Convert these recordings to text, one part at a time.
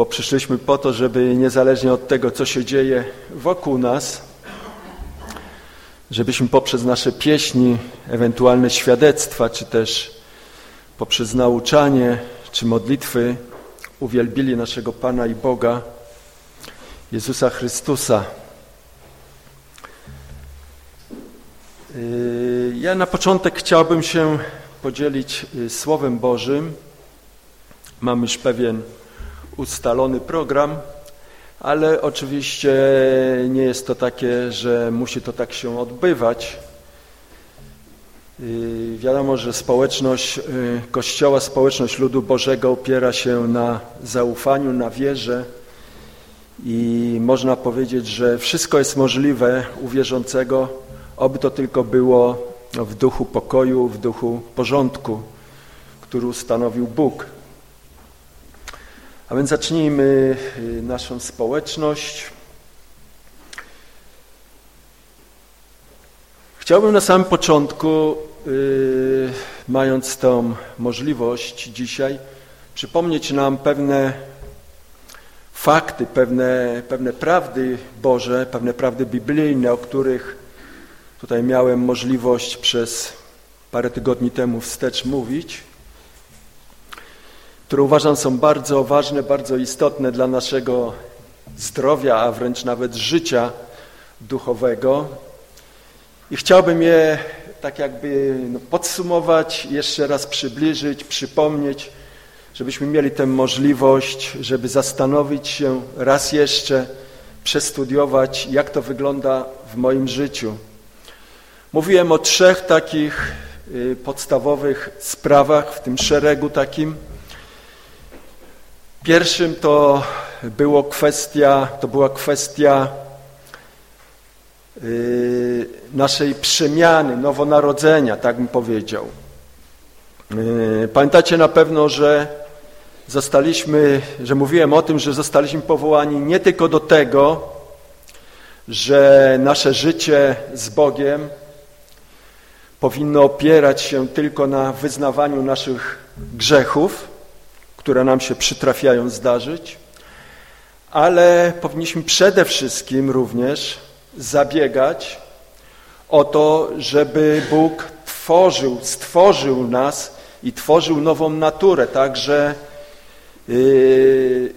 bo przyszliśmy po to, żeby niezależnie od tego, co się dzieje wokół nas, żebyśmy poprzez nasze pieśni, ewentualne świadectwa, czy też poprzez nauczanie, czy modlitwy uwielbili naszego Pana i Boga, Jezusa Chrystusa. Yy, ja na początek chciałbym się podzielić yy, Słowem Bożym. Mam już pewien ustalony program, ale oczywiście nie jest to takie, że musi to tak się odbywać. Yy, wiadomo, że społeczność Kościoła, społeczność ludu Bożego opiera się na zaufaniu, na wierze i można powiedzieć, że wszystko jest możliwe u wierzącego, Oby to tylko było w duchu pokoju, w duchu porządku, który ustanowił Bóg. A więc zacznijmy y, naszą społeczność. Chciałbym na samym początku, yy, mając tą możliwość dzisiaj, przypomnieć nam pewne fakty, pewne, pewne prawdy Boże, pewne prawdy biblijne, o których Tutaj miałem możliwość przez parę tygodni temu wstecz mówić, które uważam są bardzo ważne, bardzo istotne dla naszego zdrowia, a wręcz nawet życia duchowego. I chciałbym je tak jakby no, podsumować, jeszcze raz przybliżyć, przypomnieć, żebyśmy mieli tę możliwość, żeby zastanowić się raz jeszcze, przestudiować, jak to wygląda w moim życiu. Mówiłem o trzech takich y, podstawowych sprawach w tym szeregu takim. Pierwszym to było kwestia, to była kwestia y, naszej przemiany, nowonarodzenia, tak bym powiedział. Y, pamiętacie na pewno, że zostaliśmy, że mówiłem o tym, że zostaliśmy powołani nie tylko do tego, że nasze życie z Bogiem powinno opierać się tylko na wyznawaniu naszych grzechów, które nam się przytrafiają zdarzyć, ale powinniśmy przede wszystkim również zabiegać o to, żeby Bóg tworzył, stworzył nas i tworzył nową naturę, także yy,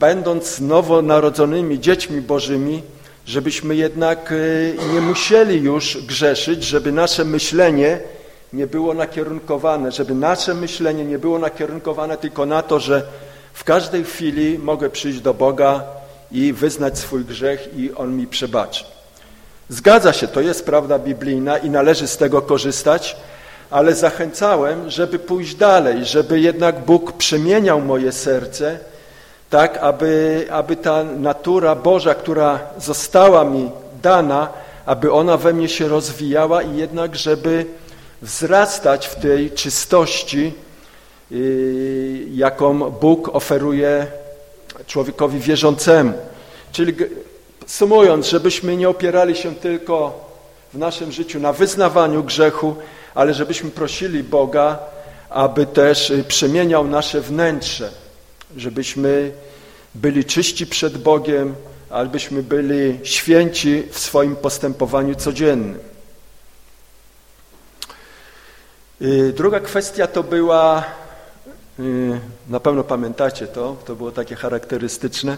będąc nowonarodzonymi dziećmi Bożymi, żebyśmy jednak y, nie musieli już grzeszyć, żeby nasze myślenie nie było nakierunkowane, żeby nasze myślenie nie było nakierunkowane tylko na to, że w każdej chwili mogę przyjść do Boga i wyznać swój grzech i On mi przebaczy. Zgadza się, to jest prawda biblijna i należy z tego korzystać, ale zachęcałem, żeby pójść dalej, żeby jednak Bóg przemieniał moje serce, tak aby, aby ta natura Boża, która została mi dana, aby ona we mnie się rozwijała i jednak, żeby wzrastać w tej czystości, yy, jaką Bóg oferuje człowiekowi wierzącemu. Czyli sumując, żebyśmy nie opierali się tylko w naszym życiu na wyznawaniu grzechu, ale żebyśmy prosili Boga, aby też przemieniał nasze wnętrze, żebyśmy byli czyści przed Bogiem, abyśmy byli święci w swoim postępowaniu codziennym. Y, druga kwestia to była, y, na pewno pamiętacie to, to było takie charakterystyczne,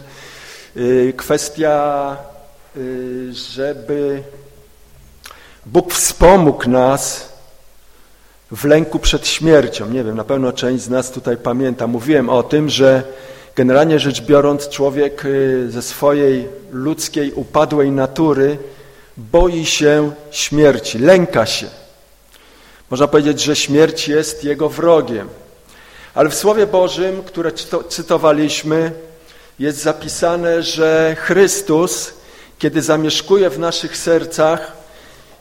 y, kwestia, żeby Bóg wspomógł nas w lęku przed śmiercią. Nie wiem, na pewno część z nas tutaj pamięta. Mówiłem o tym, że generalnie rzecz biorąc człowiek y, ze swojej ludzkiej, upadłej natury boi się śmierci, lęka się. Można powiedzieć, że śmierć jest jego wrogiem. Ale w Słowie Bożym, które cytowaliśmy, jest zapisane, że Chrystus, kiedy zamieszkuje w naszych sercach,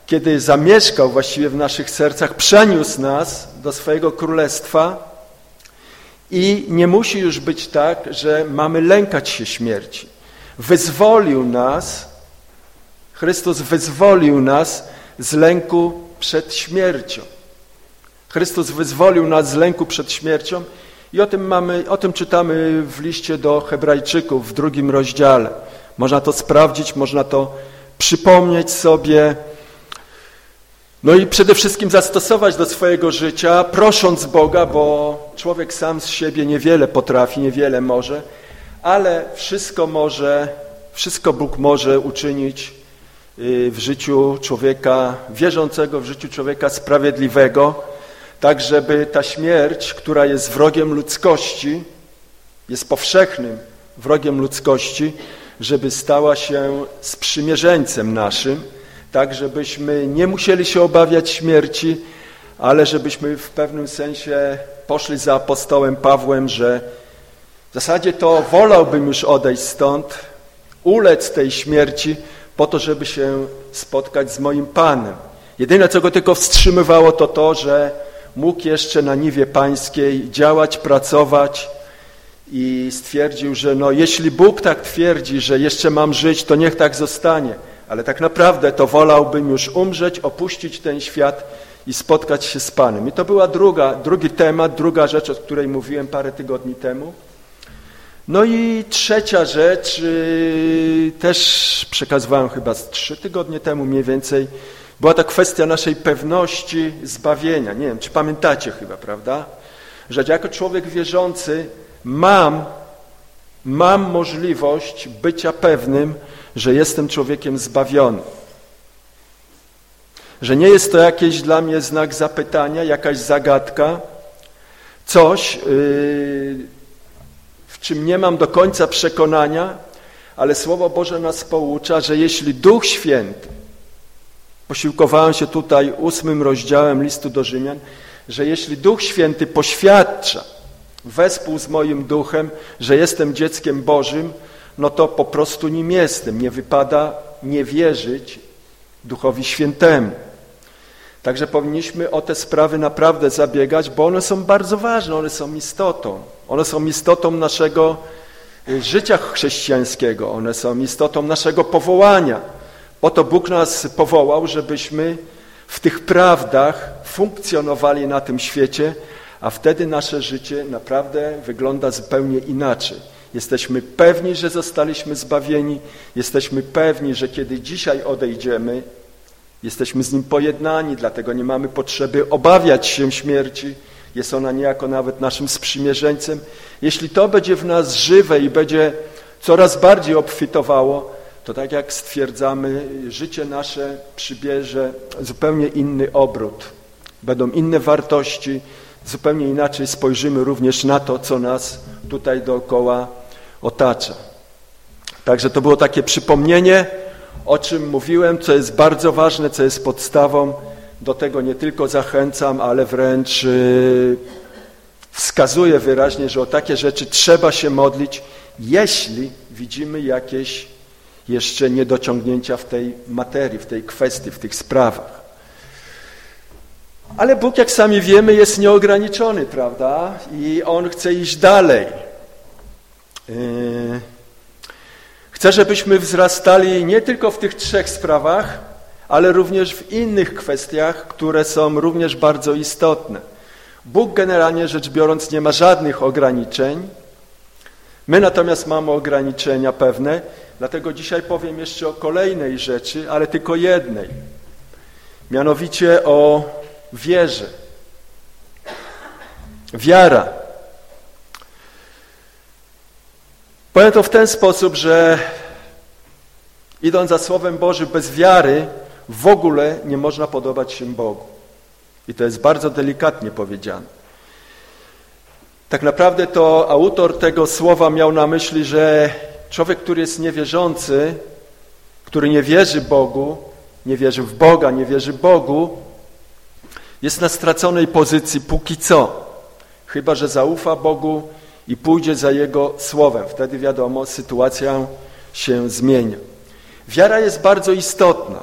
kiedy zamieszkał właściwie w naszych sercach, przeniósł nas do swojego królestwa i nie musi już być tak, że mamy lękać się śmierci. Wyzwolił nas, Chrystus wyzwolił nas z lęku przed śmiercią. Chrystus wyzwolił nas z lęku przed śmiercią I o tym, mamy, o tym czytamy w liście do Hebrajczyków w drugim rozdziale. Można to sprawdzić, można to przypomnieć sobie. No i przede wszystkim zastosować do swojego życia, prosząc Boga, bo człowiek sam z siebie niewiele potrafi, niewiele może, ale wszystko może, wszystko Bóg może uczynić y, w życiu człowieka wierzącego, w życiu człowieka sprawiedliwego, tak żeby ta śmierć, która jest wrogiem ludzkości, jest powszechnym wrogiem ludzkości, żeby stała się sprzymierzeńcem naszym, tak żebyśmy nie musieli się obawiać śmierci, ale żebyśmy w pewnym sensie poszli za apostołem Pawłem, że w zasadzie to wolałbym już odejść stąd, ulec tej śmierci po to, żeby się spotkać z moim Panem. Jedyne, co go tylko wstrzymywało, to to, że mógł jeszcze na niwie pańskiej działać, pracować i stwierdził, że no, jeśli Bóg tak twierdzi, że jeszcze mam żyć, to niech tak zostanie. Ale tak naprawdę to wolałbym już umrzeć, opuścić ten świat i spotkać się z Panem. I to była druga, drugi temat, druga rzecz, o której mówiłem parę tygodni temu. No i trzecia rzecz, yy, też przekazywałem chyba trzy tygodnie temu mniej więcej, była to kwestia naszej pewności zbawienia. Nie wiem, czy pamiętacie chyba, prawda? Że jako człowiek wierzący mam, mam możliwość bycia pewnym, że jestem człowiekiem zbawionym. Że nie jest to jakiś dla mnie znak zapytania, jakaś zagadka, coś, yy, w czym nie mam do końca przekonania, ale Słowo Boże nas poucza, że jeśli Duch Święty Posiłkowałem się tutaj ósmym rozdziałem listu do Rzymian, że jeśli Duch Święty poświadcza wespół z moim duchem, że jestem dzieckiem Bożym, no to po prostu nim jestem. Nie wypada nie wierzyć Duchowi Świętemu. Także powinniśmy o te sprawy naprawdę zabiegać, bo one są bardzo ważne, one są istotą. One są istotą naszego y, życia chrześcijańskiego, one są istotą naszego powołania. Oto Bóg nas powołał, żebyśmy w tych prawdach funkcjonowali na tym świecie, a wtedy nasze życie naprawdę wygląda zupełnie inaczej. Jesteśmy pewni, że zostaliśmy zbawieni, jesteśmy pewni, że kiedy dzisiaj odejdziemy, jesteśmy z Nim pojednani, dlatego nie mamy potrzeby obawiać się śmierci, jest ona niejako nawet naszym sprzymierzeńcem. Jeśli to będzie w nas żywe i będzie coraz bardziej obfitowało, to tak jak stwierdzamy, życie nasze przybierze zupełnie inny obrót. Będą inne wartości, zupełnie inaczej spojrzymy również na to, co nas tutaj dookoła otacza. Także to było takie przypomnienie, o czym mówiłem, co jest bardzo ważne, co jest podstawą. Do tego nie tylko zachęcam, ale wręcz y, wskazuję wyraźnie, że o takie rzeczy trzeba się modlić, jeśli widzimy jakieś jeszcze niedociągnięcia w tej materii, w tej kwestii, w tych sprawach. Ale Bóg, jak sami wiemy, jest nieograniczony, prawda? I On chce iść dalej. Yy, chce, żebyśmy wzrastali nie tylko w tych trzech sprawach, ale również w innych kwestiach, które są również bardzo istotne. Bóg generalnie rzecz biorąc nie ma żadnych ograniczeń. My natomiast mamy ograniczenia pewne Dlatego dzisiaj powiem jeszcze o kolejnej rzeczy, ale tylko jednej. Mianowicie o wierze. Wiara. Powiem to w ten sposób, że idąc za Słowem Bożym bez wiary w ogóle nie można podobać się Bogu. I to jest bardzo delikatnie powiedziane. Tak naprawdę to autor tego słowa miał na myśli, że Człowiek, który jest niewierzący, który nie wierzy Bogu, nie wierzy w Boga, nie wierzy Bogu, jest na straconej pozycji póki co. Chyba, że zaufa Bogu i pójdzie za Jego słowem. Wtedy wiadomo, sytuacja się zmienia. Wiara jest bardzo istotna.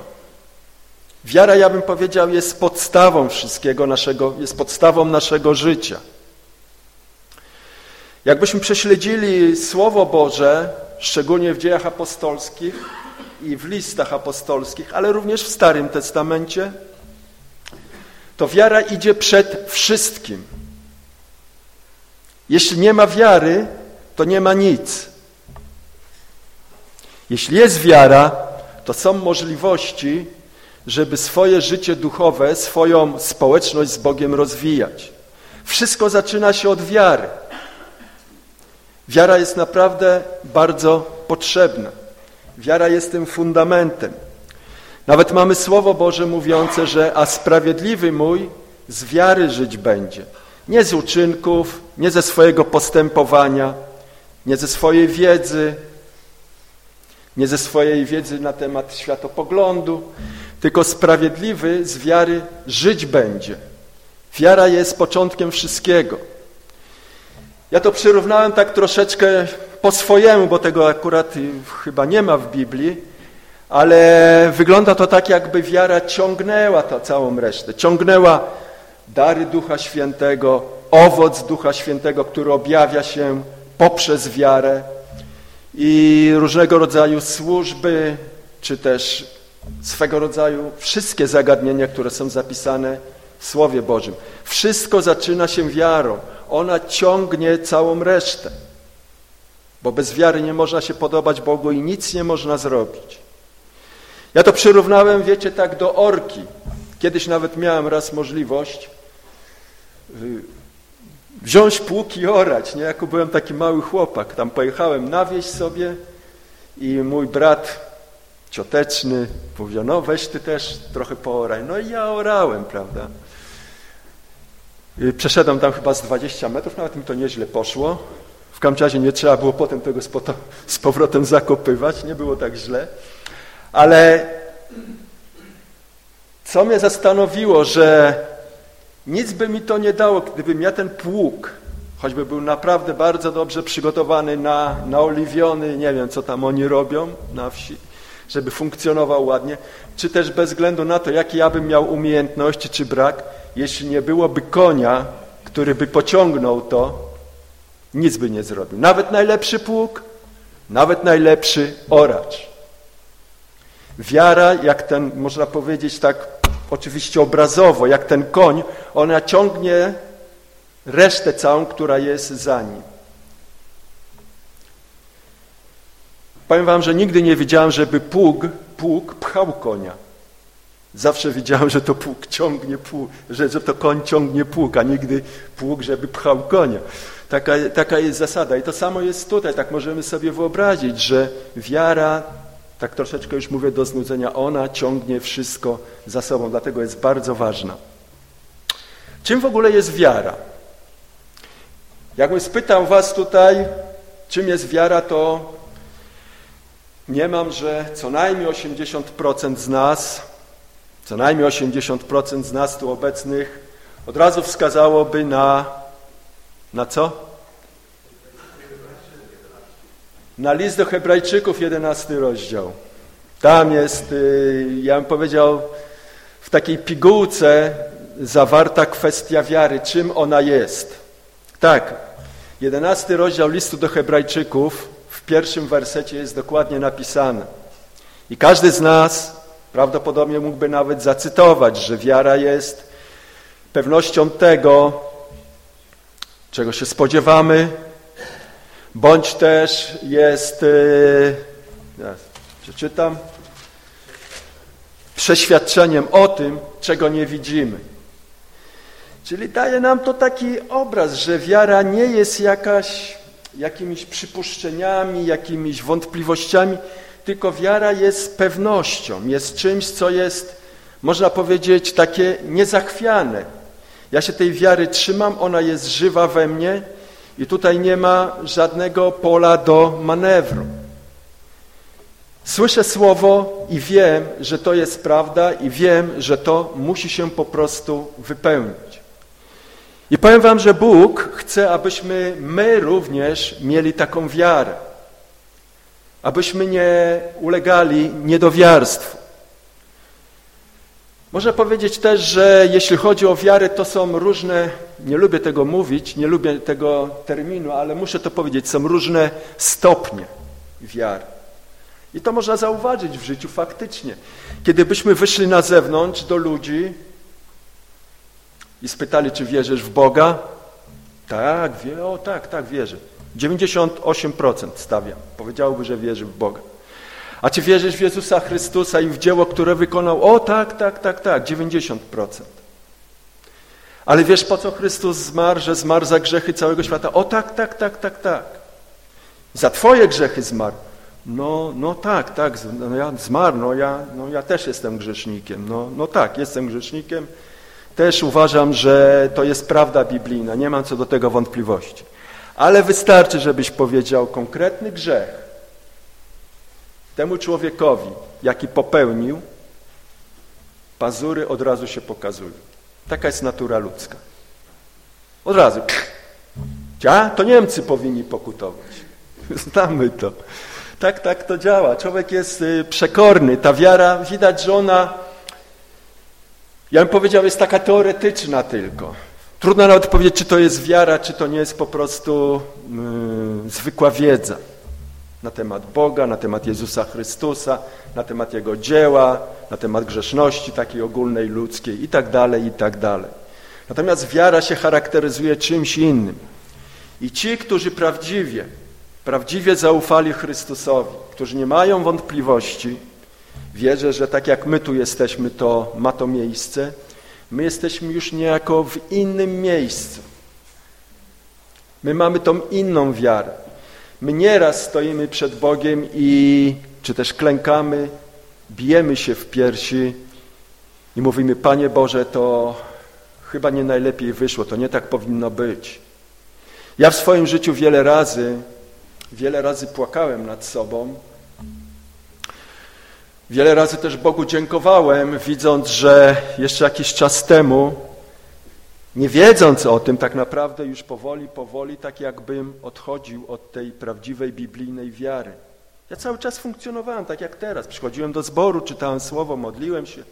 Wiara, ja bym powiedział, jest podstawą wszystkiego naszego, jest podstawą naszego życia. Jakbyśmy prześledzili Słowo Boże, szczególnie w dziejach apostolskich i w listach apostolskich, ale również w Starym Testamencie, to wiara idzie przed wszystkim. Jeśli nie ma wiary, to nie ma nic. Jeśli jest wiara, to są możliwości, żeby swoje życie duchowe, swoją społeczność z Bogiem rozwijać. Wszystko zaczyna się od wiary. Wiara jest naprawdę bardzo potrzebna. Wiara jest tym fundamentem. Nawet mamy Słowo Boże mówiące, że a sprawiedliwy mój z wiary żyć będzie. Nie z uczynków, nie ze swojego postępowania, nie ze swojej wiedzy, nie ze swojej wiedzy na temat światopoglądu, tylko sprawiedliwy z wiary żyć będzie. Wiara jest początkiem wszystkiego. Ja to przyrównałem tak troszeczkę po swojemu, bo tego akurat chyba nie ma w Biblii, ale wygląda to tak, jakby wiara ciągnęła to całą resztę. Ciągnęła dary Ducha Świętego, owoc Ducha Świętego, który objawia się poprzez wiarę i różnego rodzaju służby, czy też swego rodzaju wszystkie zagadnienia, które są zapisane w Słowie Bożym. Wszystko zaczyna się wiarą. Ona ciągnie całą resztę. Bo bez wiary nie można się podobać Bogu i nic nie można zrobić. Ja to przyrównałem, wiecie, tak do orki. Kiedyś nawet miałem raz możliwość y, wziąć pług i orać, nie? Jako byłem taki mały chłopak. Tam pojechałem na wieś sobie i mój brat cioteczny powiedział, no weź ty też trochę pooraj. No i ja orałem, prawda? I przeszedłem tam chyba z 20 metrów, nawet mi to nieźle poszło. W każdym razie nie trzeba było potem tego z powrotem zakopywać, nie było tak źle. Ale co mnie zastanowiło, że nic by mi to nie dało, gdybym ja ten pług, choćby był naprawdę bardzo dobrze przygotowany, na, naoliwiony, nie wiem, co tam oni robią na wsi, żeby funkcjonował ładnie, czy też bez względu na to, jakie ja bym miał umiejętności, czy brak, jeśli nie byłoby konia, który by pociągnął to, nic by nie zrobił. Nawet najlepszy pług, nawet najlepszy oracz. Wiara, jak ten, można powiedzieć tak oczywiście obrazowo, jak ten koń, ona ciągnie resztę całą, która jest za nim. Powiem wam, że nigdy nie widziałem, żeby pług, pług pchał konia. Zawsze widziałem, że to pług ciągnie pług, że, że to koń ciągnie pług, a nigdy pług, żeby pchał konia. Taka, taka jest zasada. I to samo jest tutaj. Tak możemy sobie wyobrazić, że wiara tak troszeczkę już mówię do znudzenia, ona ciągnie wszystko za sobą, dlatego jest bardzo ważna. Czym w ogóle jest wiara? Jakbym spytał was tutaj, czym jest wiara, to nie mam, że co najmniej 80% z nas, co najmniej 80% z nas tu obecnych od razu wskazałoby na, na co? na list do Hebrajczyków, 11 rozdział. Tam jest, y, ja bym powiedział, w takiej pigułce zawarta kwestia wiary, czym ona jest. Tak, 11 rozdział listu do Hebrajczyków w pierwszym wersecie jest dokładnie napisane. I każdy z nas prawdopodobnie mógłby nawet zacytować, że wiara jest pewnością tego, czego się spodziewamy, bądź też jest, ja przeczytam, przeświadczeniem o tym, czego nie widzimy. Czyli daje nam to taki obraz, że wiara nie jest jakaś, jakimiś przypuszczeniami, jakimiś wątpliwościami, tylko wiara jest pewnością, jest czymś, co jest, można powiedzieć, takie niezachwiane. Ja się tej wiary trzymam, ona jest żywa we mnie i tutaj nie ma żadnego pola do manewru. Słyszę słowo i wiem, że to jest prawda i wiem, że to musi się po prostu wypełnić. I powiem wam, że Bóg chce, abyśmy my również mieli taką wiarę. Abyśmy nie ulegali niedowiarstwu. Można powiedzieć też, że jeśli chodzi o wiarę, to są różne, nie lubię tego mówić, nie lubię tego terminu, ale muszę to powiedzieć, są różne stopnie wiary. I to można zauważyć w życiu faktycznie. Kiedy byśmy wyszli na zewnątrz do ludzi i spytali, czy wierzysz w Boga, Tak, wie, o tak, tak, wierzę. 98% stawiam. Powiedziałby, że wierzy w Boga. A czy wierzysz w Jezusa Chrystusa i w dzieło, które wykonał? O tak, tak, tak, tak, 90%. Ale wiesz, po co Chrystus zmarł, że zmarł za grzechy całego świata? O tak, tak, tak, tak, tak. Za twoje grzechy zmarł. No, no tak, tak, no ja zmarł, no ja, no ja też jestem grzesznikiem. No, no tak, jestem grzesznikiem. Też uważam, że to jest prawda biblijna, nie mam co do tego wątpliwości. Ale wystarczy, żebyś powiedział konkretny grzech temu człowiekowi, jaki popełnił, pazury od razu się pokazują. Taka jest natura ludzka. Od razu. Ja? To Niemcy powinni pokutować. Znamy to. Tak, tak to działa. Człowiek jest y, przekorny. Ta wiara, widać, że ona, ja bym powiedział, jest taka teoretyczna tylko. Trudno nawet powiedzieć, czy to jest wiara, czy to nie jest po prostu yy, zwykła wiedza na temat Boga, na temat Jezusa Chrystusa, na temat Jego dzieła, na temat grzeszności takiej ogólnej, ludzkiej i tak dalej, i tak. Natomiast wiara się charakteryzuje czymś innym. I ci, którzy prawdziwie, prawdziwie zaufali Chrystusowi, którzy nie mają wątpliwości, wierzę, że tak jak my tu jesteśmy, to ma to miejsce, my jesteśmy już niejako w innym miejscu. My mamy tą inną wiarę. My nieraz stoimy przed Bogiem i czy też klękamy, bijemy się w piersi i mówimy, Panie Boże, to chyba nie najlepiej wyszło, to nie tak powinno być. Ja w swoim życiu wiele razy, wiele razy płakałem nad sobą, wiele razy też Bogu dziękowałem, widząc, że jeszcze jakiś czas temu nie wiedząc o tym, tak naprawdę już powoli, powoli, tak jakbym odchodził od tej prawdziwej biblijnej wiary. Ja cały czas funkcjonowałem tak jak teraz. Przychodziłem do zboru, czytałem słowo, modliłem się.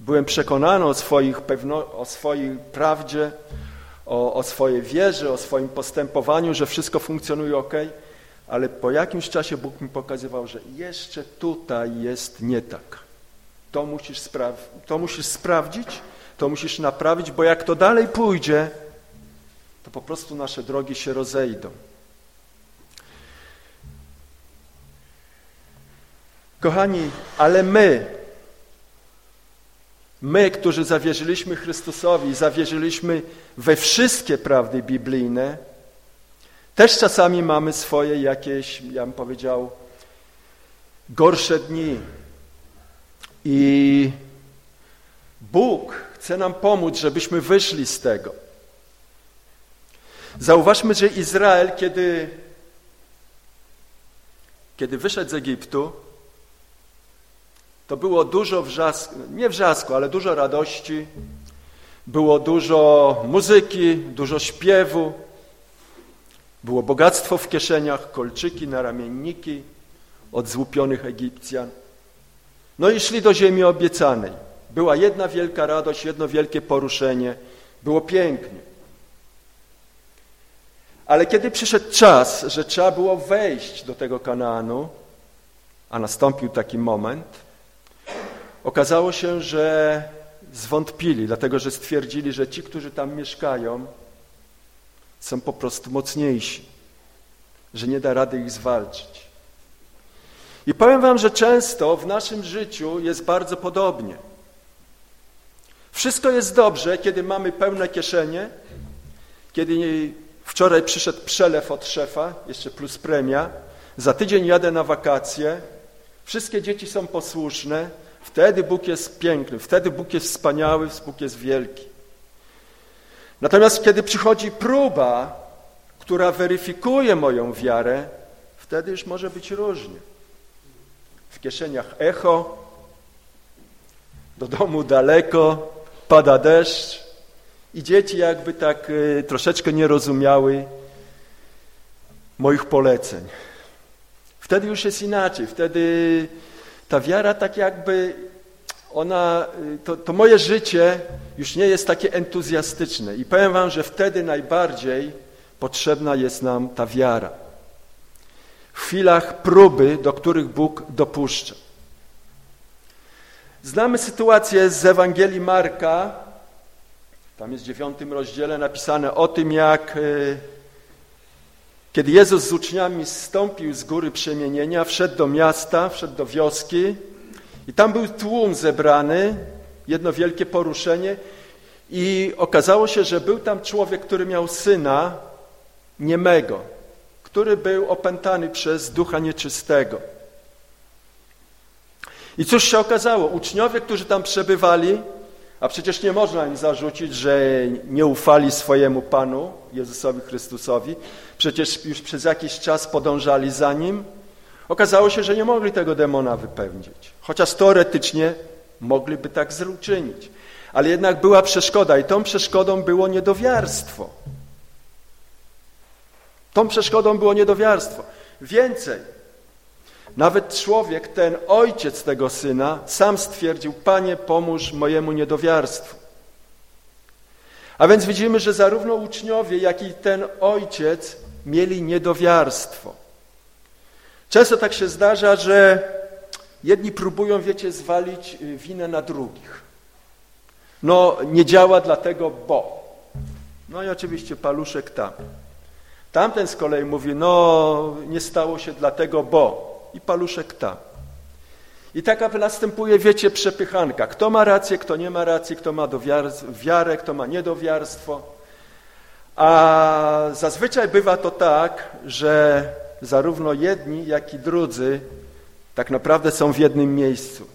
Byłem przekonany o, swoich pewno, o swojej prawdzie, o, o swojej wierze, o swoim postępowaniu, że wszystko funkcjonuje ok, ale po jakimś czasie Bóg mi pokazywał, że jeszcze tutaj jest nie tak. To musisz, spra to musisz sprawdzić, to musisz naprawić, bo jak to dalej pójdzie, to po prostu nasze drogi się rozejdą. Kochani, ale my, my, którzy zawierzyliśmy Chrystusowi, zawierzyliśmy we wszystkie prawdy biblijne, też czasami mamy swoje jakieś, ja bym powiedział, gorsze dni. I Bóg chce nam pomóc, żebyśmy wyszli z tego. Zauważmy, że Izrael, kiedy, kiedy wyszedł z Egiptu, to było dużo wrzasku, nie wrzasku, ale dużo radości, było dużo muzyki, dużo śpiewu, było bogactwo w kieszeniach, kolczyki, naramienniki od złupionych Egipcjan. No i szli do ziemi obiecanej. Była jedna wielka radość, jedno wielkie poruszenie. Było pięknie. Ale kiedy przyszedł czas, że trzeba było wejść do tego Kanaanu, a nastąpił taki moment, okazało się, że zwątpili, dlatego że stwierdzili, że ci, którzy tam mieszkają, są po prostu mocniejsi, że nie da rady ich zwalczyć. I powiem wam, że często w naszym życiu jest bardzo podobnie. Wszystko jest dobrze, kiedy mamy pełne kieszenie, kiedy wczoraj przyszedł przelew od szefa, jeszcze plus premia, za tydzień jadę na wakacje, wszystkie dzieci są posłuszne, wtedy Bóg jest piękny, wtedy Bóg jest wspaniały, Bóg jest wielki. Natomiast kiedy przychodzi próba, która weryfikuje moją wiarę, wtedy już może być różnie. W kieszeniach echo, do domu daleko, pada deszcz i dzieci jakby tak y, troszeczkę nie rozumiały moich poleceń. Wtedy już jest inaczej, wtedy ta wiara tak jakby ona, y, to, to moje życie już nie jest takie entuzjastyczne i powiem wam, że wtedy najbardziej potrzebna jest nam ta wiara. W chwilach próby, do których Bóg dopuszcza. Znamy sytuację z Ewangelii Marka, Tam jest w dziewiątym rozdziale napisane o tym, jak y, kiedy Jezus z uczniami zstąpił z góry przemienienia, wszedł do miasta, wszedł do wioski i tam był tłum zebrany, jedno wielkie poruszenie i okazało się, że był tam człowiek, który miał syna niemego, który był opętany przez ducha nieczystego. I cóż się okazało? Uczniowie, którzy tam przebywali, a przecież nie można im zarzucić, że nie ufali swojemu Panu, Jezusowi Chrystusowi, przecież już przez jakiś czas podążali za Nim, okazało się, że nie mogli tego demona wypędzić. Chociaż teoretycznie mogliby tak uczynić. Ale jednak była przeszkoda i tą przeszkodą było niedowiarstwo. Tą przeszkodą było niedowiarstwo. Więcej, nawet człowiek, ten ojciec tego syna, sam stwierdził, Panie, pomóż mojemu niedowiarstwu. A więc widzimy, że zarówno uczniowie, jak i ten ojciec mieli niedowiarstwo. Często tak się zdarza, że jedni próbują, wiecie, zwalić y, winę na drugich. No, nie działa dlatego, bo. No i oczywiście paluszek tam. Tamten z kolei mówi, no, nie stało się dlatego, bo. I paluszek tam. I taka następuje, wiecie, przepychanka. Kto ma rację, kto nie ma racji, kto ma wiarę, kto ma niedowiarstwo. A zazwyczaj bywa to tak, że zarówno jedni, jak i drudzy tak naprawdę są w jednym miejscu.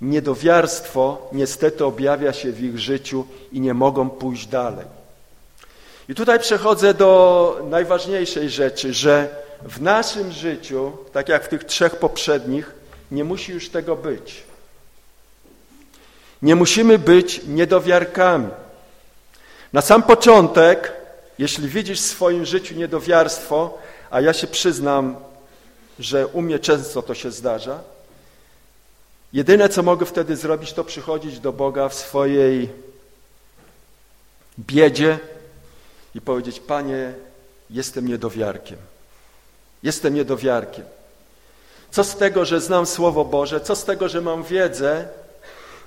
Niedowiarstwo niestety objawia się w ich życiu i nie mogą pójść dalej. I tutaj przechodzę do najważniejszej rzeczy, że w naszym życiu, tak jak w tych trzech poprzednich, nie musi już tego być. Nie musimy być niedowiarkami. Na sam początek, jeśli widzisz w swoim życiu niedowiarstwo, a ja się przyznam, że u mnie często to się zdarza, jedyne co mogę wtedy zrobić, to przychodzić do Boga w swojej biedzie i powiedzieć, Panie, jestem niedowiarkiem. Jestem niedowiarkiem. Co z tego, że znam Słowo Boże, co z tego, że mam wiedzę,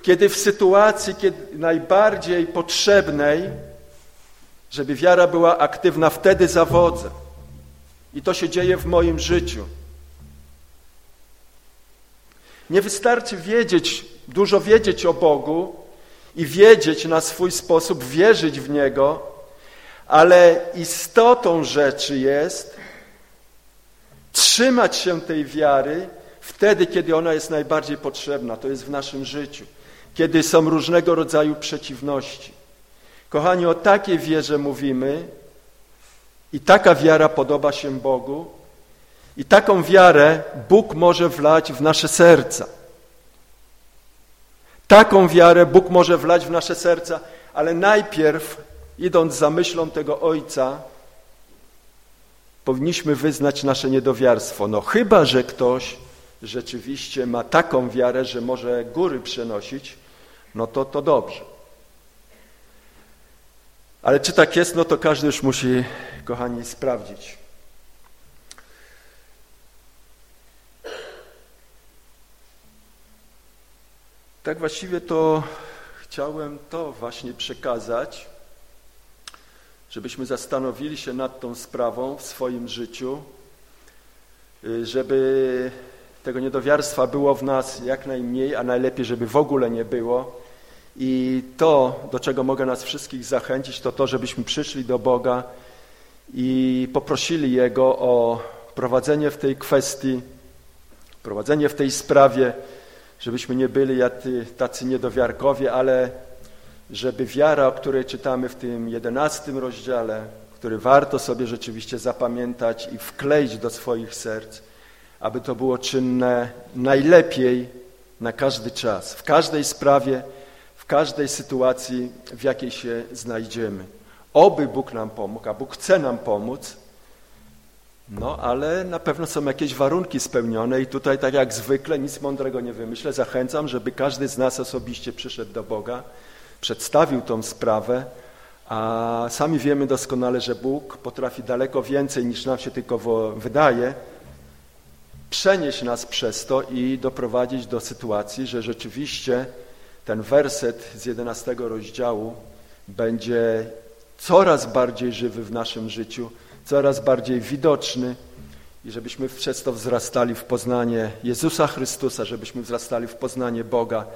kiedy w sytuacji kiedy najbardziej potrzebnej, żeby wiara była aktywna, wtedy zawodzę. I to się dzieje w moim życiu. Nie wystarczy wiedzieć, dużo wiedzieć o Bogu i wiedzieć na swój sposób, wierzyć w Niego, ale istotą rzeczy jest trzymać się tej wiary wtedy, kiedy ona jest najbardziej potrzebna, to jest w naszym życiu, kiedy są różnego rodzaju przeciwności. Kochani, o takiej wierze mówimy i taka wiara podoba się Bogu i taką wiarę Bóg może wlać w nasze serca. Taką wiarę Bóg może wlać w nasze serca, ale najpierw, idąc za myślą tego Ojca, powinniśmy wyznać nasze niedowiarstwo. No chyba, że ktoś rzeczywiście ma taką wiarę, że może góry przenosić, no to to dobrze. Ale czy tak jest, no to każdy już musi, kochani, sprawdzić. Tak właściwie to chciałem to właśnie przekazać, żebyśmy zastanowili się nad tą sprawą w swoim życiu, y, żeby tego niedowiarstwa było w nas jak najmniej, a najlepiej, żeby w ogóle nie było. I to, do czego mogę nas wszystkich zachęcić, to to, żebyśmy przyszli do Boga i poprosili Jego o prowadzenie w tej kwestii, prowadzenie w tej sprawie, żebyśmy nie byli tacy niedowiarkowie, ale żeby wiara, o której czytamy w tym jedenastym rozdziale, który warto sobie rzeczywiście zapamiętać i wkleić do swoich serc, aby to było czynne najlepiej na każdy czas, w każdej sprawie, w każdej sytuacji, w jakiej się znajdziemy. Oby Bóg nam pomógł, a Bóg chce nam pomóc, no ale na pewno są jakieś warunki spełnione i tutaj tak jak zwykle nic mądrego nie wymyślę. Zachęcam, żeby każdy z nas osobiście przyszedł do Boga, przedstawił tą sprawę, a sami wiemy doskonale, że Bóg potrafi daleko więcej niż nam się tylko wydaje, przenieść nas przez to i doprowadzić do sytuacji, że rzeczywiście ten werset z 11 rozdziału będzie coraz bardziej żywy w naszym życiu, coraz bardziej widoczny i żebyśmy przez to wzrastali w poznanie Jezusa Chrystusa, żebyśmy wzrastali w poznanie Boga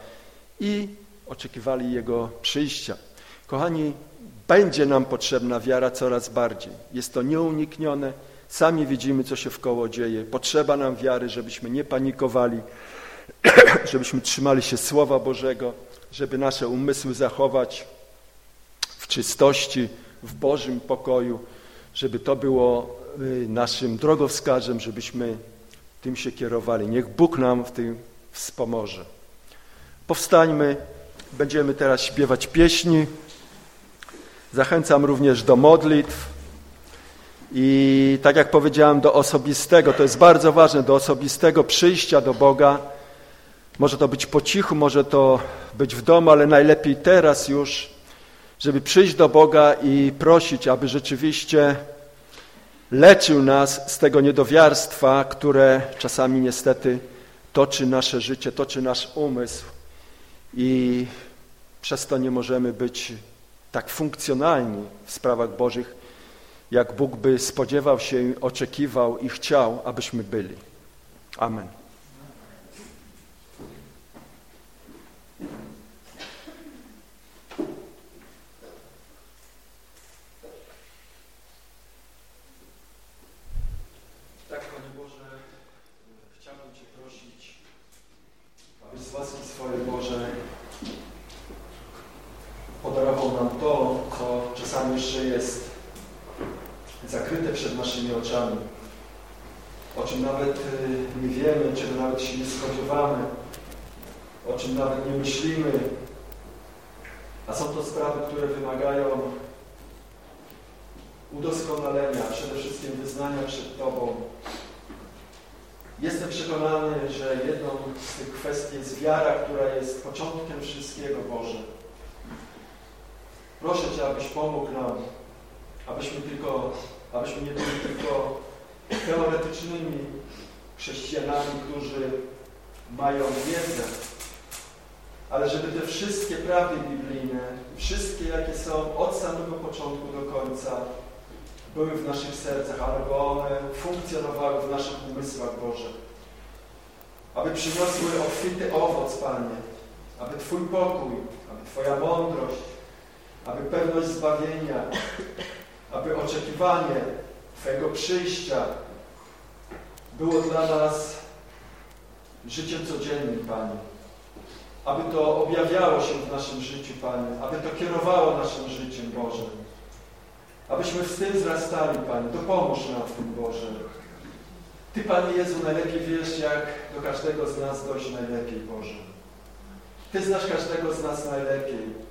i oczekiwali Jego przyjścia. Kochani, będzie nam potrzebna wiara coraz bardziej. Jest to nieuniknione. Sami widzimy, co się w koło dzieje. Potrzeba nam wiary, żebyśmy nie panikowali, żebyśmy trzymali się Słowa Bożego, żeby nasze umysły zachować w czystości, w Bożym pokoju, żeby to było y, naszym drogowskazem, żebyśmy tym się kierowali. Niech Bóg nam w tym wspomoże. Powstańmy, będziemy teraz śpiewać pieśni. Zachęcam również do modlitw i tak jak powiedziałem, do osobistego, to jest bardzo ważne, do osobistego przyjścia do Boga. Może to być po cichu, może to być w domu, ale najlepiej teraz już, żeby przyjść do Boga i prosić, aby rzeczywiście leczył nas z tego niedowiarstwa, które czasami niestety toczy nasze życie, toczy nasz umysł i przez to nie możemy być tak funkcjonalni w sprawach Bożych, jak Bóg by spodziewał się, oczekiwał i chciał, abyśmy byli. Amen. Tak, Panie Boże, chciałbym Cię prosić, abyś z łaski swojej Boże podarował nam to, co czasami jeszcze jest zakryte przed naszymi o czym nawet y, nie wiemy, czego nawet się nie spodziewamy, o czym nawet nie myślimy, a są to sprawy, które wymagają udoskonalenia, przede wszystkim wyznania przed Tobą. Jestem przekonany, że jedną z tych kwestii jest wiara, która jest początkiem wszystkiego, Boże. Proszę Cię, abyś pomógł nam, abyśmy, tylko, abyśmy nie byli tylko teoretycznymi chrześcijanami, którzy mają wiedzę, ale żeby te wszystkie prawdy biblijne, wszystkie jakie są od samego początku do końca, były w naszych sercach, aby one funkcjonowały w naszych umysłach, Boże. Aby przyniosły obfity owoc, Panie, aby Twój pokój, aby Twoja mądrość, aby pewność zbawienia, aby oczekiwanie Twojego przyjścia było dla nas życiem codziennym, Panie. Aby to objawiało się w naszym życiu, Panie, aby to kierowało naszym życiem, Boże. Abyśmy w tym wzrastali, Panie. Dopomóż nam w tym, Boże. Ty, Panie Jezu, najlepiej wiesz, jak do każdego z nas dojść najlepiej, Boże. Ty znasz każdego z nas najlepiej.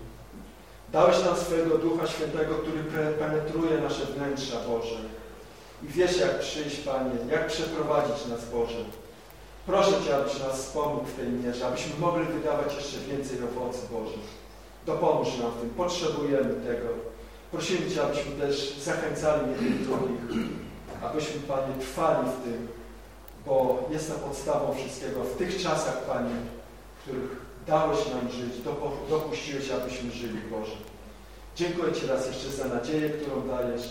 Dałeś nam swojego Ducha Świętego, który penetruje nasze wnętrza, Boże. I wiesz, jak przyjść, Panie, jak przeprowadzić nas, Boże. Proszę Cię, abyś nas wspomógł w tej mierze, abyśmy mogli wydawać jeszcze więcej owoców, Boże. Dopomóż nam w tym, potrzebujemy tego. Prosimy Cię, abyśmy też zachęcali jednych drugich, abyśmy, Panie, trwali w tym, bo jest to podstawą wszystkiego. W tych czasach, Panie, w których dałeś nam żyć, dopuściłeś, abyśmy żyli, Boże. Dziękuję Ci raz jeszcze za nadzieję, którą dajesz,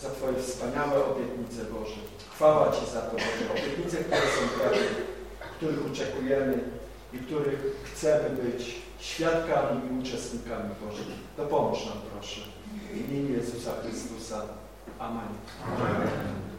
za Twoje wspaniałe obietnice, Boże. Chwała Ci za to, Boże. Obietnice, które są prawdziwe, których oczekujemy i których chcemy być świadkami i uczestnikami, Boże. Dopomóż nam, proszę. W imieniu Jezusa Chrystusa. Amen. Amen.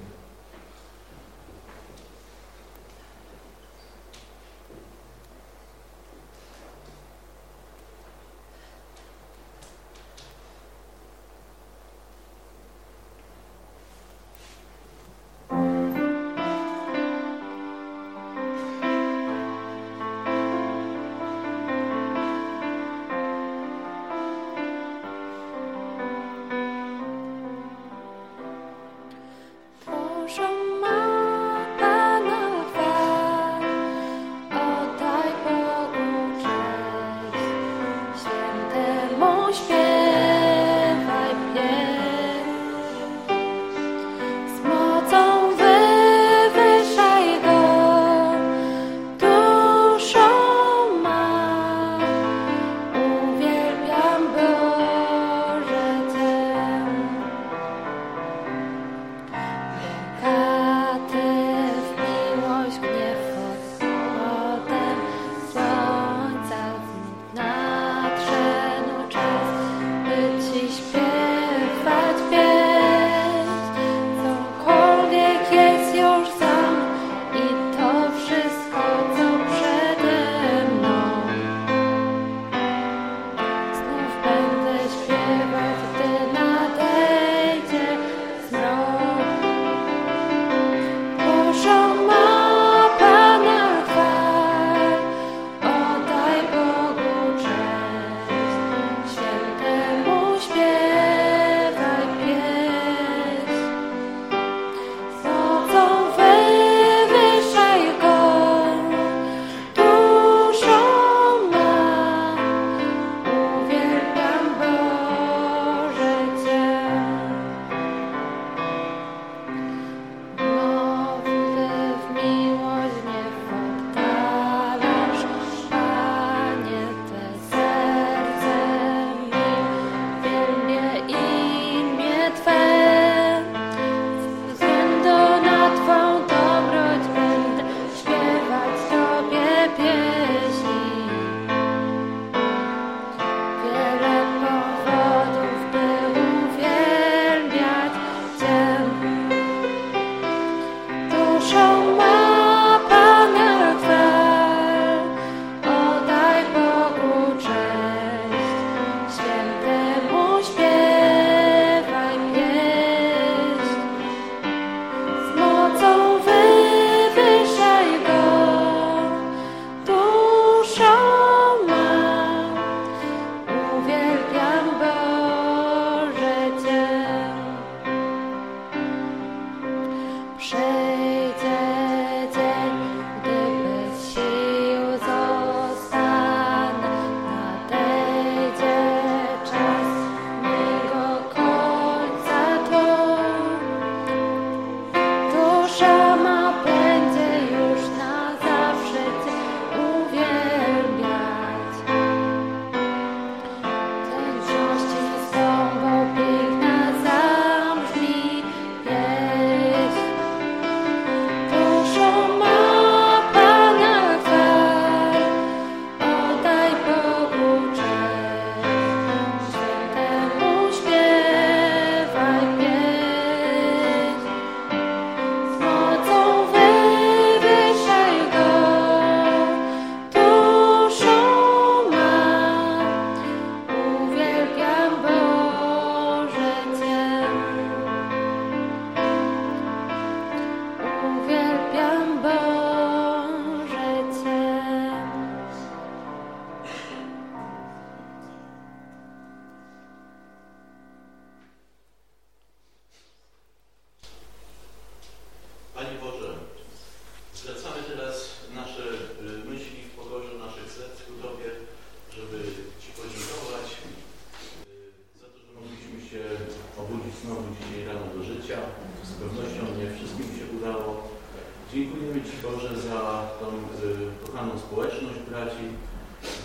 Kochaną społeczność braci,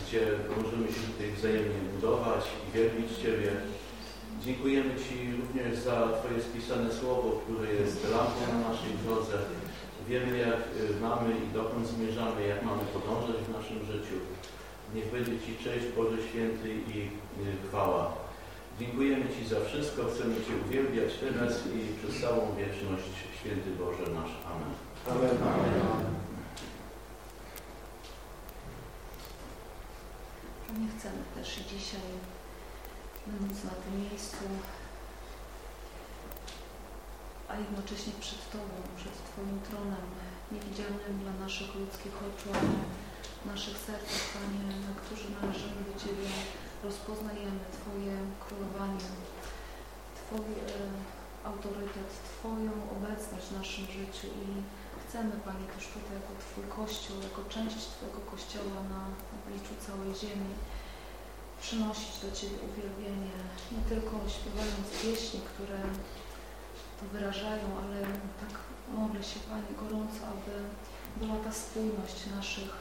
gdzie możemy się tutaj wzajemnie budować i wielbić Ciebie. Dziękujemy Ci również za Twoje spisane słowo, które jest lampą na naszej drodze. Wiemy, jak y, mamy i dokąd zmierzamy, jak mamy podążać w naszym życiu. Niech będzie Ci cześć Boże Święty i y, chwała. Dziękujemy Ci za wszystko, chcemy Cię uwielbiać teraz i przez całą wieczność, Święty Boże nasz. Amen. Amen. Amen. Nie chcemy też i dzisiaj, będąc na tym miejscu, a jednocześnie przed Tobą, przed Twoim tronem, niewidzialnym dla naszych ludzkich oczu, ale naszych sercach, Panie, na którzy należymy do Ciebie, rozpoznajemy Twoje królowanie, Twój e, autorytet, Twoją obecność w naszym życiu i chcemy, Panie, też tutaj jako Twój Kościół, jako część Twojego Kościoła na obliczu całej ziemi, przynosić do Ciebie uwielbienie, nie tylko śpiewając pieśni, które to wyrażają, ale tak modlę się, Panie, gorąco, aby była ta spójność naszych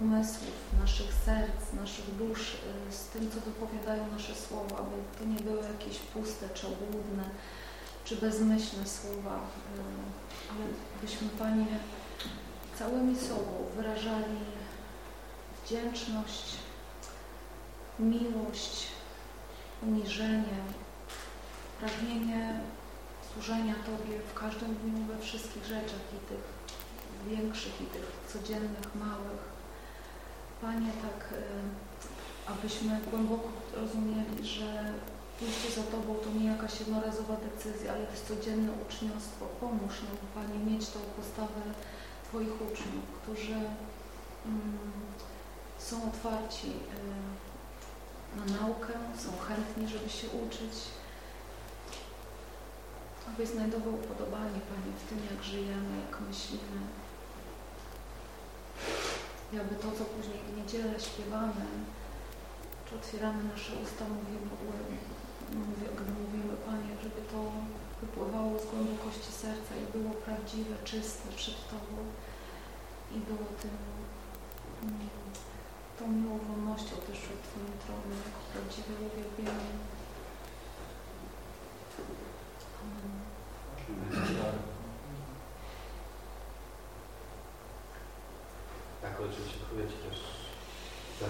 umysłów, naszych serc, naszych dusz y, z tym, co wypowiadają nasze słowa, aby to nie były jakieś puste czy obłudne, czy bezmyślne słowa, y, byśmy, Panie, całymi sobą wyrażali wdzięczność, miłość, uniżenie, pragnienie służenia Tobie w każdym dniu, we wszystkich rzeczach i tych większych, i tych codziennych, małych. Panie, tak, abyśmy głęboko rozumieli, że pójście za Tobą to nie jakaś jednorazowa decyzja, ale jest codzienne uczniostwo. Pomóż nam, Panie, mieć tą postawę Twoich uczniów, którzy mm, są otwarci y, na naukę, są chętni, żeby się uczyć, aby znajdował upodobanie, Panie, w tym, jak żyjemy, jak myślimy. I aby to, co później w niedzielę śpiewamy, czy otwieramy nasze usta, mówimy, mówię, gdy mówimy, Panie, żeby to wypływało z głębokości serca i było prawdziwe, czyste przed Tobą i było tym, tą miłą wolnością też przed Twoim tronem, jako prawdziwe uwielbienie. Tak, Ojcze, dziękuję Ci też za,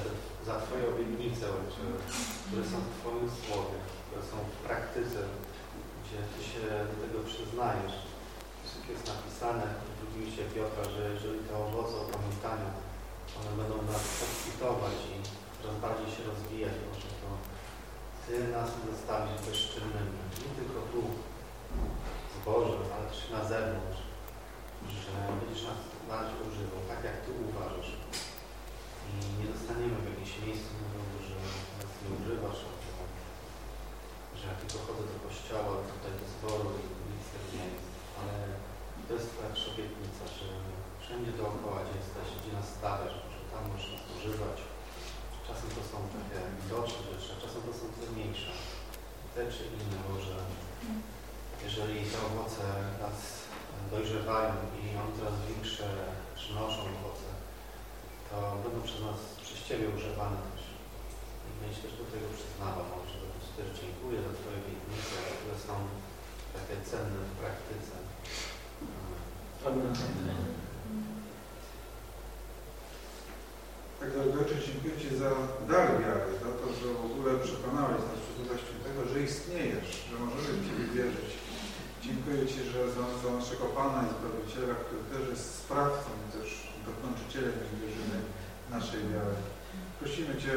za Twoje obietnice, które są w Twoim słowie, które są w praktyce, gdzie Ty się do tego przyznajesz. Wszystko jest napisane w drugim liście Piotra, że jeżeli te owoce opamiętania, one będą nas obfitować i coraz bardziej się rozwijać, Boże, to Ty nas zostawisz bezczynnymi, nie tylko tu, z Bożem, ale też na zewnątrz, że będziesz nas bardziej używał, tak jak Ty uważasz. I nie dostaniemy w jakimś miejscu, mówią, że nas nie używasz, że ja tylko chodzę do kościoła, tutaj do zboru i nic nie jest. Ale to jest Twoja obietnica, że wszędzie dookoła, gdzie jesteś, gdzie nas stawiasz, że tam możesz nas używać. Czasem to są takie widoczne rzeczy, a czasem to są te mniejsze. Te czy inne, może jeżeli te owoce nas dojrzewają i one coraz większe przynoszą owoce, to będą przez nas, przez Ciebie używane też. I będziesz też do tego przyznawał. Też dziękuję za Twoje obietnice, które są takie cenne w praktyce. Amen. Tak, drogi dziękuję Ci za dar wiary, za to, że w ogóle przekonałeś nas przez Ducha Świętego, że istniejesz, że możemy w Ciebie wierzyć. Dziękuję Ci, że za, za naszego Pana i Zbawiciela, który też jest sprawcą i też dokończycielem, jak wierzymy, naszej wiary. Prosimy Cię,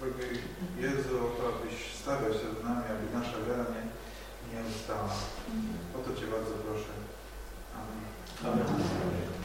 drogi Jezu, o to, abyś stawiał się z nami, aby nasza wiara nie, nie ustała. O to Cię bardzo proszę. Amen. Amen.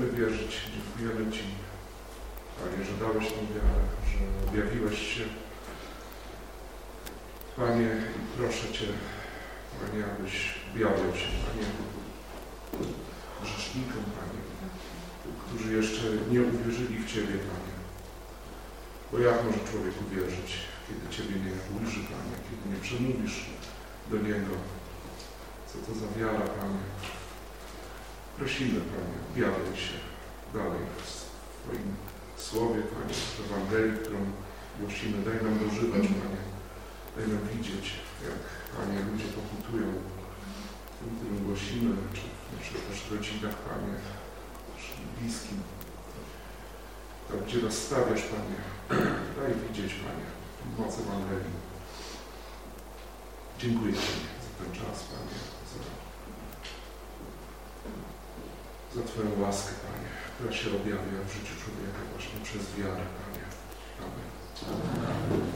chcemy wierzyć. Dziękujemy Ci, Panie, że dałeś nam wiarę, że objawiłeś się. Panie, proszę Cię, Panie, abyś objawiał się, Panie, grzesznikom, Panie, którzy jeszcze nie uwierzyli w Ciebie, Panie. Bo jak może człowiek uwierzyć, kiedy Ciebie nie ujrzy, Panie, kiedy nie przemówisz do Niego? Co to za wiara, Panie? Prosimy, Panie, objawiaj się dalej w Twoim Słowie, Panie, w Ewangelii, którą głosimy. Daj nam dożywać, Panie. Daj nam widzieć, jak, Panie, ludzie pokutują tym, którym głosimy, czy na przykład w rodzinach, Panie, czy bliskim. Tam, gdzie nas stawiasz, Panie, daj widzieć, Panie, moc Ewangelii. Dziękuję Ci za ten czas, Panie. za Twoją łaskę, Panie, która się objawia w życiu człowieka właśnie przez wiarę, Panie. Amen. Amen.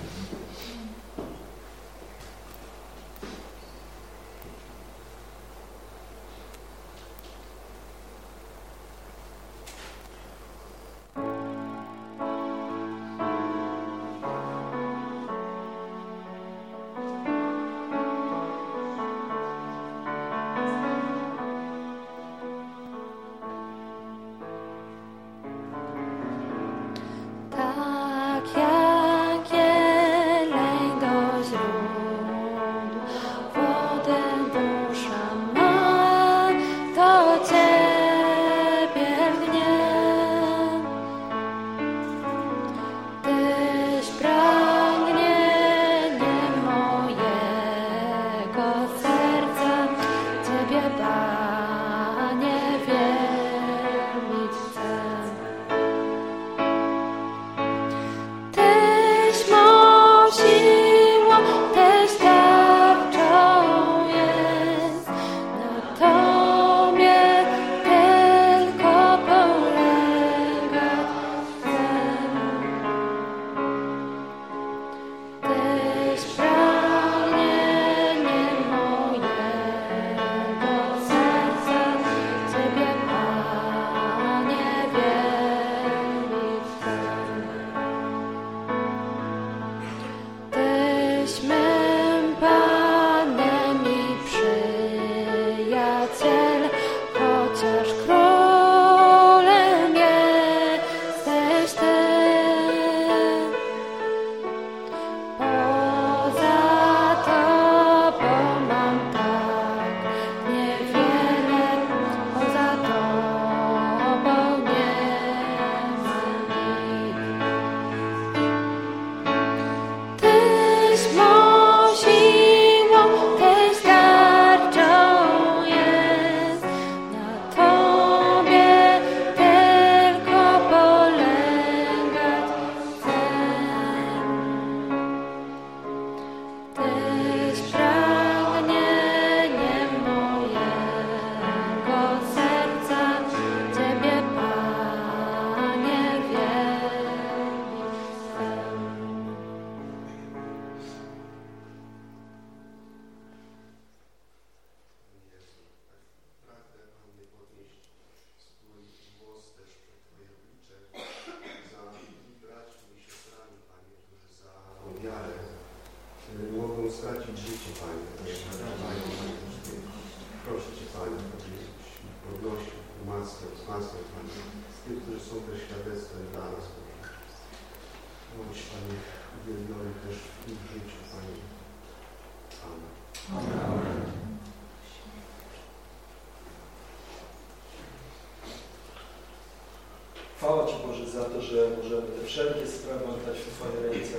Chwała Ci Boże za to, że możemy te wszelkie sprawy oddać w Twoje ręce.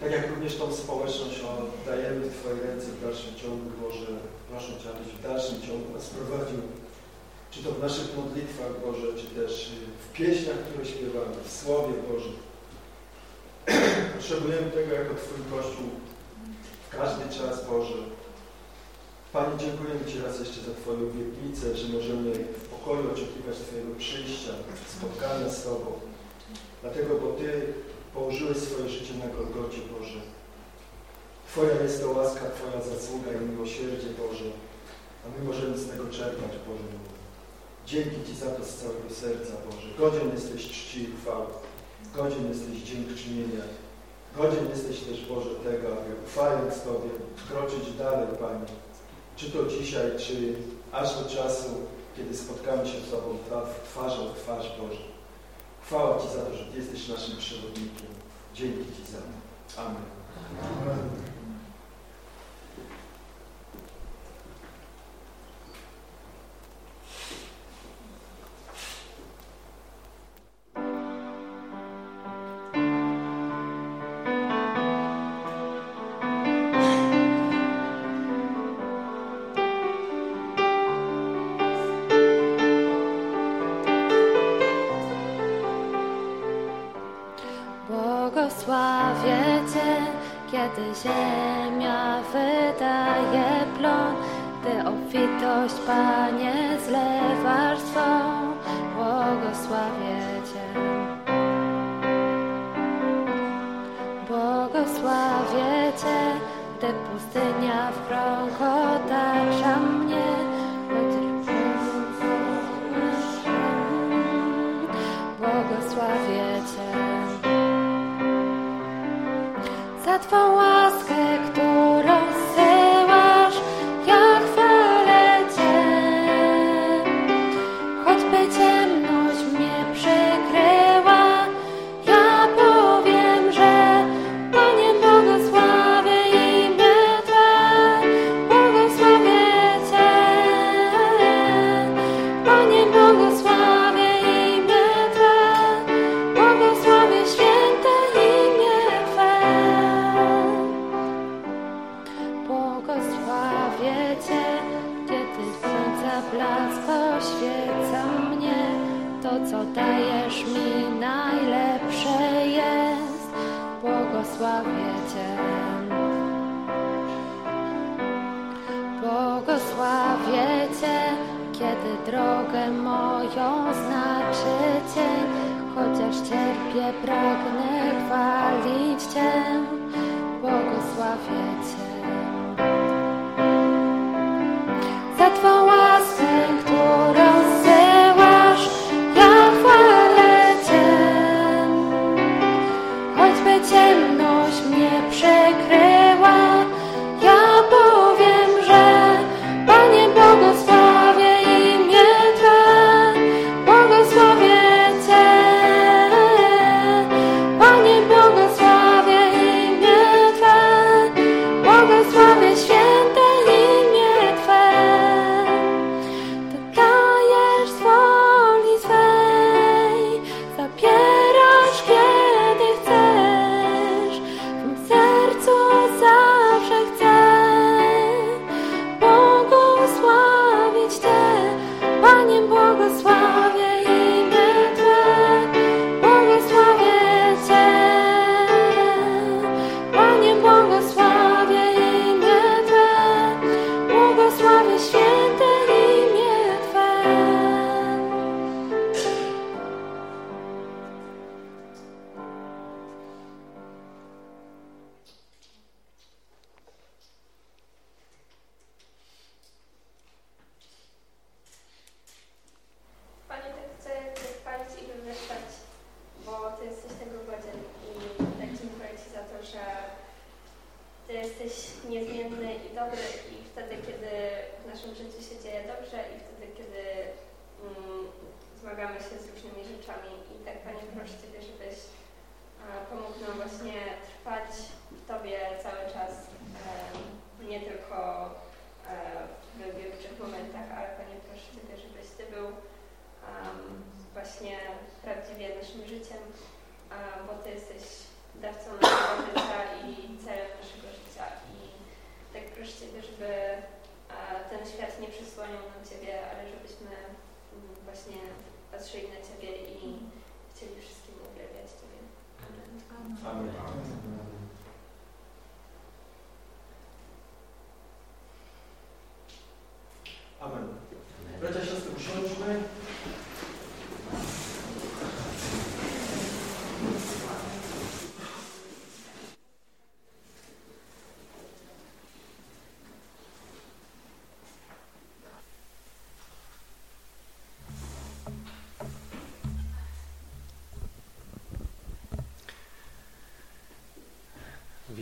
Tak jak również tą społeczność oddajemy w Twoje ręce w dalszym ciągu, Boże, proszę Cię, abyś w dalszym ciągu nas prowadził. Czy to w naszych modlitwach, Boże, czy też w pieśniach, które śpiewamy, w Słowie Boże. Potrzebujemy tego jako Twój Kościół w każdy czas, Boże. Panie, dziękujemy Ci raz jeszcze za Twoją obietnicę, że możemy pokoju oczekiwać Twojego przyjścia, spotkania z Tobą. Dlatego, bo Ty położyłeś swoje życie na Golgocie, Boże. Twoja jest to łaska, Twoja zasługa i miłosierdzie, Boże. A my możemy z tego czerpać, Boże. Dzięki Ci za to z całego serca, Boże. Godzien jesteś czci i chwały. Godzien jesteś dziękczynienia. Godzien jesteś też, Boże, tego, aby ufając Tobie, kroczyć dalej, Panie czy to dzisiaj, czy aż do czasu, kiedy spotkamy się z Tobą twarzą w twarz Boże. Chwała Ci za to, że Ty jesteś naszym przewodnikiem. Dzięki Ci za to. Amen. Amen.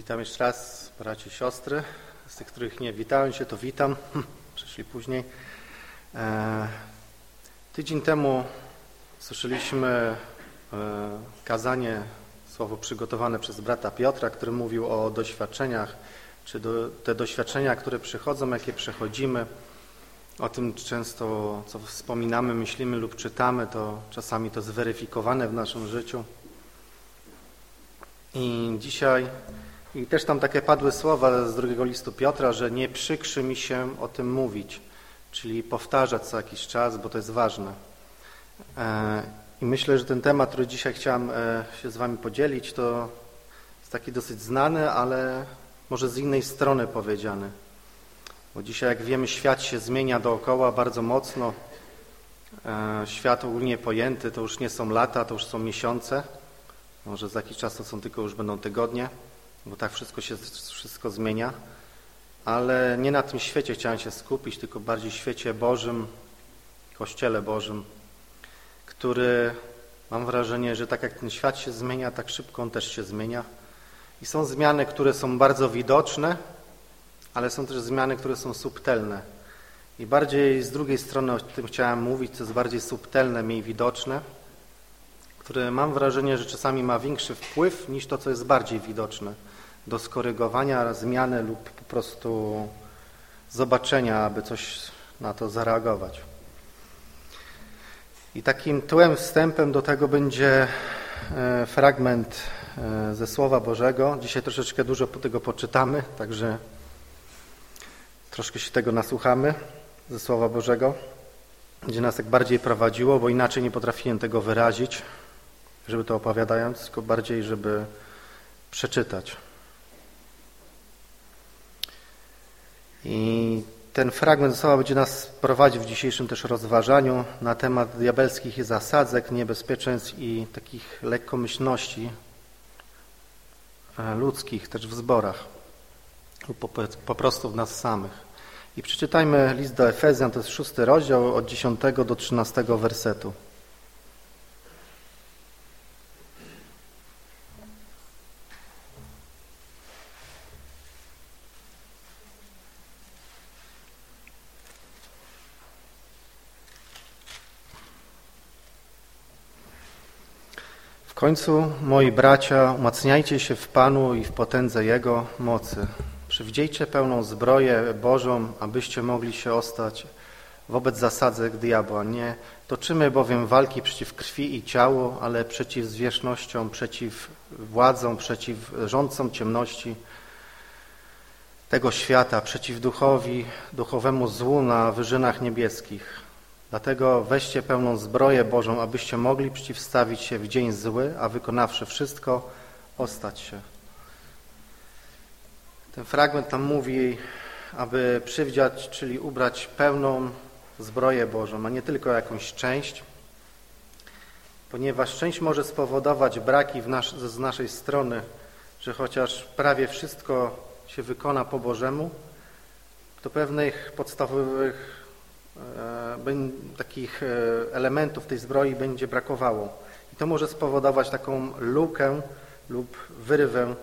Witam jeszcze raz braci i siostry. Z tych, których nie witałem się, to witam. Przyszli później. E, tydzień temu słyszeliśmy e, kazanie, słowo przygotowane przez brata Piotra, który mówił o doświadczeniach, czy do, te doświadczenia, które przychodzą, jakie przechodzimy. O tym często, co wspominamy, myślimy lub czytamy, to czasami to zweryfikowane w naszym życiu. I dzisiaj i też tam takie padły słowa z drugiego listu Piotra, że nie przykrzy mi się o tym mówić, czyli powtarzać co jakiś czas, bo to jest ważne. E, I myślę, że ten temat, który dzisiaj chciałem e, się z Wami podzielić, to jest taki dosyć znany, ale może z innej strony powiedziany. Bo dzisiaj, jak wiemy, świat się zmienia dookoła bardzo mocno. E, świat ogólnie pojęty to już nie są lata, to już są miesiące. Może za jakiś czas to są tylko już będą tygodnie bo tak wszystko się wszystko zmienia, ale nie na tym świecie chciałem się skupić, tylko bardziej świecie Bożym, Kościele Bożym, który mam wrażenie, że tak jak ten świat się zmienia, tak szybko on też się zmienia. I są zmiany, które są bardzo widoczne, ale są też zmiany, które są subtelne. I bardziej z drugiej strony o tym chciałem mówić, co jest bardziej subtelne, mniej widoczne, które mam wrażenie, że czasami ma większy wpływ niż to, co jest bardziej widoczne do skorygowania, zmiany lub po prostu zobaczenia, aby coś na to zareagować. I takim tyłem wstępem do tego będzie e, fragment e, ze Słowa Bożego. Dzisiaj troszeczkę dużo tego poczytamy, także troszkę się tego nasłuchamy ze Słowa Bożego. Będzie nas tak bardziej prowadziło, bo inaczej nie potrafiłem tego wyrazić, żeby to opowiadając, tylko bardziej, żeby przeczytać. I ten fragment słowa będzie nas prowadził w dzisiejszym też rozważaniu na temat diabelskich zasadzek, niebezpieczeństw i takich lekkomyślności e, ludzkich też w zborach lub po, po prostu w nas samych. I przeczytajmy list do Efezjan, to jest szósty rozdział od 10 do 13 wersetu. Końcu, moi bracia, umacniajcie się w Panu i w potędze Jego mocy. Przywdziejcie pełną zbroję Bożą, abyście mogli się ostać wobec zasadzek diabła. Nie toczymy bowiem walki przeciw krwi i ciału, ale przeciw zwierzchnościom, przeciw władzom, przeciw rządcom ciemności tego świata, przeciw duchowi, duchowemu złu na wyżynach niebieskich. Dlatego weźcie pełną zbroję Bożą, abyście mogli przeciwstawić się w dzień zły, a wykonawszy wszystko, ostać się. Ten fragment nam mówi, aby przywdziać, czyli ubrać pełną zbroję Bożą, a nie tylko jakąś część, ponieważ część może spowodować braki nas z naszej strony, że chociaż prawie wszystko się wykona po Bożemu, to pewnych podstawowych takich e, elementów tej zbroi będzie brakowało. I to może spowodować taką lukę lub wyrwę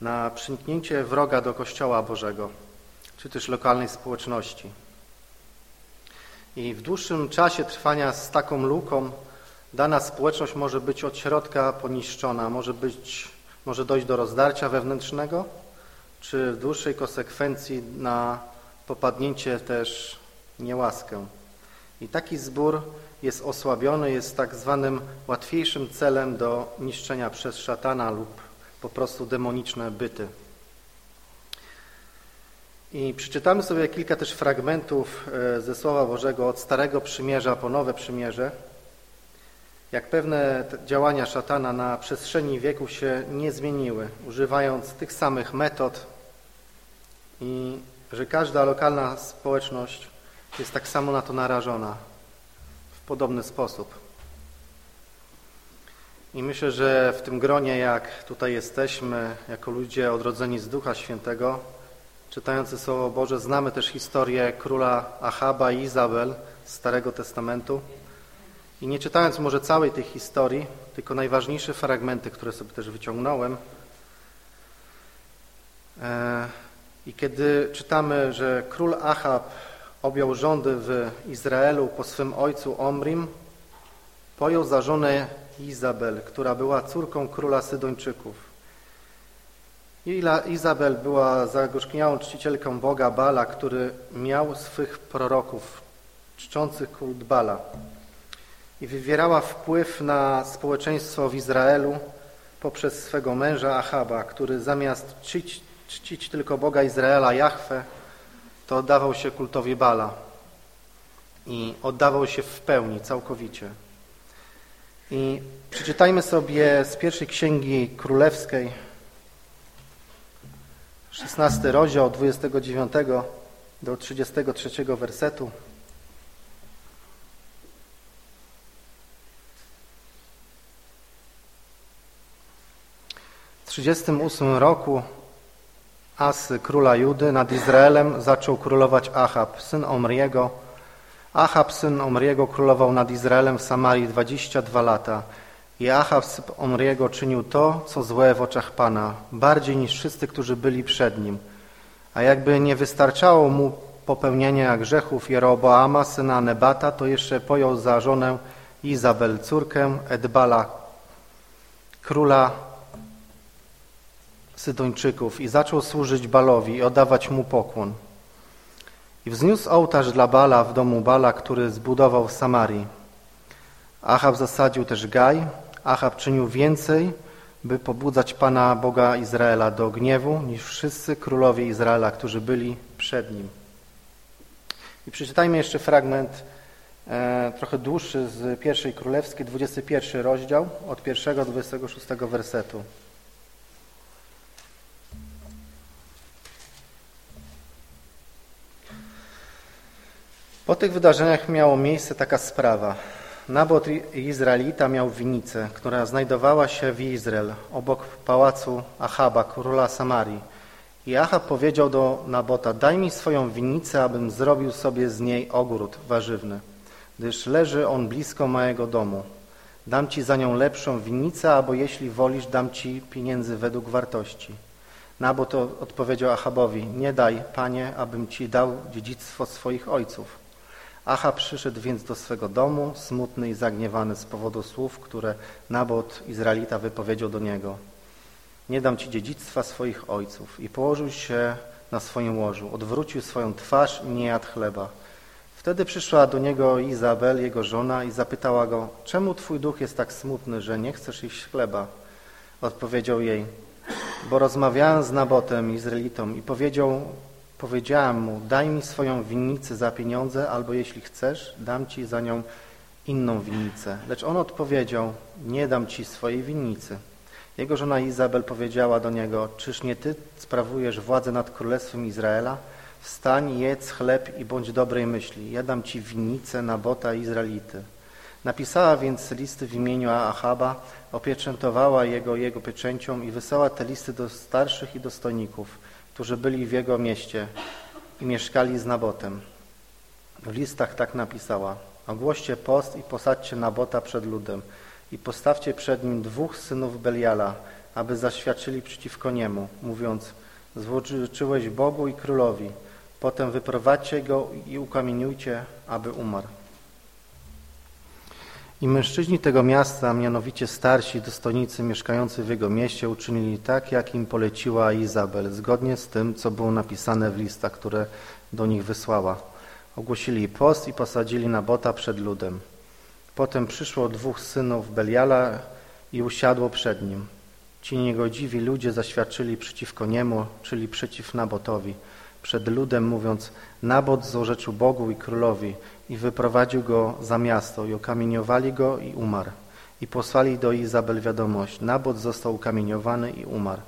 na przyniknięcie wroga do Kościoła Bożego, czy też lokalnej społeczności. I w dłuższym czasie trwania z taką luką dana społeczność może być od środka poniszczona, może, być, może dojść do rozdarcia wewnętrznego, czy w dłuższej konsekwencji na popadnięcie też niełaskę. I taki zbór jest osłabiony, jest tak zwanym łatwiejszym celem do niszczenia przez szatana lub po prostu demoniczne byty. I przeczytamy sobie kilka też fragmentów e, ze Słowa Bożego od Starego Przymierza po Nowe Przymierze, jak pewne działania szatana na przestrzeni wieków się nie zmieniły, używając tych samych metod i że każda lokalna społeczność jest tak samo na to narażona w podobny sposób. I myślę, że w tym gronie, jak tutaj jesteśmy, jako ludzie odrodzeni z Ducha Świętego, czytający Słowo Boże, znamy też historię króla Achaba i Izabel z Starego Testamentu. I nie czytając może całej tej historii, tylko najważniejsze fragmenty, które sobie też wyciągnąłem, e, i kiedy czytamy, że król Achab objął rządy w Izraelu po swym ojcu Omrim, pojął za żonę Izabel, która była córką króla Sydończyków. Izabel była zagorzkniałą czcicielką Boga Bala, który miał swych proroków czczących kult Bala i wywierała wpływ na społeczeństwo w Izraelu poprzez swego męża Achaba, który zamiast czcić, czcić tylko Boga Izraela, Jahwe, to oddawał się kultowi Bala i oddawał się w pełni, całkowicie. I przeczytajmy sobie z pierwszej księgi królewskiej, 16 rozdział, 29 do 33 wersetu. W 38 roku Asy, króla Judy, nad Izraelem zaczął królować Achab, syn Omriego. Achab, syn Omriego, królował nad Izraelem w Samarii 22 lata. I Achab, syn Omriego, czynił to, co złe w oczach Pana, bardziej niż wszyscy, którzy byli przed nim. A jakby nie wystarczało mu popełnienia grzechów Jeroboama, syna Nebata, to jeszcze pojął za żonę Izabel, córkę Edbala, króla Sydończyków i zaczął służyć Balowi i oddawać mu pokłon. I wzniósł ołtarz dla Bala w domu Bala, który zbudował w Samarii. Achab zasadził też Gaj. Achab czynił więcej, by pobudzać Pana Boga Izraela do gniewu, niż wszyscy królowie Izraela, którzy byli przed nim. I przeczytajmy jeszcze fragment e, trochę dłuższy z pierwszej królewskiej, 21 rozdział, od pierwszego do 26 wersetu. Po tych wydarzeniach miało miejsce taka sprawa. Nabot Izraelita miał winnicę, która znajdowała się w Izrael, obok pałacu Achaba, króla Samarii. I Achab powiedział do Nabota, daj mi swoją winnicę, abym zrobił sobie z niej ogród warzywny, gdyż leży on blisko mojego domu. Dam ci za nią lepszą winnicę, albo jeśli wolisz, dam ci pieniędzy według wartości. Nabot odpowiedział Achabowi, nie daj, panie, abym ci dał dziedzictwo swoich ojców. Achab przyszedł więc do swego domu, smutny i zagniewany z powodu słów, które Nabot Izraelita wypowiedział do niego. Nie dam ci dziedzictwa swoich ojców. I położył się na swoim łożu, odwrócił swoją twarz i nie jadł chleba. Wtedy przyszła do niego Izabel, jego żona, i zapytała go, czemu twój duch jest tak smutny, że nie chcesz iść chleba? Odpowiedział jej, bo rozmawiałem z Nabotem, Izraelitą, i powiedział Powiedziałem mu, daj mi swoją winnicę za pieniądze, albo jeśli chcesz, dam ci za nią inną winnicę. Lecz on odpowiedział, nie dam ci swojej winnicy. Jego żona Izabel powiedziała do niego, czyż nie ty sprawujesz władzę nad królestwem Izraela? Wstań, jedz chleb i bądź dobrej myśli. Ja dam ci winnicę Nabota Izraelity. Napisała więc listy w imieniu Achaba, opieczętowała jego jego pieczęcią i wysłała te listy do starszych i dostojników którzy byli w jego mieście i mieszkali z Nabotem. W listach tak napisała: Ogłoście post i posadźcie Nabota przed ludem i postawcie przed nim dwóch synów Beliala, aby zaświadczyli przeciwko niemu, mówiąc, złożyczyłeś Bogu i królowi, potem wyprowadźcie go i ukamieniujcie, aby umarł. I mężczyźni tego miasta, mianowicie starsi dostojnicy mieszkający w jego mieście, uczynili tak, jak im poleciła Izabel, zgodnie z tym, co było napisane w listach, które do nich wysłała. Ogłosili post i posadzili Nabota przed ludem. Potem przyszło dwóch synów Beliala i usiadło przed nim. Ci niegodziwi ludzie zaświadczyli przeciwko niemu, czyli przeciw Nabotowi, przed ludem mówiąc, Nabot złorzeczył Bogu i królowi i wyprowadził go za miasto i okamieniowali go i umarł. I posłali do Izabel wiadomość, Nabot został ukamieniowany i umarł.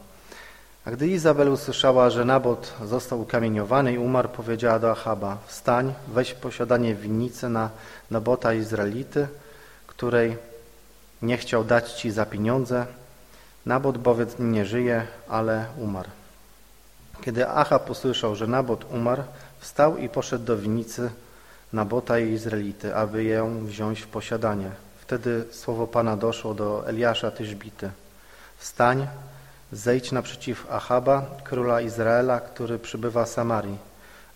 A gdy Izabel usłyszała, że Nabot został ukamieniowany i umarł, powiedziała do Achaba, wstań, weź posiadanie winnicy na Nabota Izraelity, której nie chciał dać ci za pieniądze. Nabot bowiem nie żyje, ale umarł. Kiedy Achab usłyszał, że Nabot umarł, wstał i poszedł do winnicy Nabota i Izraelity, aby ją wziąć w posiadanie. Wtedy słowo Pana doszło do Eliasza Tyżbity. Wstań, zejdź naprzeciw Achaba, króla Izraela, który przybywa w Samarii.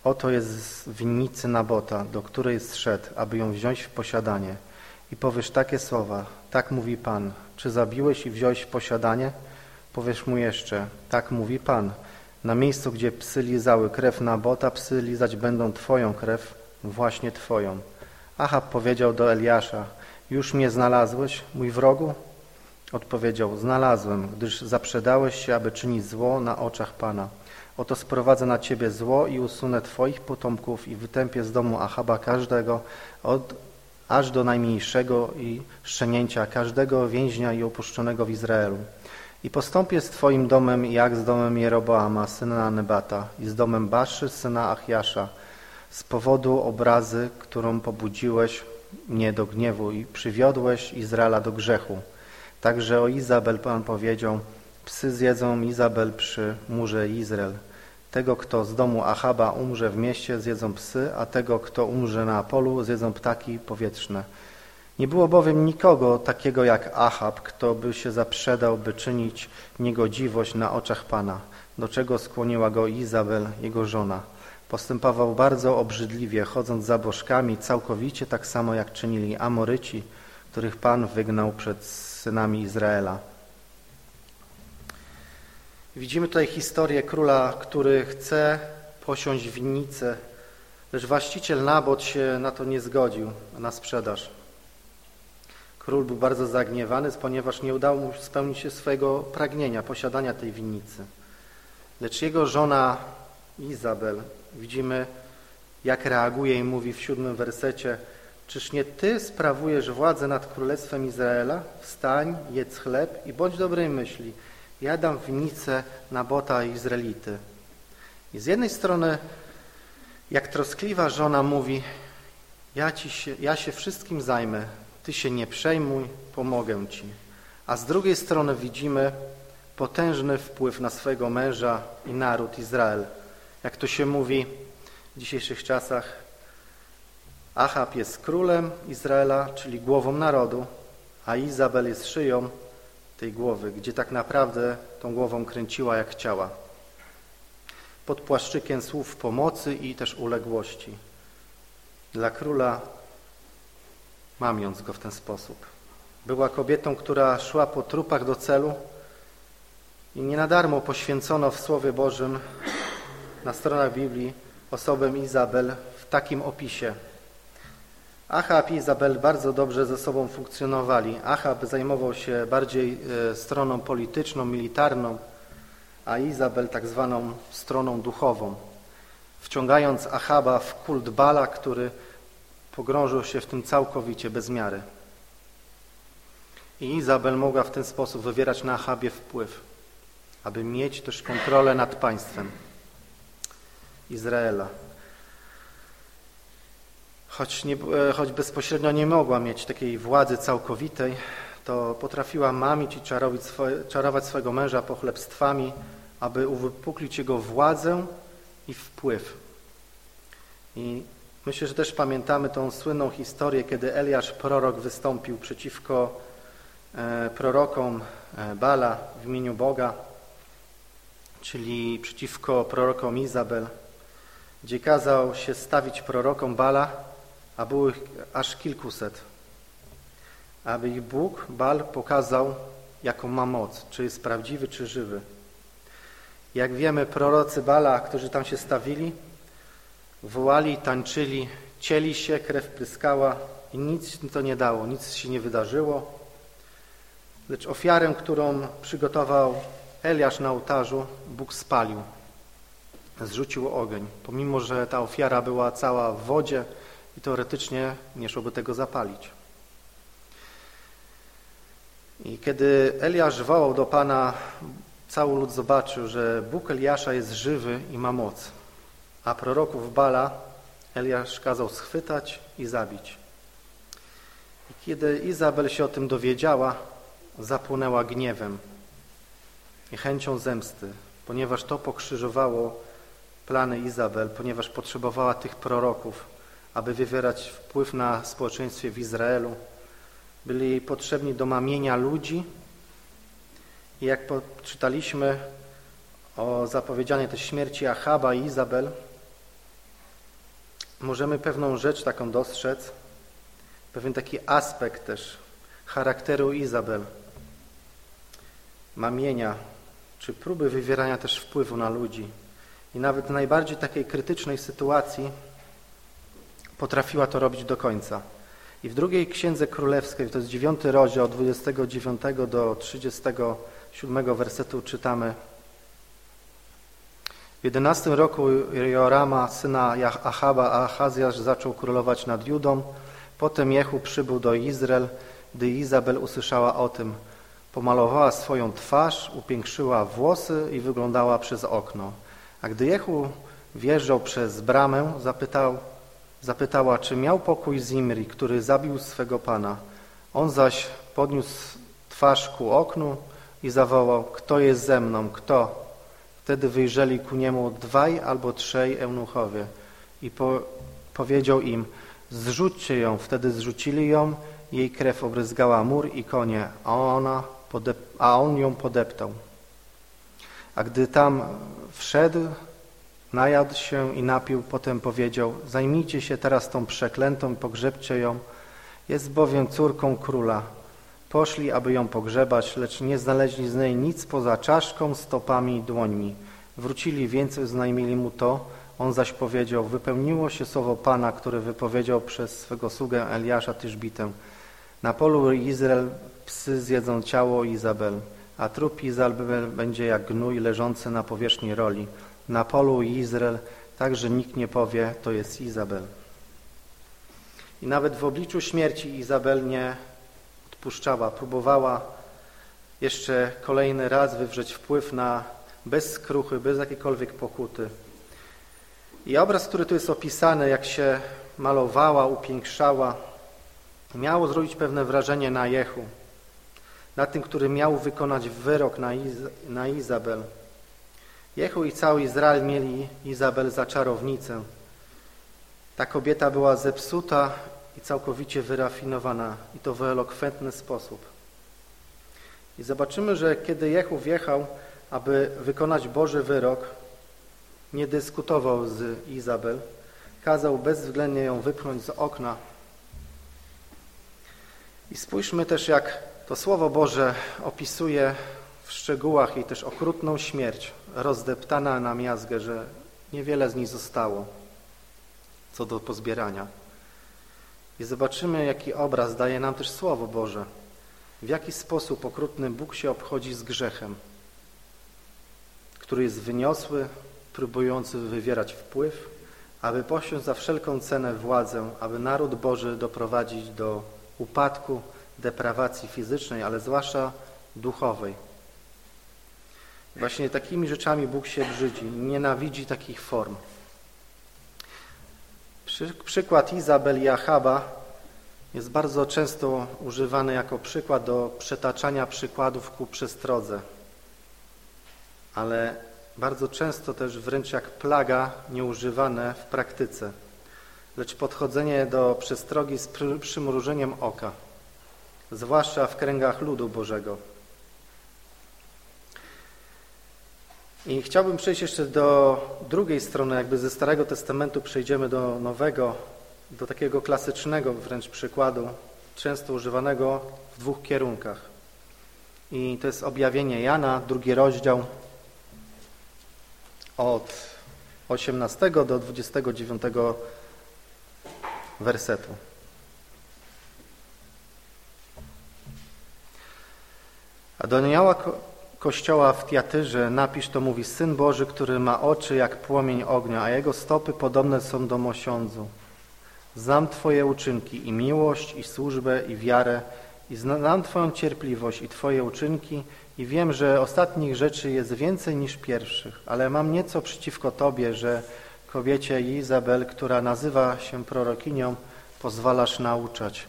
Oto jest z winnicy Nabota, do której zszedł, aby ją wziąć w posiadanie. I powiesz takie słowa, tak mówi Pan, czy zabiłeś i wziąłeś w posiadanie? Powiesz mu jeszcze, tak mówi Pan, na miejscu, gdzie psy lizały krew Nabota, psy lizać będą Twoją krew, właśnie Twoją. Achab powiedział do Eliasza, już mnie znalazłeś, mój wrogu? Odpowiedział, znalazłem, gdyż zaprzedałeś się, aby czynić zło na oczach Pana. Oto sprowadzę na Ciebie zło i usunę Twoich potomków i wytępię z domu Achaba każdego, od, aż do najmniejszego i szczenięcia, każdego więźnia i opuszczonego w Izraelu. I postąpię z Twoim domem jak z domem Jeroboama, syna Nebata, i z domem Baszy, syna Achiasza, z powodu obrazy, którą pobudziłeś mnie do gniewu i przywiodłeś Izraela do grzechu. Także o Izabel Pan powiedział, psy zjedzą Izabel przy murze Izrael. Tego, kto z domu Achaba umrze w mieście, zjedzą psy, a tego, kto umrze na polu, zjedzą ptaki powietrzne. Nie było bowiem nikogo takiego jak Achab, kto by się zaprzedał, by czynić niegodziwość na oczach Pana, do czego skłoniła go Izabel, jego żona. Postępował bardzo obrzydliwie, chodząc za bożkami, całkowicie tak samo jak czynili Amoryci, których Pan wygnał przed synami Izraela. Widzimy tutaj historię króla, który chce posiąść winnicę, lecz właściciel Nabot się na to nie zgodził, na sprzedaż. Król był bardzo zagniewany, ponieważ nie udało mu spełnić się swojego pragnienia posiadania tej winnicy. Lecz jego żona Izabel, widzimy jak reaguje i mówi w siódmym wersecie Czyż nie Ty sprawujesz władzę nad Królestwem Izraela? Wstań, jedz chleb i bądź dobrej myśli. Ja dam winnicę Nabota Izraelity. I z jednej strony, jak troskliwa żona mówi, ja, ci się, ja się wszystkim zajmę, Ty się nie przejmuj, pomogę Ci. A z drugiej strony widzimy potężny wpływ na swojego męża i naród Izrael. Jak to się mówi w dzisiejszych czasach, Achab jest królem Izraela, czyli głową narodu, a Izabel jest szyją tej głowy, gdzie tak naprawdę tą głową kręciła jak chciała. Pod płaszczykiem słów pomocy i też uległości. Dla króla mamiąc go w ten sposób. Była kobietą, która szła po trupach do celu i nie na darmo poświęcono w Słowie Bożym na stronach Biblii osobę Izabel w takim opisie. Achab i Izabel bardzo dobrze ze sobą funkcjonowali. Achab zajmował się bardziej e, stroną polityczną, militarną, a Izabel tak zwaną stroną duchową, wciągając Achaba w kult Bala, który pogrążył się w tym całkowicie bez miary. I Izabel mogła w ten sposób wywierać na Achabie wpływ, aby mieć też kontrolę nad państwem Izraela. Choć, nie, e, choć bezpośrednio nie mogła mieć takiej władzy całkowitej, to potrafiła mamić i czarować, swoje, czarować swojego męża pochlebstwami, aby uwypuklić jego władzę i wpływ. I myślę, że też pamiętamy tą słynną historię, kiedy Eliasz, prorok, wystąpił przeciwko e, prorokom e, Bala w imieniu Boga, czyli przeciwko prorokom Izabel, gdzie kazał się stawić prorokom Bala, a było ich aż kilkuset, aby ich Bóg, Bal, pokazał, jaką ma moc, czy jest prawdziwy, czy żywy. Jak wiemy, prorocy Bala, którzy tam się stawili, wołali, tańczyli, cieli się, krew pryskała i nic to nie dało, nic się nie wydarzyło. Lecz ofiarę, którą przygotował Eliasz na ołtarzu, Bóg spalił, zrzucił ogień. Pomimo, że ta ofiara była cała w wodzie i teoretycznie nie szłoby tego zapalić. I kiedy Eliasz wołał do Pana, cały lud zobaczył, że Bóg Eliasza jest żywy i ma moc, a proroków Bala Eliasz kazał schwytać i zabić. I kiedy Izabel się o tym dowiedziała, zapłonęła gniewem i chęcią zemsty, ponieważ to pokrzyżowało plany Izabel, ponieważ potrzebowała tych proroków, aby wywierać wpływ na społeczeństwie w Izraelu. Byli jej potrzebni do mamienia ludzi i jak czytaliśmy o zapowiedzianej też śmierci Achaba i Izabel, możemy pewną rzecz taką dostrzec, pewien taki aspekt też charakteru Izabel, mamienia, czy próby wywierania też wpływu na ludzi. I nawet w najbardziej takiej krytycznej sytuacji potrafiła to robić do końca. I w drugiej Księdze Królewskiej, to jest dziewiąty rozdział, od 29 do 37 wersetu czytamy w jedenastym roku Jorama, syna Achaba, a Achazjasz zaczął królować nad Judą. Potem Jehu przybył do Izrael, gdy Izabel usłyszała o tym. Pomalowała swoją twarz, upiększyła włosy i wyglądała przez okno. A gdy Jehu wjeżdżał przez bramę, zapytał, zapytała, czy miał pokój Zimri, który zabił swego pana. On zaś podniósł twarz ku oknu i zawołał, kto jest ze mną, kto? Wtedy wyjrzeli ku niemu dwaj albo trzej eunuchowie i po, powiedział im, zrzućcie ją. Wtedy zrzucili ją, jej krew obryzgała mur i konie, a, ona a on ją podeptał. A gdy tam wszedł, najadł się i napił, potem powiedział, zajmijcie się teraz tą przeklętą pogrzebcie ją, jest bowiem córką króla. Poszli, aby ją pogrzebać, lecz nie znaleźli z niej nic poza czaszką, stopami i dłońmi. Wrócili więc, oznajmili mu to, on zaś powiedział, wypełniło się słowo Pana, które wypowiedział przez swego sługę Eliasza Tyżbitę. Na polu Izrael psy zjedzą ciało Izabel, a trup Izabel będzie jak gnój leżący na powierzchni roli. Na polu Izrael także nikt nie powie, to jest Izabel. I nawet w obliczu śmierci Izabel nie odpuszczała, próbowała jeszcze kolejny raz wywrzeć wpływ na bez skruchy, bez jakiejkolwiek pokuty. I obraz, który tu jest opisany, jak się malowała, upiększała, miało zrobić pewne wrażenie na Jehu, na tym, który miał wykonać wyrok na, Iz na Izabel. Jehu i cały Izrael mieli Izabel za czarownicę. Ta kobieta była zepsuta i całkowicie wyrafinowana i to w elokwentny sposób. I zobaczymy, że kiedy Jehu wjechał, aby wykonać Boży wyrok, nie dyskutował z Izabel, kazał bezwzględnie ją wypchnąć z okna. I spójrzmy też, jak to Słowo Boże opisuje w szczegółach jej też okrutną śmierć, rozdeptana na miazgę, że niewiele z niej zostało co do pozbierania. I zobaczymy, jaki obraz daje nam też Słowo Boże. W jaki sposób okrutny Bóg się obchodzi z grzechem, który jest wyniosły, próbujący wywierać wpływ, aby posiąść za wszelką cenę władzę, aby naród Boży doprowadzić do upadku, deprawacji fizycznej, ale zwłaszcza duchowej. Właśnie takimi rzeczami Bóg się brzydzi, nienawidzi takich form. Przy, przykład Izabel i Achaba jest bardzo często używany jako przykład do przetaczania przykładów ku przestrodze. Ale bardzo często też wręcz jak plaga nieużywane w praktyce, lecz podchodzenie do przestrogi z przymrużeniem oka. Zwłaszcza w kręgach ludu Bożego. I chciałbym przejść jeszcze do drugiej strony, jakby ze Starego Testamentu przejdziemy do Nowego, do takiego klasycznego wręcz przykładu, często używanego w dwóch kierunkach. I to jest objawienie Jana, drugi rozdział od 18 do 29 wersetu. A do anioła kościoła w Tiatyrze napisz to mówi Syn Boży, który ma oczy jak płomień ognia, a jego stopy podobne są do mosiądzu. Znam Twoje uczynki i miłość, i służbę, i wiarę, i znam Twoją cierpliwość i Twoje uczynki i wiem, że ostatnich rzeczy jest więcej niż pierwszych, ale mam nieco przeciwko Tobie, że kobiecie Izabel, która nazywa się prorokinią, pozwalasz nauczać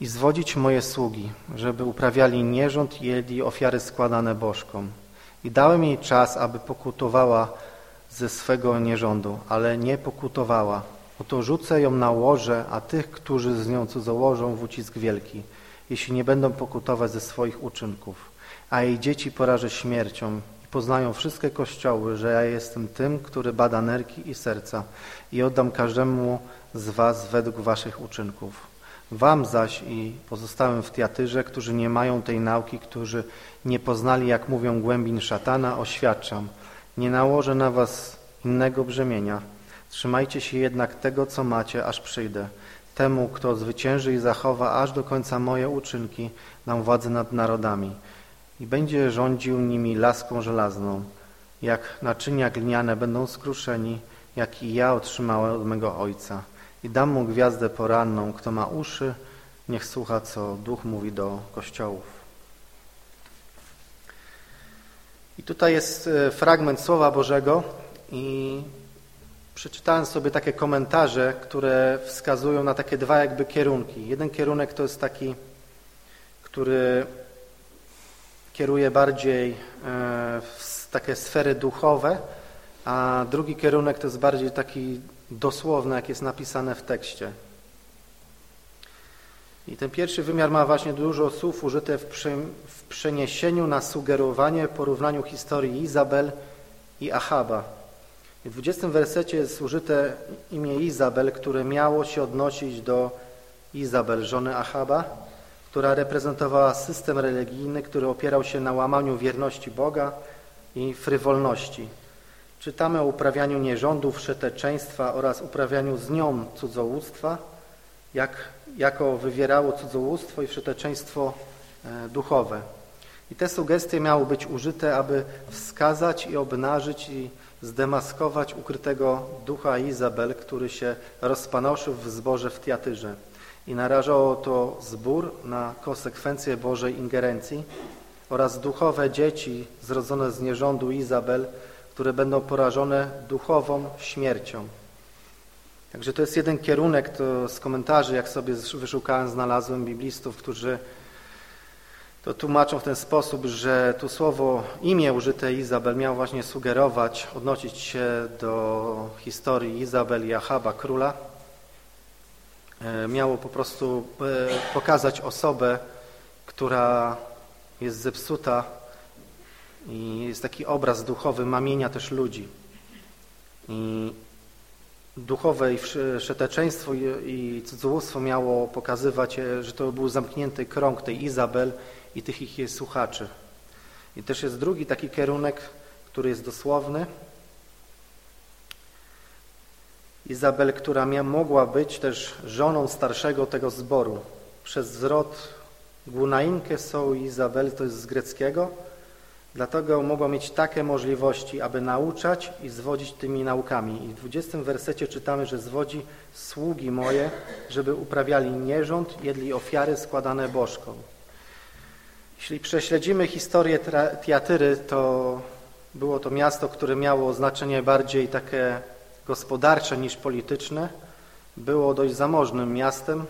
i zwodzić moje sługi, żeby uprawiali nierząd i jedli ofiary składane bożkom. I dałem jej czas, aby pokutowała ze swego nierządu, ale nie pokutowała. Oto rzucę ją na łoże, a tych, którzy z nią cudzołożą, w ucisk wielki, jeśli nie będą pokutować ze swoich uczynków. A jej dzieci porażę śmiercią i poznają wszystkie kościoły, że ja jestem tym, który bada nerki i serca i oddam każdemu z was według waszych uczynków. Wam zaś i pozostałym w Tiatyrze, którzy nie mają tej nauki, którzy nie poznali, jak mówią, głębin szatana, oświadczam, nie nałożę na was innego brzemienia. Trzymajcie się jednak tego, co macie, aż przyjdę. Temu, kto zwycięży i zachowa aż do końca moje uczynki, dam władzę nad narodami i będzie rządził nimi laską żelazną. Jak naczynia gliniane będą skruszeni, jak i ja otrzymałem od mego Ojca i dam mu gwiazdę poranną. Kto ma uszy, niech słucha, co Duch mówi do kościołów. I tutaj jest e, fragment Słowa Bożego i przeczytałem sobie takie komentarze, które wskazują na takie dwa jakby kierunki. Jeden kierunek to jest taki, który kieruje bardziej e, w takie sfery duchowe, a drugi kierunek to jest bardziej taki dosłowne, jak jest napisane w tekście. I ten pierwszy wymiar ma właśnie dużo słów użyte w, prze, w przeniesieniu na sugerowanie, porównaniu historii Izabel i Achaba. w 20 wersecie jest użyte imię Izabel, które miało się odnosić do Izabel, żony Achaba, która reprezentowała system religijny, który opierał się na łamaniu wierności Boga i frywolności. Czytamy o uprawianiu nierządów, wszeteczeństwa oraz uprawianiu z nią cudzołóstwa, jak, jako wywierało cudzołóstwo i wszeteczeństwo e, duchowe. I te sugestie miały być użyte, aby wskazać i obnażyć i zdemaskować ukrytego ducha Izabel, który się rozpanoszył w zborze w Tiatyrze. I narażało to zbór na konsekwencje Bożej ingerencji oraz duchowe dzieci zrodzone z nierządu Izabel, które będą porażone duchową śmiercią. Także to jest jeden kierunek, to z komentarzy, jak sobie wyszukałem, znalazłem biblistów, którzy to tłumaczą w ten sposób, że tu słowo imię użyte Izabel miało właśnie sugerować, odnosić się do historii Izabel i Achaba, króla. E, miało po prostu e, pokazać osobę, która jest zepsuta i jest taki obraz duchowy mamienia też ludzi. I duchowe i szeteczeństwo i cudzołóstwo miało pokazywać, e, że to był zamknięty krąg tej Izabel i tych ich jest słuchaczy. I też jest drugi taki kierunek, który jest dosłowny. Izabel, która mogła być też żoną starszego tego zboru. Przez zwrot Gunainkę są Izabel, to jest z greckiego, Dlatego mogła mieć takie możliwości, aby nauczać i zwodzić tymi naukami. I w 20 wersecie czytamy, że zwodzi sługi moje, żeby uprawiali nierząd, jedli ofiary składane bożkom. Jeśli prześledzimy historię Tiatyry, to było to miasto, które miało znaczenie bardziej takie gospodarcze niż polityczne. Było dość zamożnym miastem,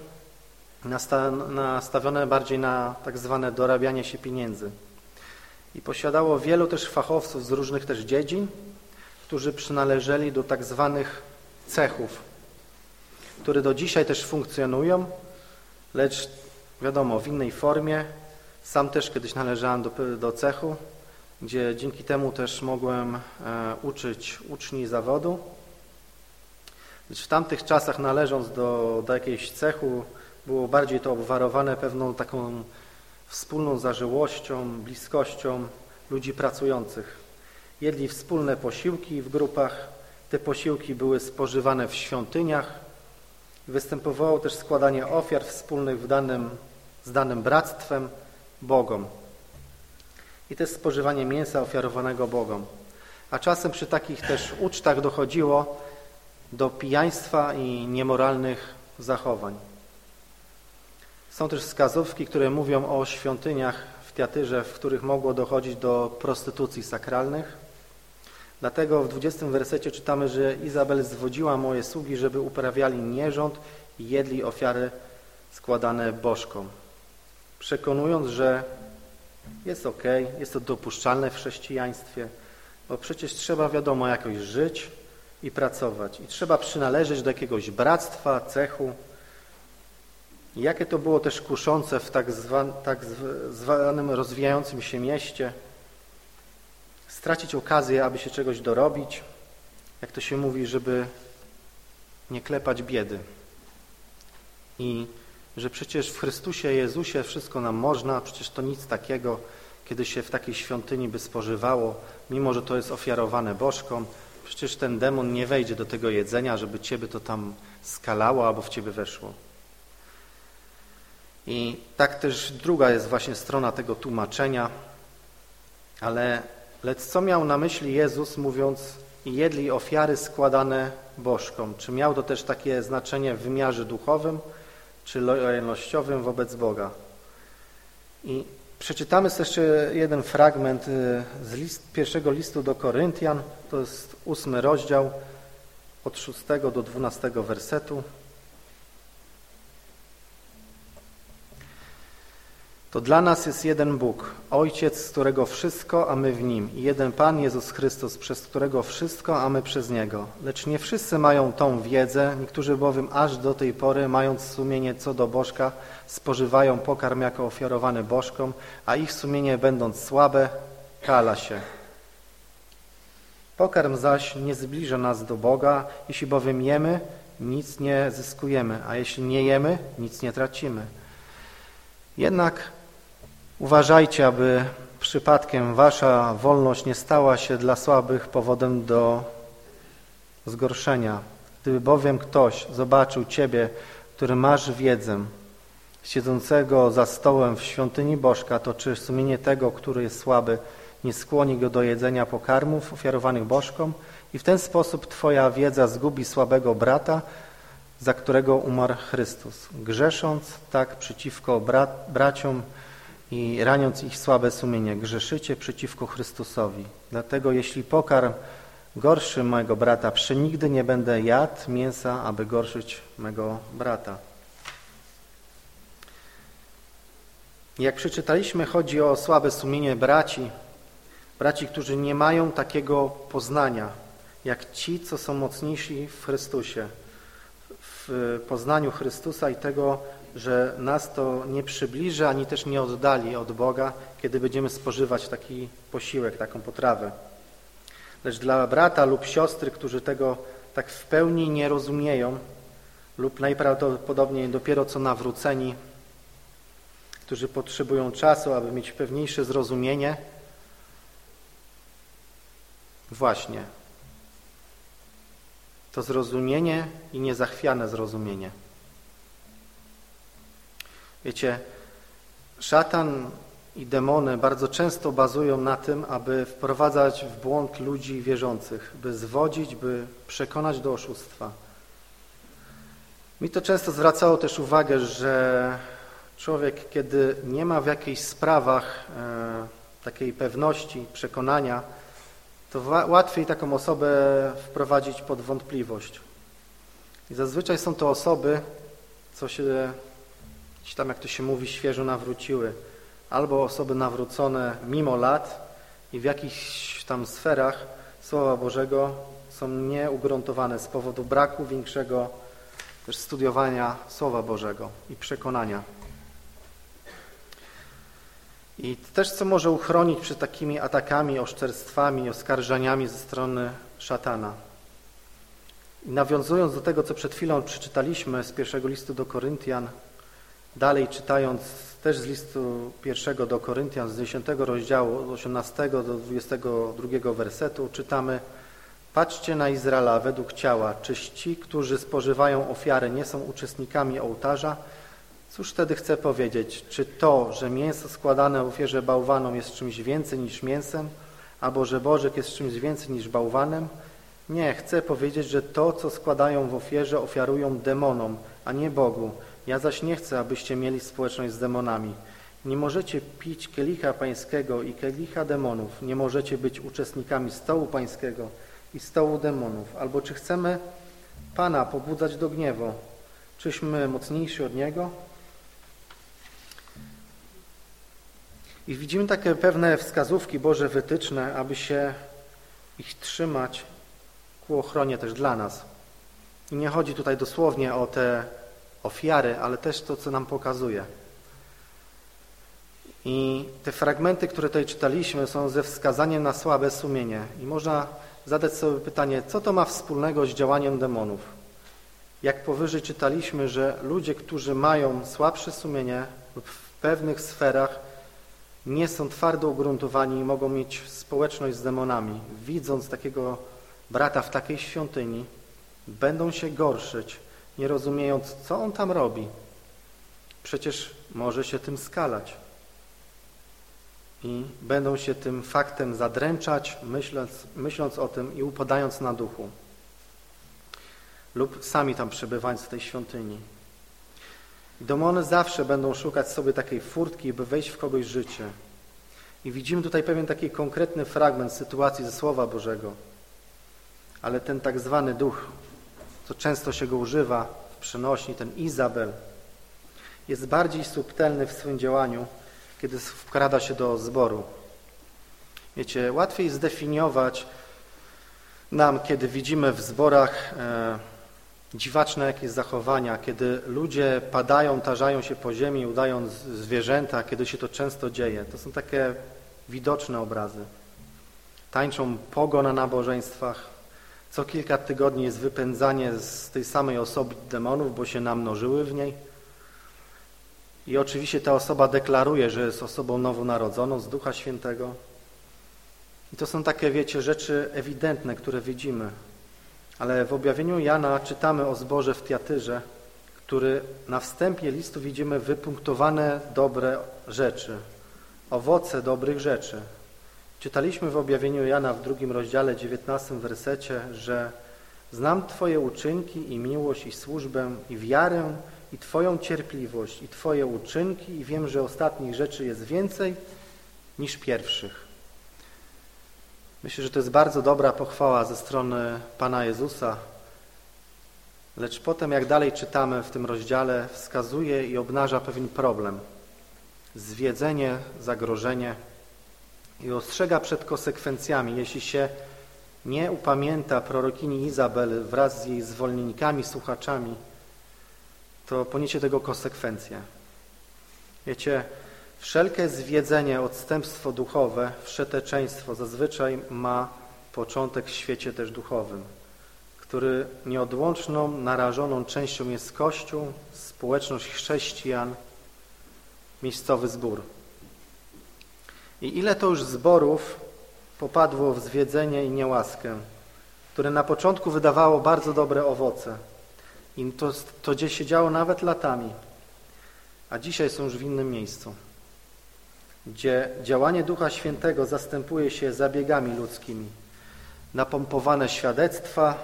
nastawione bardziej na tak zwane dorabianie się pieniędzy i posiadało wielu też fachowców z różnych też dziedzin, którzy przynależeli do tak zwanych cechów, które do dzisiaj też funkcjonują, lecz wiadomo, w innej formie. Sam też kiedyś należałem do, do cechu, gdzie dzięki temu też mogłem e, uczyć uczni zawodu. Lecz w tamtych czasach należąc do, do jakiejś cechu było bardziej to obwarowane pewną taką wspólną zażyłością, bliskością ludzi pracujących. Jedli wspólne posiłki w grupach, te posiłki były spożywane w świątyniach, występowało też składanie ofiar wspólnych w danym, z danym bractwem Bogom. I też spożywanie mięsa ofiarowanego Bogom. A czasem przy takich też ucztach dochodziło do pijaństwa i niemoralnych zachowań. Są też wskazówki, które mówią o świątyniach w Tiatyrze, w których mogło dochodzić do prostytucji sakralnych. Dlatego w 20 wersecie czytamy, że Izabel zwodziła moje sługi, żeby uprawiali nierząd i jedli ofiary składane bożkom, przekonując, że jest ok, jest to dopuszczalne w chrześcijaństwie, bo przecież trzeba, wiadomo, jakoś żyć i pracować i trzeba przynależeć do jakiegoś bractwa, cechu, Jakie to było też kuszące w tak, zwan, tak zwanym rozwijającym się mieście, stracić okazję, aby się czegoś dorobić, jak to się mówi, żeby nie klepać biedy. I że przecież w Chrystusie Jezusie wszystko nam można, przecież to nic takiego, kiedy się w takiej świątyni by spożywało, mimo że to jest ofiarowane bożkom, przecież ten demon nie wejdzie do tego jedzenia, żeby ciebie to tam skalało albo w ciebie weszło. I tak też druga jest właśnie strona tego tłumaczenia, ale lecz co miał na myśli Jezus mówiąc jedli ofiary składane bożkom? Czy miał to też takie znaczenie w wymiarze duchowym, czy lojalnościowym wobec Boga? I przeczytamy jeszcze jeden fragment y, z list, pierwszego listu do Koryntian, to jest ósmy rozdział, od szóstego do dwunastego wersetu. To dla nas jest jeden Bóg, Ojciec, z którego wszystko, a my w Nim, i jeden Pan Jezus Chrystus, przez którego wszystko, a my przez Niego. Lecz nie wszyscy mają tą wiedzę, niektórzy bowiem aż do tej pory, mając sumienie co do Bożka, spożywają pokarm jako ofiarowany Bożkom, a ich sumienie, będąc słabe, kala się. Pokarm zaś nie zbliża nas do Boga, jeśli bowiem jemy, nic nie zyskujemy, a jeśli nie jemy, nic nie tracimy. Jednak Uważajcie, aby przypadkiem wasza wolność nie stała się dla słabych powodem do zgorszenia. Gdyby bowiem ktoś zobaczył Ciebie, który masz wiedzę, siedzącego za stołem w świątyni Bożka, to czy sumienie tego, który jest słaby, nie skłoni go do jedzenia pokarmów ofiarowanych Bożkom i w ten sposób Twoja wiedza zgubi słabego brata, za którego umarł Chrystus, grzesząc tak przeciwko brat, braciom i raniąc ich słabe sumienie, grzeszycie przeciwko Chrystusowi. Dlatego jeśli pokarm gorszy mojego brata, przenigdy nie będę jadł mięsa, aby gorszyć mego brata. Jak przeczytaliśmy, chodzi o słabe sumienie braci, braci, którzy nie mają takiego poznania, jak ci, co są mocniejsi w Chrystusie, w poznaniu Chrystusa i tego, że nas to nie przybliży, ani też nie oddali od Boga, kiedy będziemy spożywać taki posiłek, taką potrawę. Lecz dla brata lub siostry, którzy tego tak w pełni nie rozumieją lub najprawdopodobniej dopiero co nawróceni, którzy potrzebują czasu, aby mieć pewniejsze zrozumienie, właśnie to zrozumienie i niezachwiane zrozumienie. Wiecie, szatan i demony bardzo często bazują na tym, aby wprowadzać w błąd ludzi wierzących, by zwodzić, by przekonać do oszustwa. Mi to często zwracało też uwagę, że człowiek, kiedy nie ma w jakichś sprawach e, takiej pewności, przekonania, to łatwiej taką osobę wprowadzić pod wątpliwość. I zazwyczaj są to osoby, co się gdzieś tam, jak to się mówi, świeżo nawróciły, albo osoby nawrócone mimo lat i w jakichś tam sferach Słowa Bożego są nieugruntowane z powodu braku większego też studiowania Słowa Bożego i przekonania. I też co może uchronić przed takimi atakami, oszczerstwami, oskarżeniami ze strony szatana. I nawiązując do tego, co przed chwilą przeczytaliśmy z pierwszego listu do Koryntian, dalej czytając też z listu pierwszego do Koryntian z 10 rozdziału, od 18 do 22 wersetu czytamy Patrzcie na Izraela według ciała, czyś ci, którzy spożywają ofiary, nie są uczestnikami ołtarza? Cóż wtedy chcę powiedzieć? Czy to, że mięso składane w ofierze bałwanom jest czymś więcej niż mięsem, albo że bożek jest czymś więcej niż bałwanem? Nie, chcę powiedzieć, że to, co składają w ofierze, ofiarują demonom, a nie Bogu. Ja zaś nie chcę, abyście mieli społeczność z demonami. Nie możecie pić kielicha pańskiego i kielicha demonów. Nie możecie być uczestnikami stołu pańskiego i stołu demonów. Albo czy chcemy Pana pobudzać do gniewu? Czyśmy mocniejsi od Niego? I widzimy takie pewne wskazówki Boże wytyczne, aby się ich trzymać ku ochronie też dla nas. I nie chodzi tutaj dosłownie o te ofiary, ale też to, co nam pokazuje. I te fragmenty, które tutaj czytaliśmy, są ze wskazaniem na słabe sumienie. I można zadać sobie pytanie, co to ma wspólnego z działaniem demonów? Jak powyżej czytaliśmy, że ludzie, którzy mają słabsze sumienie lub w pewnych sferach nie są twardo ugruntowani i mogą mieć społeczność z demonami, widząc takiego brata w takiej świątyni, będą się gorszyć, nie rozumiejąc, co on tam robi. Przecież może się tym skalać. I będą się tym faktem zadręczać, myśląc, myśląc o tym i upadając na duchu. Lub sami tam przebywając w tej świątyni. Demony zawsze będą szukać sobie takiej furtki, by wejść w kogoś życie. I widzimy tutaj pewien taki konkretny fragment sytuacji ze Słowa Bożego. Ale ten tak zwany duch, co często się go używa w przenośni, ten Izabel, jest bardziej subtelny w swoim działaniu, kiedy wkrada się do zboru. Wiecie, łatwiej zdefiniować nam, kiedy widzimy w zborach e, dziwaczne jakieś zachowania, kiedy ludzie padają, tarzają się po ziemi, udając zwierzęta, kiedy się to często dzieje. To są takie widoczne obrazy. Tańczą pogo na nabożeństwach. Co kilka tygodni jest wypędzanie z tej samej osoby demonów, bo się namnożyły w niej. I oczywiście ta osoba deklaruje, że jest osobą nowonarodzoną z Ducha Świętego. I to są takie, wiecie, rzeczy ewidentne, które widzimy. Ale w objawieniu Jana czytamy o zborze w Tiatyrze, który na wstępie listu widzimy wypunktowane dobre rzeczy, owoce dobrych rzeczy. Czytaliśmy w objawieniu Jana w drugim rozdziale, dziewiętnastym wersecie, że znam Twoje uczynki i miłość i służbę i wiarę i Twoją cierpliwość i Twoje uczynki i wiem, że ostatnich rzeczy jest więcej niż pierwszych. Myślę, że to jest bardzo dobra pochwała ze strony Pana Jezusa, lecz potem, jak dalej czytamy w tym rozdziale, wskazuje i obnaża pewien problem. Zwiedzenie, zagrożenie i ostrzega przed konsekwencjami, jeśli się nie upamięta prorokini Izabel wraz z jej zwolniennikami, słuchaczami, to poniesie tego konsekwencje. Wiecie, Wszelkie zwiedzenie, odstępstwo duchowe, wszeteczeństwo zazwyczaj ma początek w świecie też duchowym, który nieodłączną, narażoną częścią jest Kościół, społeczność chrześcijan, miejscowy zbór. I ile to już zborów popadło w zwiedzenie i niełaskę, które na początku wydawało bardzo dobre owoce. I to, to gdzieś się działo nawet latami, a dzisiaj są już w innym miejscu gdzie działanie Ducha Świętego zastępuje się zabiegami ludzkimi. Napompowane świadectwa,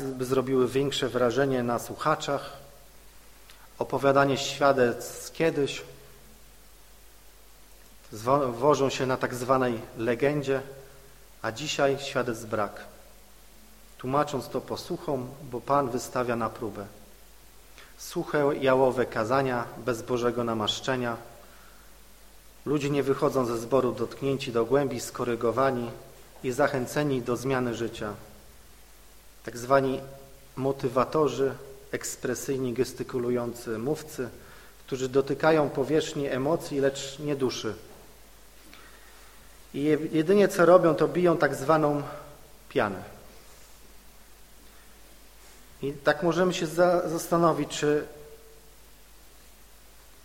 by zrobiły większe wrażenie na słuchaczach, opowiadanie świadectw kiedyś, wożą się na tak zwanej legendzie, a dzisiaj świadectw brak. Tłumacząc to posłuchom, bo Pan wystawia na próbę. Suche, jałowe kazania bez Bożego namaszczenia – Ludzie nie wychodzą ze zboru dotknięci do głębi, skorygowani i zachęceni do zmiany życia. Tak zwani motywatorzy, ekspresyjni, gestykulujący mówcy, którzy dotykają powierzchni emocji, lecz nie duszy. I jedynie co robią, to biją tak zwaną pianę. I tak możemy się za zastanowić, czy,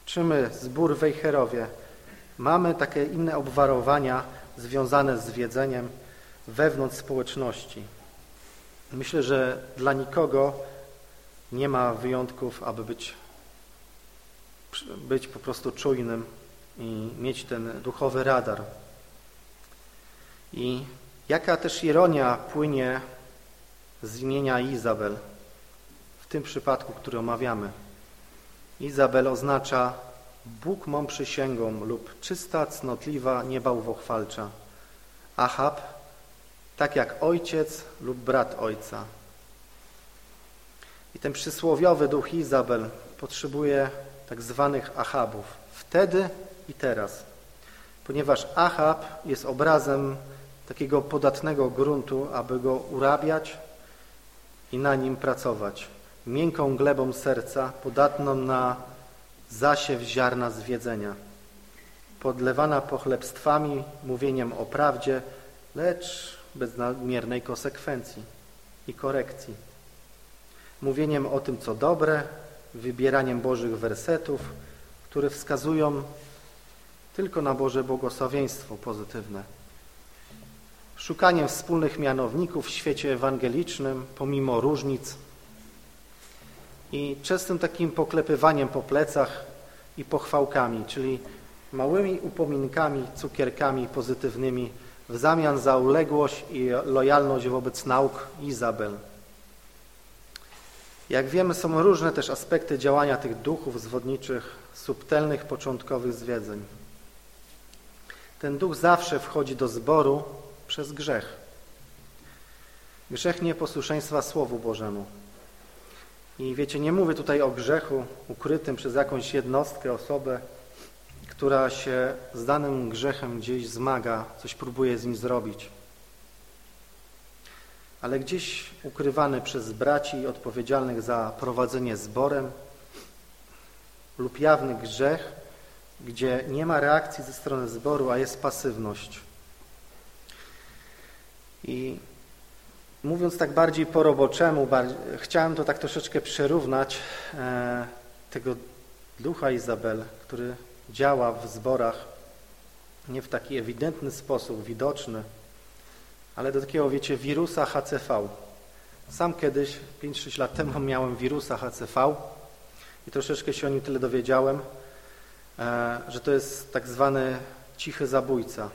czy my, zbór Wejherowie, mamy takie inne obwarowania związane z wiedzeniem wewnątrz społeczności. Myślę, że dla nikogo nie ma wyjątków, aby być, być po prostu czujnym i mieć ten duchowy radar. I jaka też ironia płynie z imienia Izabel w tym przypadku, który omawiamy. Izabel oznacza Bóg mą przysięgą lub czysta, cnotliwa, niebałwochwalcza. Achab, tak jak ojciec lub brat ojca. I ten przysłowiowy duch Izabel potrzebuje tak zwanych Achabów. Wtedy i teraz. Ponieważ Achab jest obrazem takiego podatnego gruntu, aby go urabiać i na nim pracować. Miękką glebą serca, podatną na zasiew ziarna zwiedzenia. Podlewana pochlebstwami, mówieniem o prawdzie, lecz bez nadmiernej konsekwencji i korekcji. Mówieniem o tym, co dobre, wybieraniem Bożych wersetów, które wskazują tylko na Boże błogosławieństwo pozytywne. Szukaniem wspólnych mianowników w świecie ewangelicznym, pomimo różnic i częstym takim poklepywaniem po plecach i pochwałkami, czyli małymi upominkami, cukierkami pozytywnymi w zamian za uległość i lojalność wobec nauk Izabel. Jak wiemy, są różne też aspekty działania tych duchów zwodniczych, subtelnych, początkowych zwiedzeń. Ten duch zawsze wchodzi do zboru przez grzech. Grzech nieposłuszeństwa Słowu Bożemu. I wiecie, nie mówię tutaj o grzechu ukrytym przez jakąś jednostkę, osobę, która się z danym grzechem gdzieś zmaga, coś próbuje z nim zrobić. Ale gdzieś ukrywany przez braci odpowiedzialnych za prowadzenie zborem lub jawny grzech, gdzie nie ma reakcji ze strony zboru, a jest pasywność. I mówiąc tak bardziej po roboczemu, bardziej, chciałem to tak troszeczkę przerównać e, tego ducha Izabel, który działa w zborach nie w taki ewidentny sposób, widoczny, ale do takiego, wiecie, wirusa HCV. Sam kiedyś, 5-6 lat temu miałem wirusa HCV i troszeczkę się o nim tyle dowiedziałem, e, że to jest tak zwany cichy zabójca.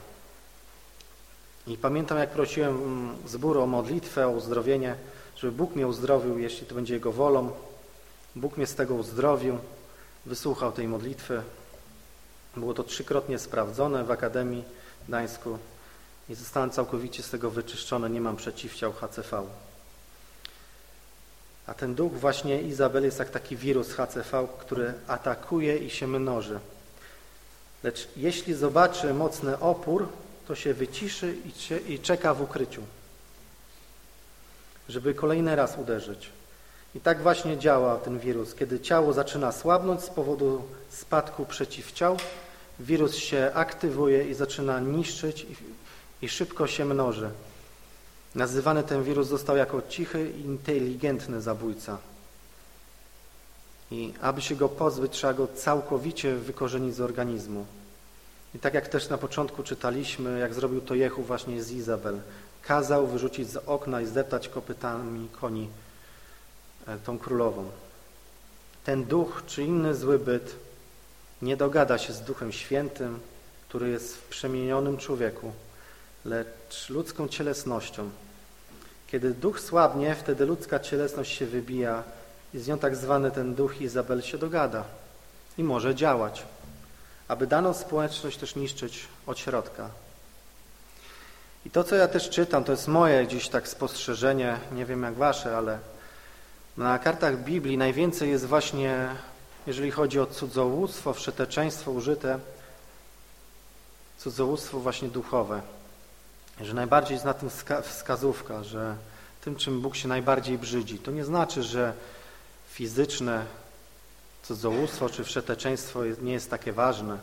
I pamiętam, jak prosiłem zbór o modlitwę, o uzdrowienie, żeby Bóg mnie uzdrowił, jeśli to będzie Jego wolą. Bóg mnie z tego uzdrowił, wysłuchał tej modlitwy, było to trzykrotnie sprawdzone w Akademii w Gdańsku i zostałem całkowicie z tego wyczyszczony, nie mam przeciwciał HCV. A ten duch właśnie Izabel jest jak taki wirus HCV, który atakuje i się mnoży. Lecz jeśli zobaczy mocny opór, to się wyciszy i czeka w ukryciu, żeby kolejny raz uderzyć. I tak właśnie działa ten wirus. Kiedy ciało zaczyna słabnąć z powodu spadku przeciwciał, wirus się aktywuje i zaczyna niszczyć i, szybko się mnoży. Nazywany ten wirus został jako cichy, inteligentny zabójca. I aby się go pozbyć, trzeba go całkowicie wykorzenić z organizmu. I tak jak też na początku czytaliśmy, jak zrobił to Jehu właśnie z Izabel. Kazał wyrzucić z okna i zdeptać kopytami koni e, tą królową. Ten duch czy inny zły byt nie dogada się z Duchem Świętym, który jest w przemienionym człowieku, lecz ludzką cielesnością. Kiedy duch słabnie, wtedy ludzka cielesność się wybija i z nią tak zwany ten duch Izabel się dogada i może działać, aby daną społeczność też niszczyć od środka. I to, co ja też czytam, to jest moje gdzieś tak spostrzeżenie, nie wiem jak wasze, ale na kartach Biblii najwięcej jest właśnie jeżeli chodzi o cudzołóstwo, wszeteczeństwo użyte, cudzołóstwo właśnie duchowe. Że najbardziej jest na tym wskazówka, że tym, czym Bóg się najbardziej brzydzi. To nie znaczy, że fizyczne cudzołóstwo czy wszeteczeństwo nie jest takie ważne.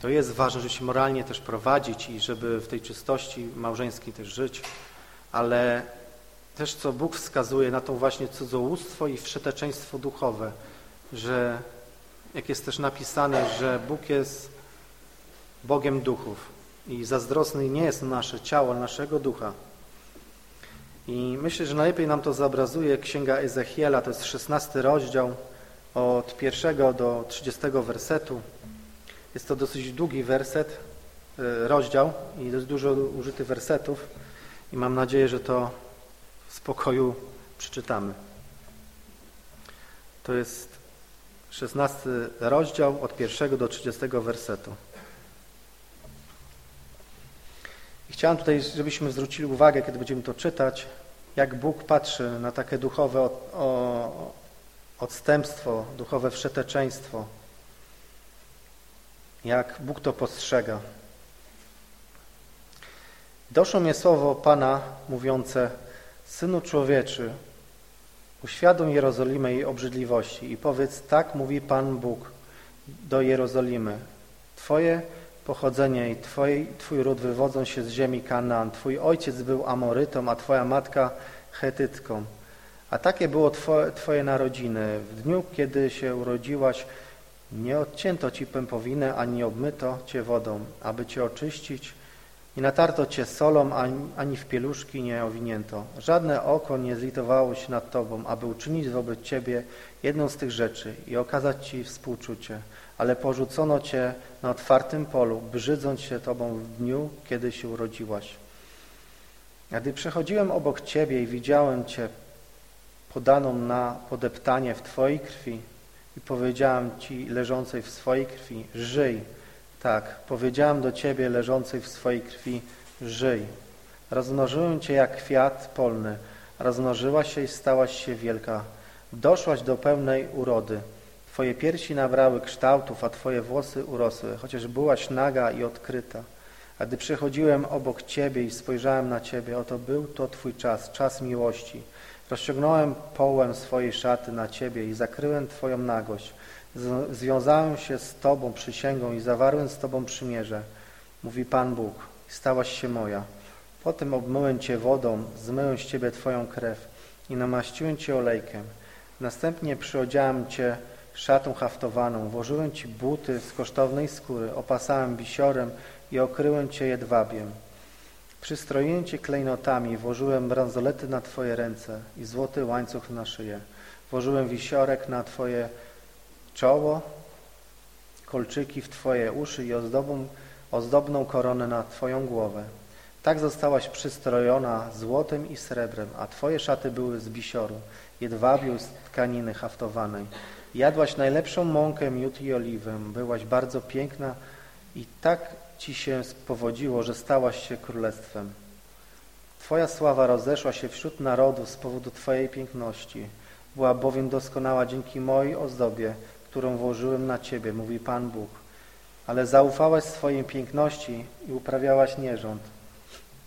to jest ważne, żeby się moralnie też prowadzić i żeby w tej czystości małżeńskiej też żyć, ale też co Bóg wskazuje na to właśnie cudzołóstwo i wszeteczeństwo duchowe, że jak jest też napisane, że Bóg jest Bogiem duchów i zazdrosny nie jest nasze ciało, naszego ducha. I myślę, że najlepiej nam to zobrazuje Księga Ezechiela, to jest 16 rozdział od pierwszego do 30 wersetu. Jest to dosyć długi werset, e, rozdział i dużo użytych wersetów i mam nadzieję, że to w spokoju przeczytamy. To jest 16 rozdział od pierwszego do 30 wersetu. I chciałem tutaj, żebyśmy zwrócili uwagę, kiedy będziemy to czytać, jak Bóg patrzy na takie duchowe odstępstwo, duchowe wszeteczeństwo, jak Bóg to postrzega. Doszło mnie słowo Pana mówiące, Synu człowieczy, uświadom Jerozolimę jej obrzydliwości i powiedz, tak mówi Pan Bóg do Jerozolimy. Twoje pochodzenie i twoi, Twój ród wywodzą się z ziemi Kanaan. Twój ojciec był Amorytą, a Twoja matka Chetytką. A takie było twoje, narodziny. W dniu, kiedy się urodziłaś, nie odcięto Ci pępowinę, ani obmyto Cię wodą, aby Cię oczyścić. Nie natarto Cię solą, ani, ani w pieluszki nie owinięto. Żadne oko nie zlitowało się nad Tobą, aby uczynić wobec Ciebie jedną z tych rzeczy i okazać Ci współczucie. Ale porzucono Cię na otwartym polu, brzydząc się Tobą w dniu, kiedy się urodziłaś. A gdy przechodziłem obok Ciebie i widziałem Cię podaną na podeptanie w Twojej krwi i powiedziałem Ci leżącej w swojej krwi, żyj. Tak, powiedziałem do Ciebie leżącej w swojej krwi, żyj. Rozmnożyłem Cię jak kwiat polny, rozmnożyłaś się i stałaś się wielka. Doszłaś do pełnej urody. Twoje piersi nabrały kształtów, a Twoje włosy urosły, chociaż byłaś naga i odkryta. A gdy przechodziłem obok Ciebie i spojrzałem na Ciebie, oto był to Twój czas, czas miłości. Rozciągnąłem połem swojej szaty na Ciebie i zakryłem Twoją nagość. Związałem się z Tobą przysięgą i zawarłem z Tobą przymierze, mówi Pan Bóg, stałaś się moja. Potem obmyłem Cię wodą, zmyłem z Ciebie Twoją krew i namaściłem Cię olejkiem. Następnie przyodziałem Cię szatą haftowaną, włożyłem Ci buty z kosztownej skóry, opasałem bisiorem i okryłem Cię jedwabiem. Przystroiłem Cię klejnotami, włożyłem bransolety na Twoje ręce i złoty łańcuch na szyję. Włożyłem wisiorek na Twoje czoło, kolczyki w Twoje uszy i ozdobą, ozdobną koronę na Twoją głowę. Tak zostałaś przystrojona złotem i srebrem, a Twoje szaty były z bisioru, jedwabiu z tkaniny haftowanej. Jadłaś najlepszą mąkę, miód i oliwę, byłaś bardzo piękna i tak Ci się powodziło, że stałaś się królestwem. Twoja sława rozeszła się wśród narodów z powodu Twojej piękności. Była bowiem doskonała dzięki mojej ozdobie, którą włożyłem na Ciebie, mówi Pan Bóg. Ale zaufałaś swojej piękności i uprawiałaś nierząd.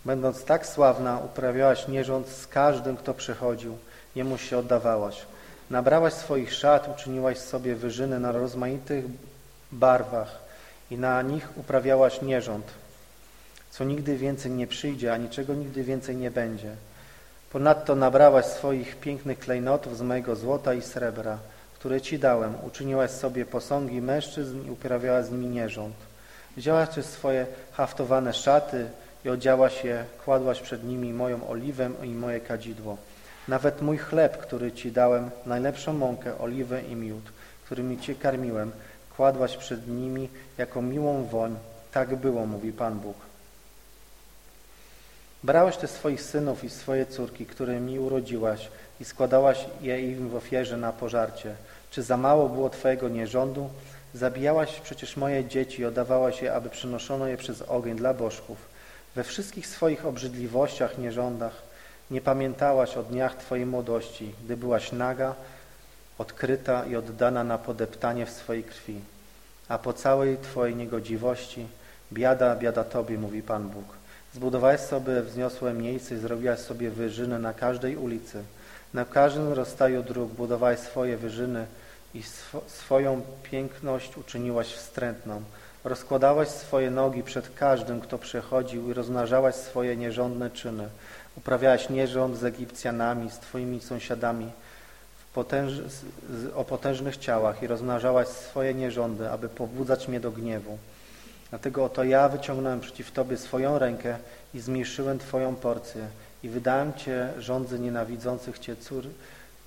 Będąc tak sławna, uprawiałaś nierząd z każdym, kto przychodził. Jemu się oddawałaś. Nabrałaś swoich szat, uczyniłaś sobie wyżyny na rozmaitych barwach i na nich uprawiałaś nierząd, co nigdy więcej nie przyjdzie, a niczego nigdy więcej nie będzie. Ponadto nabrałaś swoich pięknych klejnotów z mojego złota i srebra, które Ci dałem. Uczyniłaś sobie posągi mężczyzn i uprawiałaś z nimi nierząd. Wzięłaś też swoje haftowane szaty i odziałaś je, kładłaś przed nimi moją oliwę i moje kadzidło. Nawet mój chleb, który Ci dałem, najlepszą mąkę, oliwę i miód, którymi Cię karmiłem, kładłaś przed nimi jako miłą woń. Tak było, mówi Pan Bóg. Brałaś te swoich synów i swoje córki, które mi urodziłaś i składałaś je im w ofierze na pożarcie. Czy za mało było Twojego nierządu? Zabijałaś przecież moje dzieci i oddawałaś je, aby przynoszono je przez ogień dla bożków. We wszystkich swoich obrzydliwościach, nierządach nie pamiętałaś o dniach Twojej młodości, gdy byłaś naga, odkryta i oddana na podeptanie w swojej krwi. A po całej Twojej niegodziwości biada, biada Tobie, mówi Pan Bóg. Zbudowałeś sobie wzniosłe miejsce i zrobiłaś sobie wyżyny na każdej ulicy. Na każdym rozstaju dróg budowałeś swoje wyżyny i sw swoją piękność uczyniłaś wstrętną. Rozkładałaś swoje nogi przed każdym, kto przechodził i rozmnażałaś swoje nierządne czyny. Uprawiałaś nierząd z Egipcjanami, z Twoimi sąsiadami potęż, o potężnych ciałach i rozmnażałaś swoje nierządy, aby pobudzać mnie do gniewu. Dlatego oto ja wyciągnąłem przeciw Tobie swoją rękę i zmniejszyłem Twoją porcję i wydałem Cię rządzy nienawidzących Cię cór,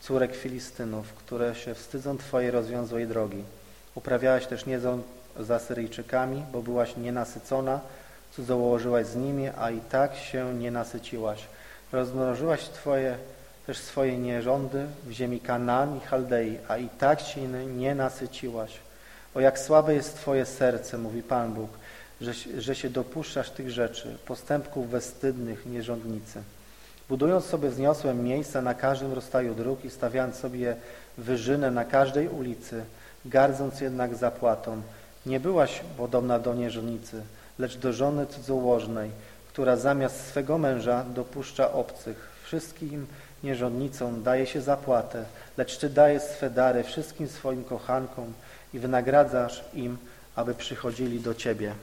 córek Filistynów, które się wstydzą Twojej rozwiązłej drogi. Uprawiałaś też niezą z Asyryjczykami, bo byłaś nienasycona, cudzołożyłaś z nimi, a i tak się nie nasyciłaś. Rozmnożyłaś Twoje też swoje nierządy w ziemi Kanaan i Chaldei, a i tak się nie nasyciłaś. O jak słabe jest Twoje serce, mówi Pan Bóg, że, że się dopuszczasz tych rzeczy, postępków bezstydnych nierządnicy. Budując sobie wzniosłe miejsca na każdym rozstaju dróg i stawiając sobie wyżynę na każdej ulicy, gardząc jednak zapłatą, nie byłaś podobna do nierządnicy, lecz do żony cudzołożnej, która zamiast swego męża dopuszcza obcych. Wszystkim nierządnicom daje się zapłatę, lecz Ty dajesz swe dary wszystkim swoim kochankom i wynagradzasz im, aby przychodzili do Ciebie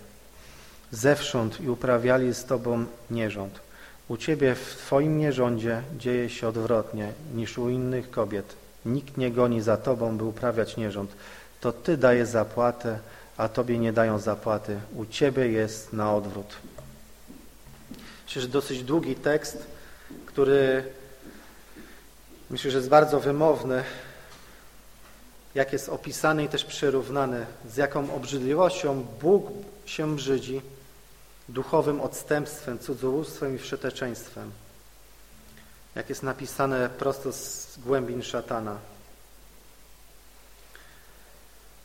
zewsząd i uprawiali z Tobą nierząd. U Ciebie w Twoim nierządzie dzieje się odwrotnie niż u innych kobiet. Nikt nie goni za Tobą, by uprawiać nierząd. To Ty dajesz zapłatę, a Tobie nie dają zapłaty. U Ciebie jest na odwrót. Myślę, że dosyć długi tekst, który myślę, że jest bardzo wymowny, jak jest opisany i też przyrównany, z jaką obrzydliwością Bóg się brzydzi duchowym odstępstwem, cudzołóstwem i wszeteczeństwem. Jak jest napisane prosto z głębin szatana.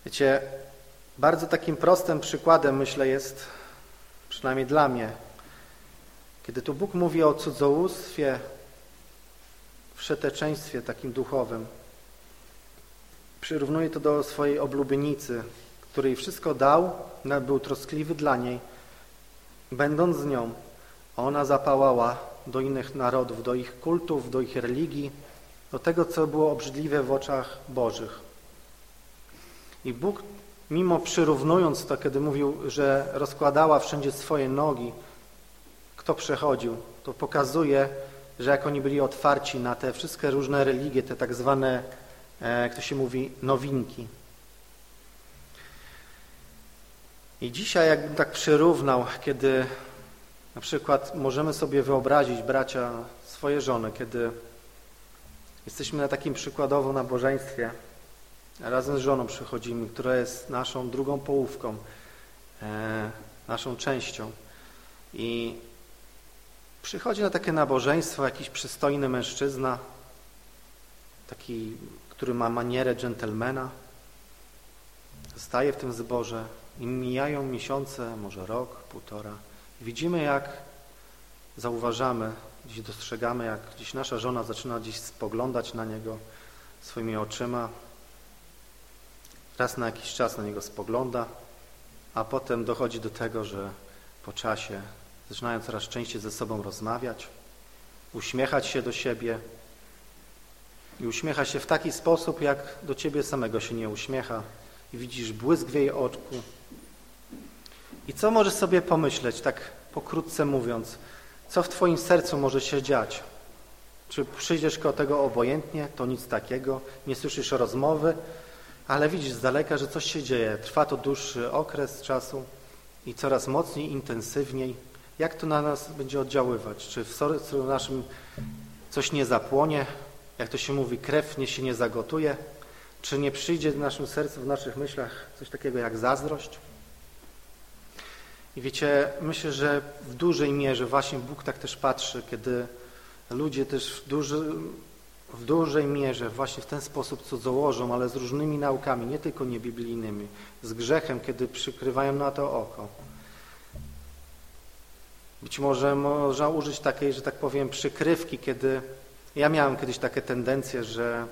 Wiecie, bardzo takim prostym przykładem, myślę, jest, przynajmniej dla mnie, kiedy tu Bóg mówi o cudzołóstwie, wszeteczeństwie takim duchowym, przyrównuje to do swojej oblubienicy, której wszystko dał, był troskliwy dla niej, będąc z nią, ona zapałała do innych narodów, do ich kultów, do ich religii, do tego, co było obrzydliwe w oczach Bożych. I Bóg, mimo przyrównując to, kiedy mówił, że rozkładała wszędzie swoje nogi, kto przechodził, to pokazuje, że jak oni byli otwarci na te wszystkie różne religie, te tak zwane, e, jak to się mówi, nowinki. I dzisiaj jakbym tak przyrównał, kiedy na przykład możemy sobie wyobrazić, bracia, swoje żony, kiedy jesteśmy na takim przykładowo nabożeństwie, razem z żoną przychodzimy, która jest naszą drugą połówką, e, naszą częścią i przychodzi na takie nabożeństwo jakiś przystojny mężczyzna, taki, który ma manierę dżentelmena, staje w tym zborze, i mijają miesiące, może rok, półtora. Widzimy, jak zauważamy, gdzieś dostrzegamy, jak gdzieś nasza żona zaczyna gdzieś spoglądać na niego swoimi oczyma. Raz na jakiś czas na niego spogląda, a potem dochodzi do tego, że po czasie zaczynają coraz częściej ze sobą rozmawiać, uśmiechać się do siebie i uśmiecha się w taki sposób, jak do ciebie samego się nie uśmiecha i widzisz błysk w jej oczku, i co możesz sobie pomyśleć, tak pokrótce mówiąc, co w Twoim sercu może się dziać? Czy przyjdziesz koło tego obojętnie, to nic takiego, nie słyszysz rozmowy, ale widzisz z daleka, że coś się dzieje. Trwa to dłuższy okres czasu i coraz mocniej, intensywniej. Jak to na nas będzie oddziaływać? Czy w sercu naszym coś nie zapłonie? Jak to się mówi, krew nie się nie zagotuje? Czy nie przyjdzie w naszym sercu, w naszych myślach coś takiego jak zazdrość? I wiecie, myślę, że w dużej mierze właśnie Bóg tak też patrzy, kiedy ludzie też w, duży, w dużej mierze właśnie w ten sposób cudzołożą, ale z różnymi naukami, nie tylko niebiblijnymi, z grzechem, kiedy przykrywają na to oko. Być może można użyć takiej, że tak powiem, przykrywki, kiedy ja miałem kiedyś takie tendencje, że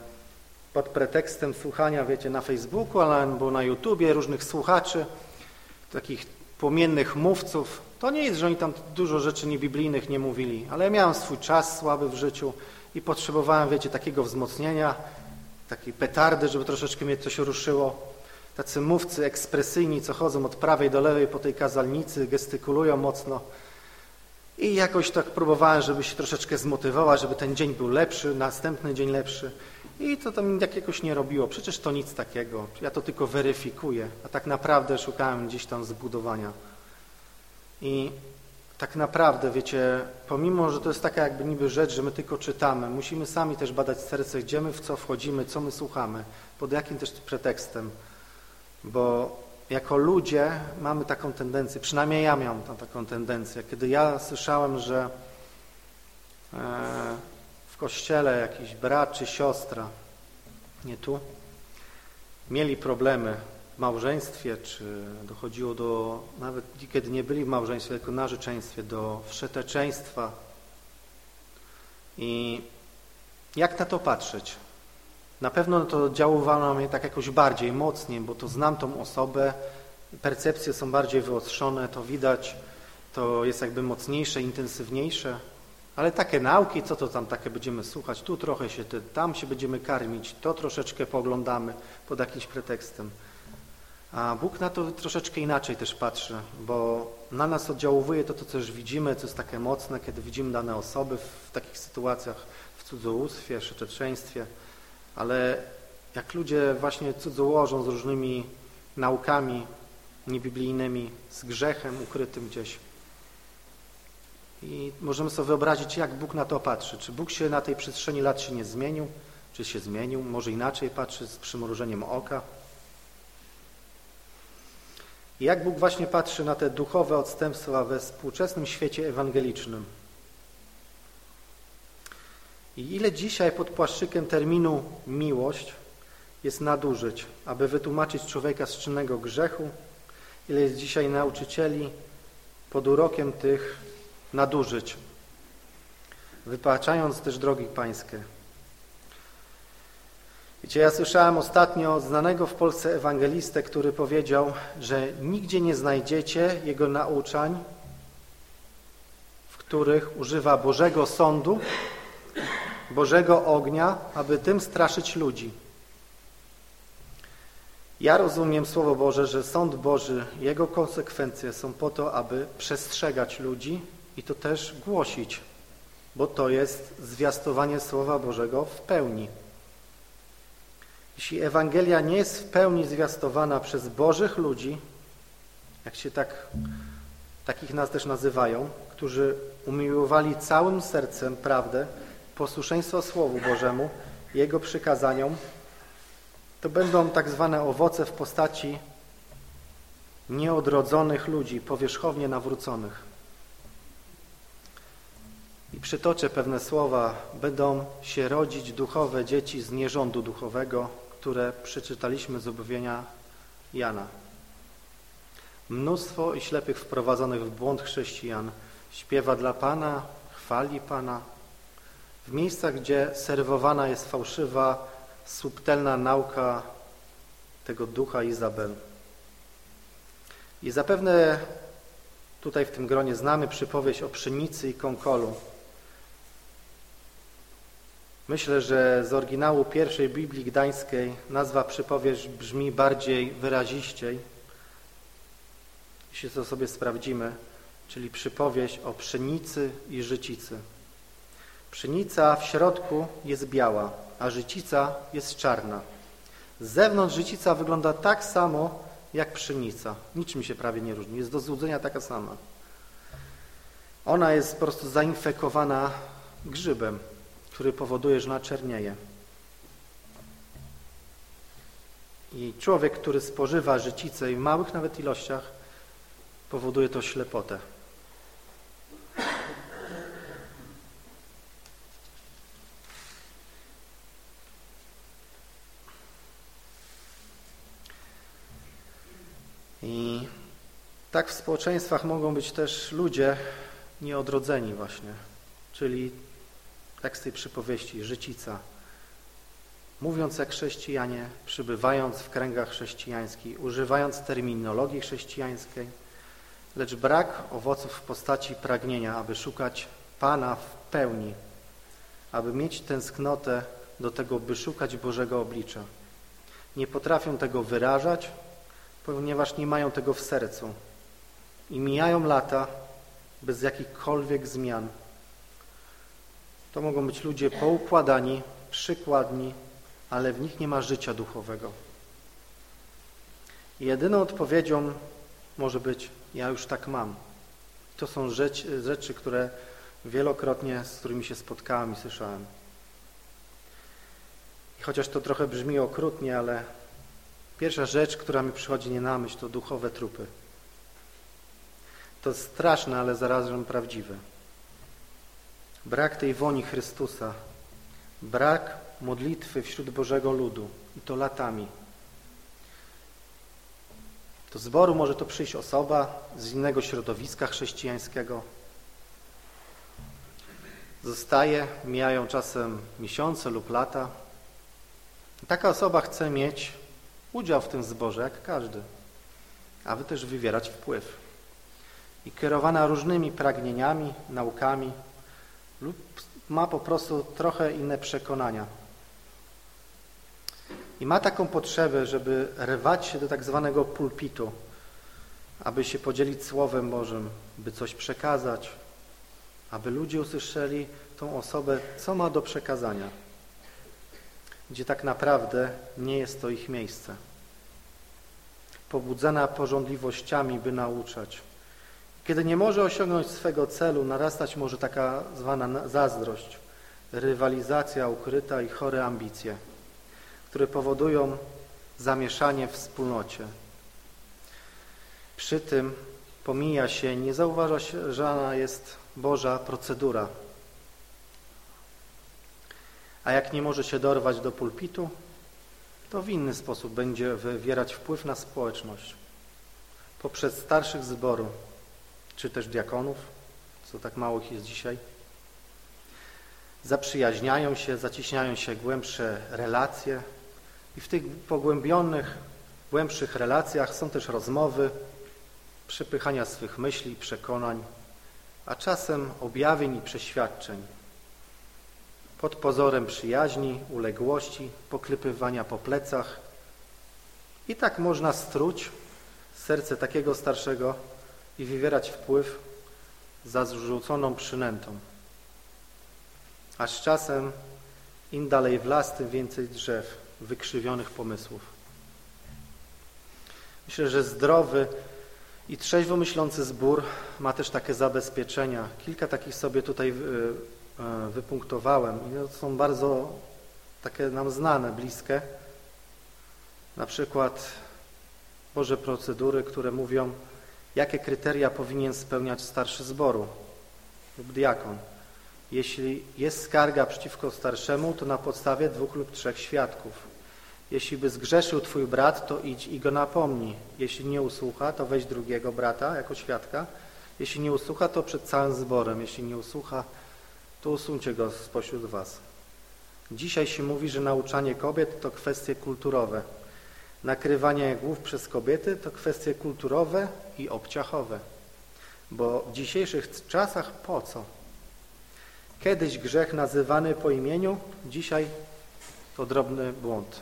pod pretekstem słuchania, wiecie, na Facebooku albo na YouTubie różnych słuchaczy, takich płomiennych mówców. To nie jest, że oni tam dużo rzeczy niebiblijnych nie mówili, ale ja miałem swój czas słaby w życiu i potrzebowałem, wiecie, takiego wzmocnienia, takiej petardy, żeby troszeczkę mnie coś ruszyło. tacy mówcy ekspresyjni, co chodzą od prawej do lewej po tej kazalnicy, gestykulują mocno. I jakoś tak próbowałem, żeby się troszeczkę zmotywować, żeby ten dzień był lepszy, następny dzień lepszy. I to tam jakiegoś nie robiło. Przecież to nic takiego. Ja to tylko weryfikuję. A tak naprawdę szukałem gdzieś tam zbudowania. I tak naprawdę, wiecie, pomimo, że to jest taka jakby niby rzecz, że my tylko czytamy, musimy sami też badać serce, gdzie my w co wchodzimy, co my słuchamy, pod jakim też pretekstem. Bo jako ludzie mamy taką tendencję, przynajmniej ja miałem taką tendencję. Kiedy ja słyszałem, że e, w kościele jakiś brat czy siostra, nie tu, mieli problemy w małżeństwie, czy dochodziło do, nawet kiedy nie byli w małżeństwie, tylko narzeczeństwie, do wszeteczeństwa. I jak na to patrzeć? Na pewno to działało na mnie tak jakoś bardziej, mocniej, bo to znam tą osobę, percepcje są bardziej wyostrzone, to widać, to jest jakby mocniejsze, intensywniejsze. Ale takie nauki, co to tam takie będziemy słuchać, tu trochę się, tam się będziemy karmić, to troszeczkę poglądamy pod jakimś pretekstem. A Bóg na to troszeczkę inaczej też patrzy, bo na nas oddziałuje to, to co już widzimy, co jest takie mocne, kiedy widzimy dane osoby w takich sytuacjach, w cudzołóstwie, szeczeczeństwie, ale jak ludzie właśnie cudzołożą z różnymi naukami niebiblijnymi, z grzechem ukrytym gdzieś. I możemy sobie wyobrazić, jak Bóg na to patrzy. Czy Bóg się na tej przestrzeni lat się nie zmienił? Czy się zmienił? Może inaczej patrzy z przymrużeniem oka? I jak Bóg właśnie patrzy na te duchowe odstępstwa we współczesnym świecie ewangelicznym? I ile dzisiaj pod płaszczykiem terminu miłość jest nadużyć, aby wytłumaczyć człowieka z czynnego grzechu, ile jest dzisiaj nauczycieli pod urokiem tych nadużyć, wypaczając też drogi pańskie. Wiecie, ja słyszałem ostatnio znanego w Polsce ewangelistę, który powiedział, że nigdzie nie znajdziecie jego nauczań, w których używa Bożego Sądu, Bożego ognia, aby tym straszyć ludzi. Ja rozumiem Słowo Boże, że sąd Boży, jego konsekwencje są po to, aby przestrzegać ludzi i to też głosić, bo to jest zwiastowanie Słowa Bożego w pełni. Jeśli Ewangelia nie jest w pełni zwiastowana przez Bożych ludzi, jak się tak, takich nas też nazywają, którzy umiłowali całym sercem prawdę, posłuszeństwo Słowu Bożemu, Jego przykazaniom, to będą tak zwane owoce w postaci nieodrodzonych ludzi, powierzchownie nawróconych. I przytoczę pewne słowa. Będą się rodzić duchowe dzieci z nierządu duchowego, które przeczytaliśmy z objawienia Jana. Mnóstwo i ślepych wprowadzonych w błąd chrześcijan śpiewa dla Pana, chwali Pana. W miejscach, gdzie serwowana jest fałszywa, subtelna nauka tego ducha Izabel. I zapewne tutaj w tym gronie znamy przypowieść o pszenicy i konkolu. Myślę, że z oryginału pierwszej Biblii Gdańskiej nazwa przypowieść brzmi bardziej wyraziściej, jeśli to sobie sprawdzimy, czyli przypowieść o pszenicy i życicy. Pszenica w środku jest biała, a życica jest czarna. Z zewnątrz życica wygląda tak samo jak pszenica. Niczym się prawie nie różni. Jest do złudzenia taka sama. Ona jest po prostu zainfekowana grzybem, który powoduje, że ona czernieje. I człowiek, który spożywa życicę w małych nawet ilościach, powoduje to ślepotę. I tak w społeczeństwach mogą być też ludzie nieodrodzeni właśnie, czyli z tej przypowieści, życica. Mówiąc jak chrześcijanie, przybywając w kręgach chrześcijańskich, używając terminologii chrześcijańskiej, lecz brak owoców w postaci pragnienia, aby szukać Pana w pełni, aby mieć tęsknotę do tego, by szukać Bożego oblicza. Nie potrafią tego wyrażać, ponieważ nie mają tego w sercu. I mijają lata bez jakichkolwiek zmian. To mogą być ludzie poukładani, przykładni, ale w nich nie ma życia duchowego. Jedyną odpowiedzią może być, ja już tak mam. To są rzeczy, rzeczy, które wielokrotnie, z którymi się spotkałem i słyszałem. I chociaż to trochę brzmi okrutnie, ale pierwsza rzecz, która mi przychodzi nie na myśl, to duchowe trupy. To straszne, ale zarazem prawdziwe. Brak tej woni Chrystusa, brak modlitwy wśród Bożego ludu i to latami. Do zboru może to przyjść osoba z innego środowiska chrześcijańskiego. Zostaje, mijają czasem miesiące lub lata. Taka osoba chce mieć udział w tym zborze, jak każdy, aby też wywierać wpływ. I kierowana różnymi pragnieniami, naukami lub ma po prostu trochę inne przekonania. I ma taką potrzebę, żeby rwać się do tak zwanego pulpitu, aby się podzielić Słowem Bożym, by coś przekazać, aby ludzie usłyszeli tą osobę, co ma do przekazania, gdzie tak naprawdę nie jest to ich miejsce. Pobudzana porządliwościami, by nauczać. Kiedy nie może osiągnąć swego celu, narastać może taka zwana zazdrość, rywalizacja ukryta i chore ambicje, które powodują zamieszanie w wspólnocie. Przy tym pomija się, nie zauważa się, że ona jest Boża procedura. A jak nie może się dorwać do pulpitu, to w inny sposób będzie wywierać wpływ na społeczność. Poprzez starszych zboru, czy też diakonów, co tak mało ich jest dzisiaj. Zaprzyjaźniają się, zacieśniają się głębsze relacje i w tych pogłębionych, głębszych relacjach są też rozmowy, przepychania swych myśli, przekonań, a czasem objawień i przeświadczeń. Pod pozorem przyjaźni, uległości, poklepywania po plecach. I tak można struć serce takiego starszego i wywierać wpływ za zrzuconą przynętą. Aż czasem im dalej w las, tym więcej drzew, wykrzywionych pomysłów. Myślę, że zdrowy i trzeźwo myślący zbór ma też takie zabezpieczenia. Kilka takich sobie tutaj e, wypunktowałem i są bardzo takie nam znane, bliskie. Na przykład Boże procedury, które mówią, jakie kryteria powinien spełniać starszy zboru lub diakon. Jeśli jest skarga przeciwko starszemu, to na podstawie dwóch lub trzech świadków. Jeśli by zgrzeszył twój brat, to idź i go napomnij. Jeśli nie usłucha, to weź drugiego brata jako świadka. Jeśli nie usłucha, to przed całym zborem. Jeśli nie usłucha, to usuńcie go spośród was. Dzisiaj się mówi, że nauczanie kobiet to kwestie kulturowe. Nakrywanie głów przez kobiety to kwestie kulturowe i obciachowe. Bo w dzisiejszych czasach po co? Kiedyś grzech nazywany po imieniu, dzisiaj to drobny błąd.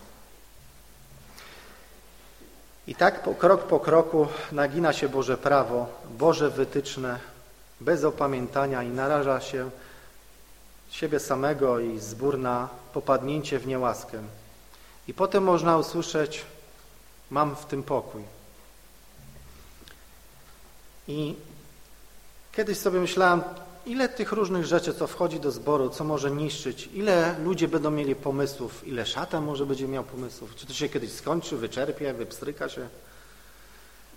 I tak po, krok po kroku nagina się Boże prawo, Boże wytyczne, bez opamiętania i naraża się siebie samego i zbór na popadnięcie w niełaskę. I potem można usłyszeć, mam w tym pokój. I kiedyś sobie myślałem, ile tych różnych rzeczy, co wchodzi do zboru, co może niszczyć, ile ludzie będą mieli pomysłów, ile szatan może będzie miał pomysłów, czy to się kiedyś skończy, wyczerpie, wypstryka się.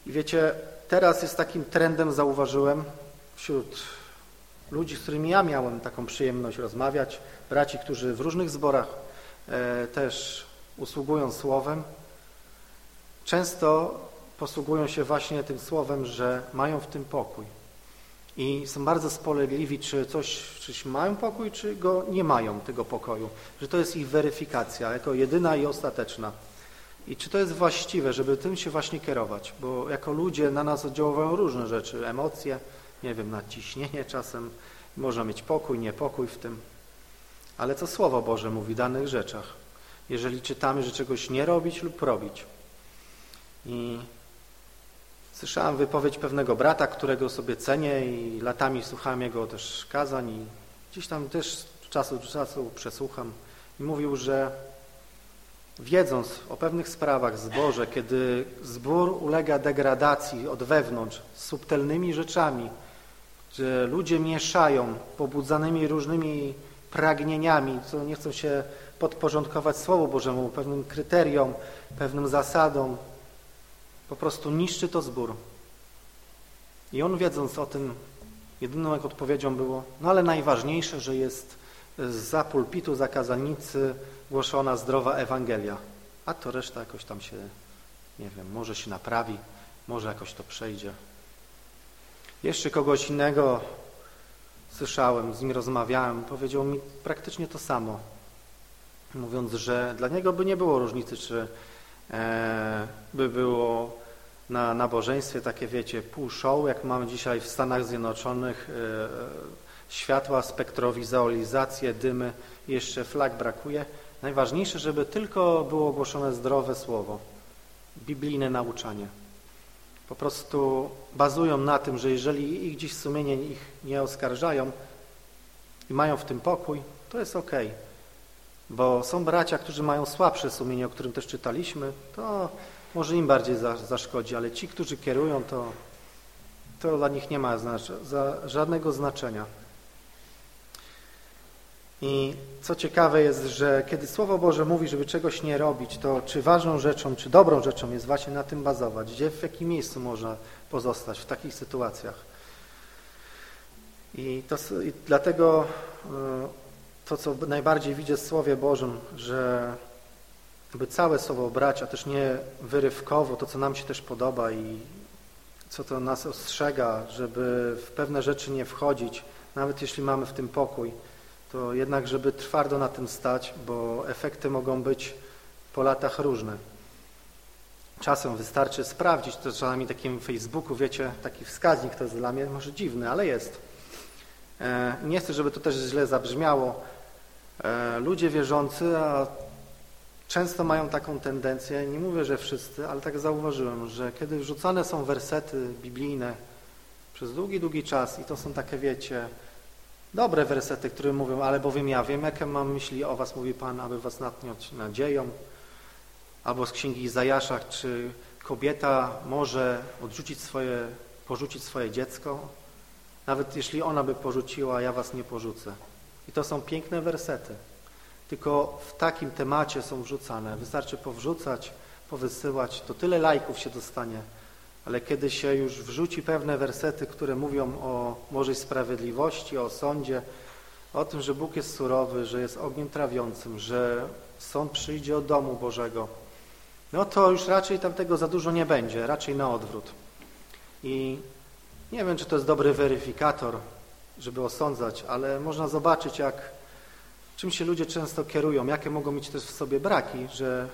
I wiecie, teraz jest takim trendem, zauważyłem, wśród ludzi, z którymi ja miałem taką przyjemność rozmawiać, braci, którzy w różnych zborach e, też usługują słowem, często posługują się właśnie tym słowem, że mają w tym pokój. I są bardzo spolegliwi, czy coś, czy mają pokój, czy go nie mają, tego pokoju. Że to jest ich weryfikacja, jako jedyna i ostateczna. I czy to jest właściwe, żeby tym się właśnie kierować? Bo jako ludzie na nas oddziałują różne rzeczy, emocje, nie wiem, nadciśnienie czasem, można mieć pokój, niepokój w tym. Ale co Słowo Boże mówi w danych rzeczach? Jeżeli czytamy, że czegoś nie robić lub robić. I Słyszałem wypowiedź pewnego brata, którego sobie cenię i latami słuchałem jego też kazań i gdzieś tam też z czasu do czasu przesłucham. I mówił, że wiedząc o pewnych sprawach zborze, kiedy zbór ulega degradacji od wewnątrz subtelnymi rzeczami, że ludzie mieszają pobudzanymi różnymi pragnieniami, co nie chcą się podporządkować Słowu Bożemu, pewnym kryteriom, pewnym zasadom, po prostu niszczy to zbór. I on wiedząc o tym, jedyną jak odpowiedzią było, no ale najważniejsze, że jest za pulpitu, za kazalnicy głoszona zdrowa Ewangelia, a to reszta jakoś tam się, nie wiem, może się naprawi, może jakoś to przejdzie. Jeszcze kogoś innego słyszałem, z nim rozmawiałem, powiedział mi praktycznie to samo, mówiąc, że dla niego by nie było różnicy, czy e, by było na nabożeństwie takie, wiecie, pół show, jak mamy dzisiaj w Stanach Zjednoczonych, e, światła, spektrowizualizację, dymy, jeszcze flag brakuje. Najważniejsze, żeby tylko było ogłoszone zdrowe słowo, biblijne nauczanie. Po prostu bazują na tym, że jeżeli ich dziś sumienie ich nie oskarżają i mają w tym pokój, to jest ok. Bo są bracia, którzy mają słabsze sumienie, o którym też czytaliśmy, to może im bardziej za, zaszkodzi, ale ci, którzy kierują, to, to dla nich nie ma żadnego znaczenia. I co ciekawe jest, że kiedy Słowo Boże mówi, żeby czegoś nie robić, to czy ważną rzeczą, czy dobrą rzeczą jest właśnie na tym bazować, gdzie, w jakim miejscu można pozostać w takich sytuacjach. I, to, i dlatego e, to, co najbardziej widzę w Słowie Bożym, że by całe Słowo brać, a też nie wyrywkowo, to, co nam się też podoba i co to nas ostrzega, żeby w pewne rzeczy nie wchodzić, nawet jeśli mamy w tym pokój, to jednak, żeby twardo na tym stać, bo efekty mogą być po latach różne. Czasem wystarczy sprawdzić, to czasami takim Facebooku, wiecie, taki wskaźnik, to jest dla mnie może dziwny, ale jest. E, nie chcę, żeby to też źle zabrzmiało. E, ludzie wierzący, a często mają taką tendencję, nie mówię, że wszyscy, ale tak zauważyłem, że kiedy wrzucane są wersety biblijne przez długi, długi czas i to są takie, wiecie, dobre wersety, które mówią, ale bowiem ja wiem, jakie mam myśli o was, mówi Pan, aby was natchnąć nadzieją, albo z Księgi Izajasza, czy kobieta może odrzucić swoje, porzucić swoje dziecko, nawet jeśli ona by porzuciła, ja was nie porzucę. I to są piękne wersety, tylko w takim temacie są wrzucane. Wystarczy powrzucać, powysyłać, to tyle lajków się dostanie, ale kiedy się już wrzuci pewne wersety, które mówią o Bożej sprawiedliwości, o sądzie, o tym, że Bóg jest surowy, że jest ogniem trawiącym, że sąd przyjdzie od domu Bożego, no to już raczej tam tego za dużo nie będzie, raczej na odwrót. I nie wiem, czy to jest dobry weryfikator, żeby osądzać, ale można zobaczyć, jak czym się ludzie często kierują, jakie mogą mieć też w sobie braki, że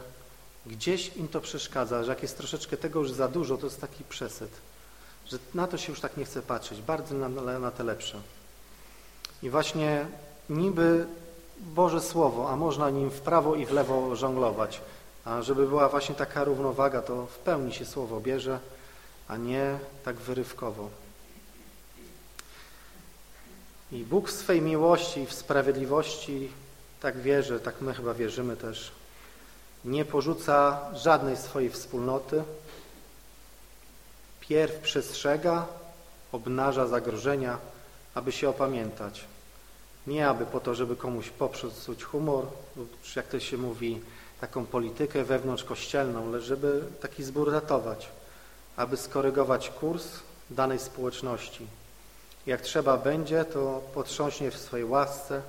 gdzieś im to przeszkadza, że jak jest troszeczkę tego już za dużo, to jest taki przesyt, że na to się już tak nie chce patrzeć, bardzo na, na te lepsze. I właśnie niby Boże Słowo, a można nim w prawo i w lewo żonglować, a żeby była właśnie taka równowaga, to w pełni się Słowo bierze, a nie tak wyrywkowo. I Bóg w swej miłości i w sprawiedliwości, tak wierzę, tak my chyba wierzymy też, nie porzuca żadnej swojej wspólnoty, pierw przestrzega, obnaża zagrożenia, aby się opamiętać. Nie aby po to, żeby komuś popsuć humor, jak to się mówi, taką politykę wewnątrzkościelną, lecz żeby taki zbór ratować, aby skorygować kurs danej społeczności. Jak trzeba będzie, to potrząśnie w swojej łasce.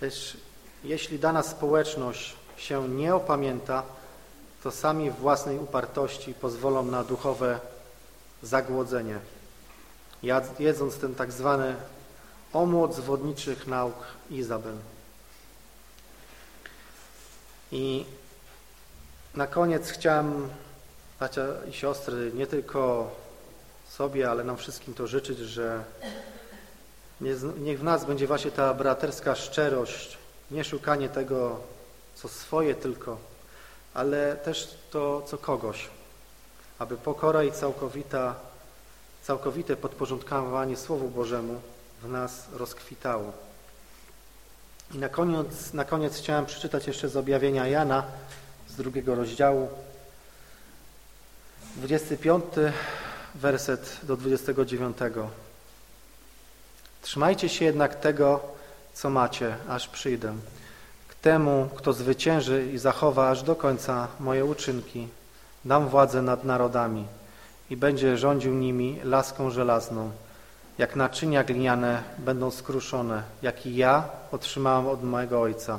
Lecz jeśli dana społeczność się nie opamięta, to sami w własnej upartości pozwolą na duchowe zagłodzenie, jedząc ten tak zwany omłot zwodniczych nauk Izabel. I na koniec chciałem, bracia i siostry, nie tylko sobie, ale nam wszystkim to życzyć, że niech w nas będzie właśnie ta braterska szczerość, nie szukanie tego, co swoje tylko, ale też to, co kogoś. aby pokora i całkowita, całkowite podporządkowanie Słowu Bożemu w nas rozkwitało. I na koniec, na koniec chciałem przeczytać jeszcze z objawienia Jana z drugiego rozdziału, 25 werset do 29. Trzymajcie się jednak tego, co macie, aż przyjdę. K temu, kto zwycięży i zachowa aż do końca moje uczynki, dam władzę nad narodami i będzie rządził nimi laską żelazną. Jak naczynia gliniane będą skruszone, jak i ja otrzymałem od mojego Ojca.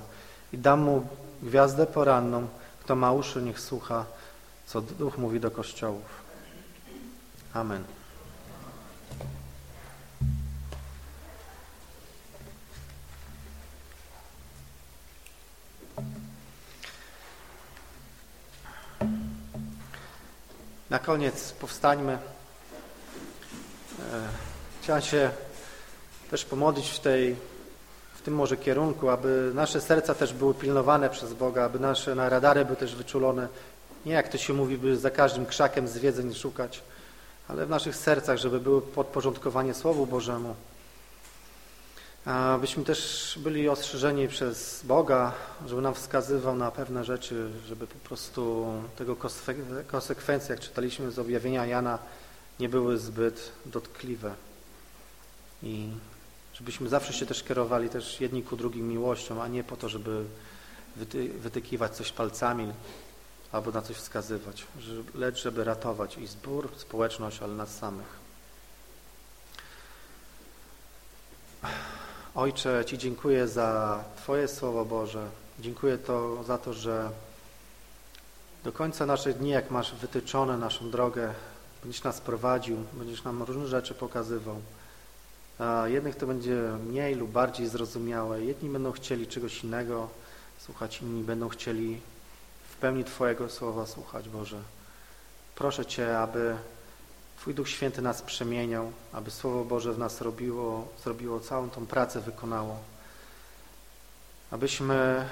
I dam mu gwiazdę poranną, kto ma uszy, niech słucha, co Duch mówi do kościołów. Amen. Na koniec powstańmy. E, chciałem się też pomodlić w, tej, w tym może kierunku, aby nasze serca też były pilnowane przez Boga, aby nasze na radary były też wyczulone. Nie jak to się mówi, by za każdym krzakiem zwiedzeń szukać, ale w naszych sercach, żeby były podporządkowanie Słowu Bożemu. Abyśmy też byli ostrzeżeni przez Boga, żeby nam wskazywał na pewne rzeczy, żeby po prostu tego konsekwencje, jak czytaliśmy z objawienia Jana, nie były zbyt dotkliwe. I żebyśmy zawsze się też kierowali też jedni ku drugim miłością, a nie po to, żeby wytykiwać coś palcami albo na coś wskazywać, lecz żeby ratować i zbór, społeczność, ale nas samych. Ojcze, Ci dziękuję za Twoje Słowo Boże. Dziękuję to, za to, że do końca naszych dni, jak masz wytyczone naszą drogę, będziesz nas prowadził, będziesz nam różne rzeczy pokazywał. A jednych to będzie mniej lub bardziej zrozumiałe. Jedni będą chcieli czegoś innego słuchać, inni będą chcieli pełni Twojego Słowa słuchać, Boże. Proszę Cię, aby Twój Duch Święty nas przemieniał, aby Słowo Boże w nas robiło, zrobiło całą tą pracę, wykonało. Abyśmy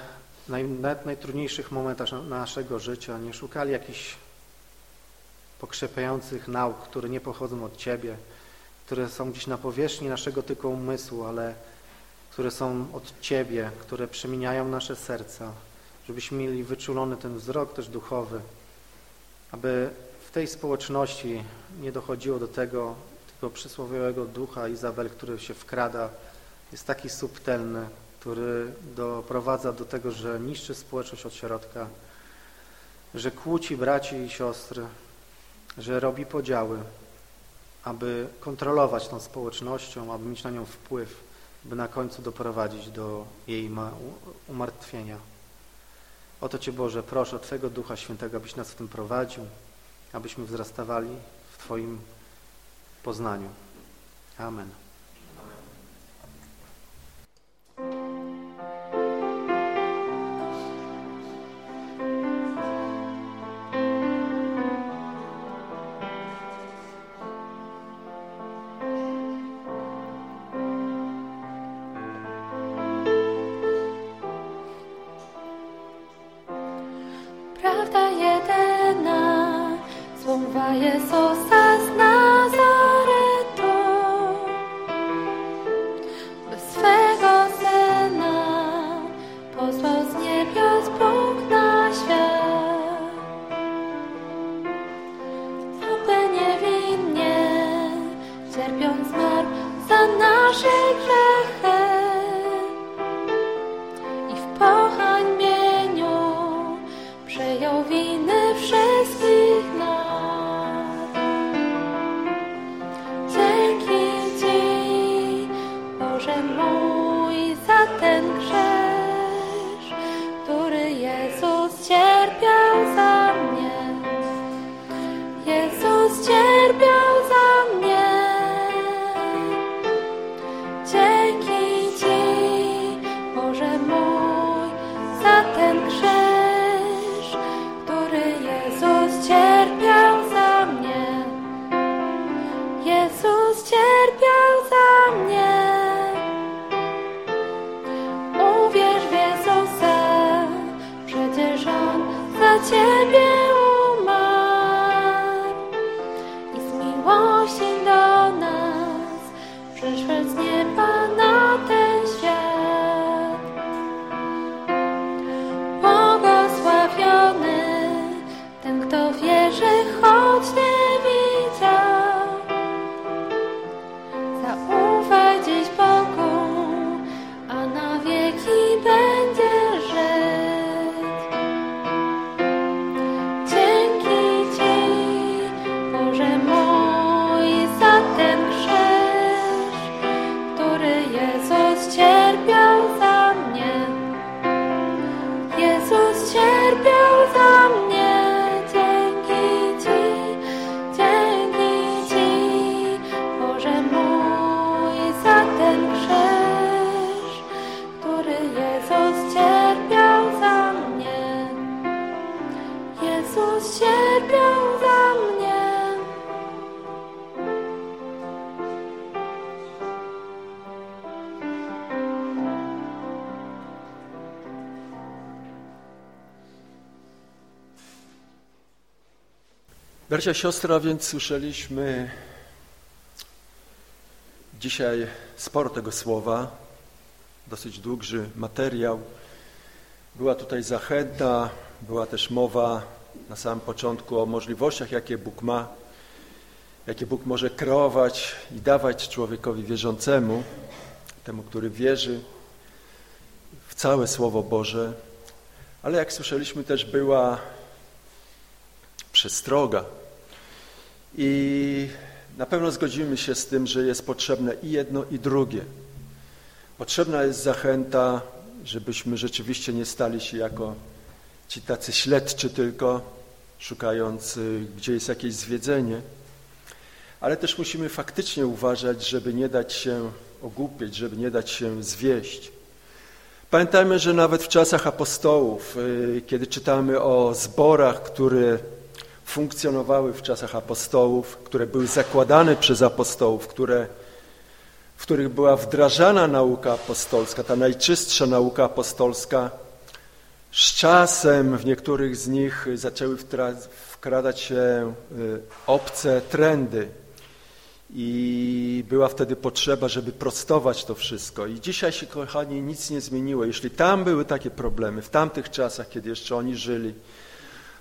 w najtrudniejszych momentach naszego życia nie szukali jakichś pokrzepiających nauk, które nie pochodzą od Ciebie, które są gdzieś na powierzchni naszego tylko umysłu, ale które są od Ciebie, które przemieniają nasze serca, żebyśmy mieli wyczulony ten wzrok też duchowy, aby w tej społeczności nie dochodziło do tego, tego przysłowiowego ducha Izabel, który się wkrada, jest taki subtelny, który doprowadza do tego, że niszczy społeczność od środka, że kłóci braci i siostry, że robi podziały, aby kontrolować tą społecznością, aby mieć na nią wpływ, by na końcu doprowadzić do jej umartwienia. Oto Cię Boże, proszę o Twojego Ducha Świętego, abyś nas w tym prowadził, abyśmy wzrastawali w Twoim poznaniu. Amen. Ciebie Chrystus. Bracia, siostra, więc słyszeliśmy dzisiaj sporo tego słowa, dosyć długi materiał. Była tutaj zachęta, była też mowa na samym początku o możliwościach, jakie Bóg ma, jakie Bóg może kreować i dawać człowiekowi wierzącemu, temu, który wierzy w całe Słowo Boże. Ale jak słyszeliśmy, też była przestroga. I na pewno zgodzimy się z tym, że jest potrzebne i jedno, i drugie. Potrzebna jest zachęta, żebyśmy rzeczywiście nie stali się jako ci tacy śledczy tylko, szukając, y, gdzie jest jakieś zwiedzenie, ale też musimy faktycznie uważać, żeby nie dać się ogłupieć, żeby nie dać się zwieść. Pamiętajmy, że nawet w czasach apostołów, y, kiedy czytamy o zborach, które funkcjonowały w czasach apostołów, które były zakładane przez apostołów, które, w których była wdrażana nauka apostolska, ta najczystsza nauka apostolska, z czasem w niektórych z nich zaczęły wkradać się y, obce trendy i była wtedy potrzeba, żeby prostować to wszystko. I dzisiaj się, kochani, nic nie zmieniło. Jeśli tam były takie problemy, w tamtych czasach, kiedy jeszcze oni żyli,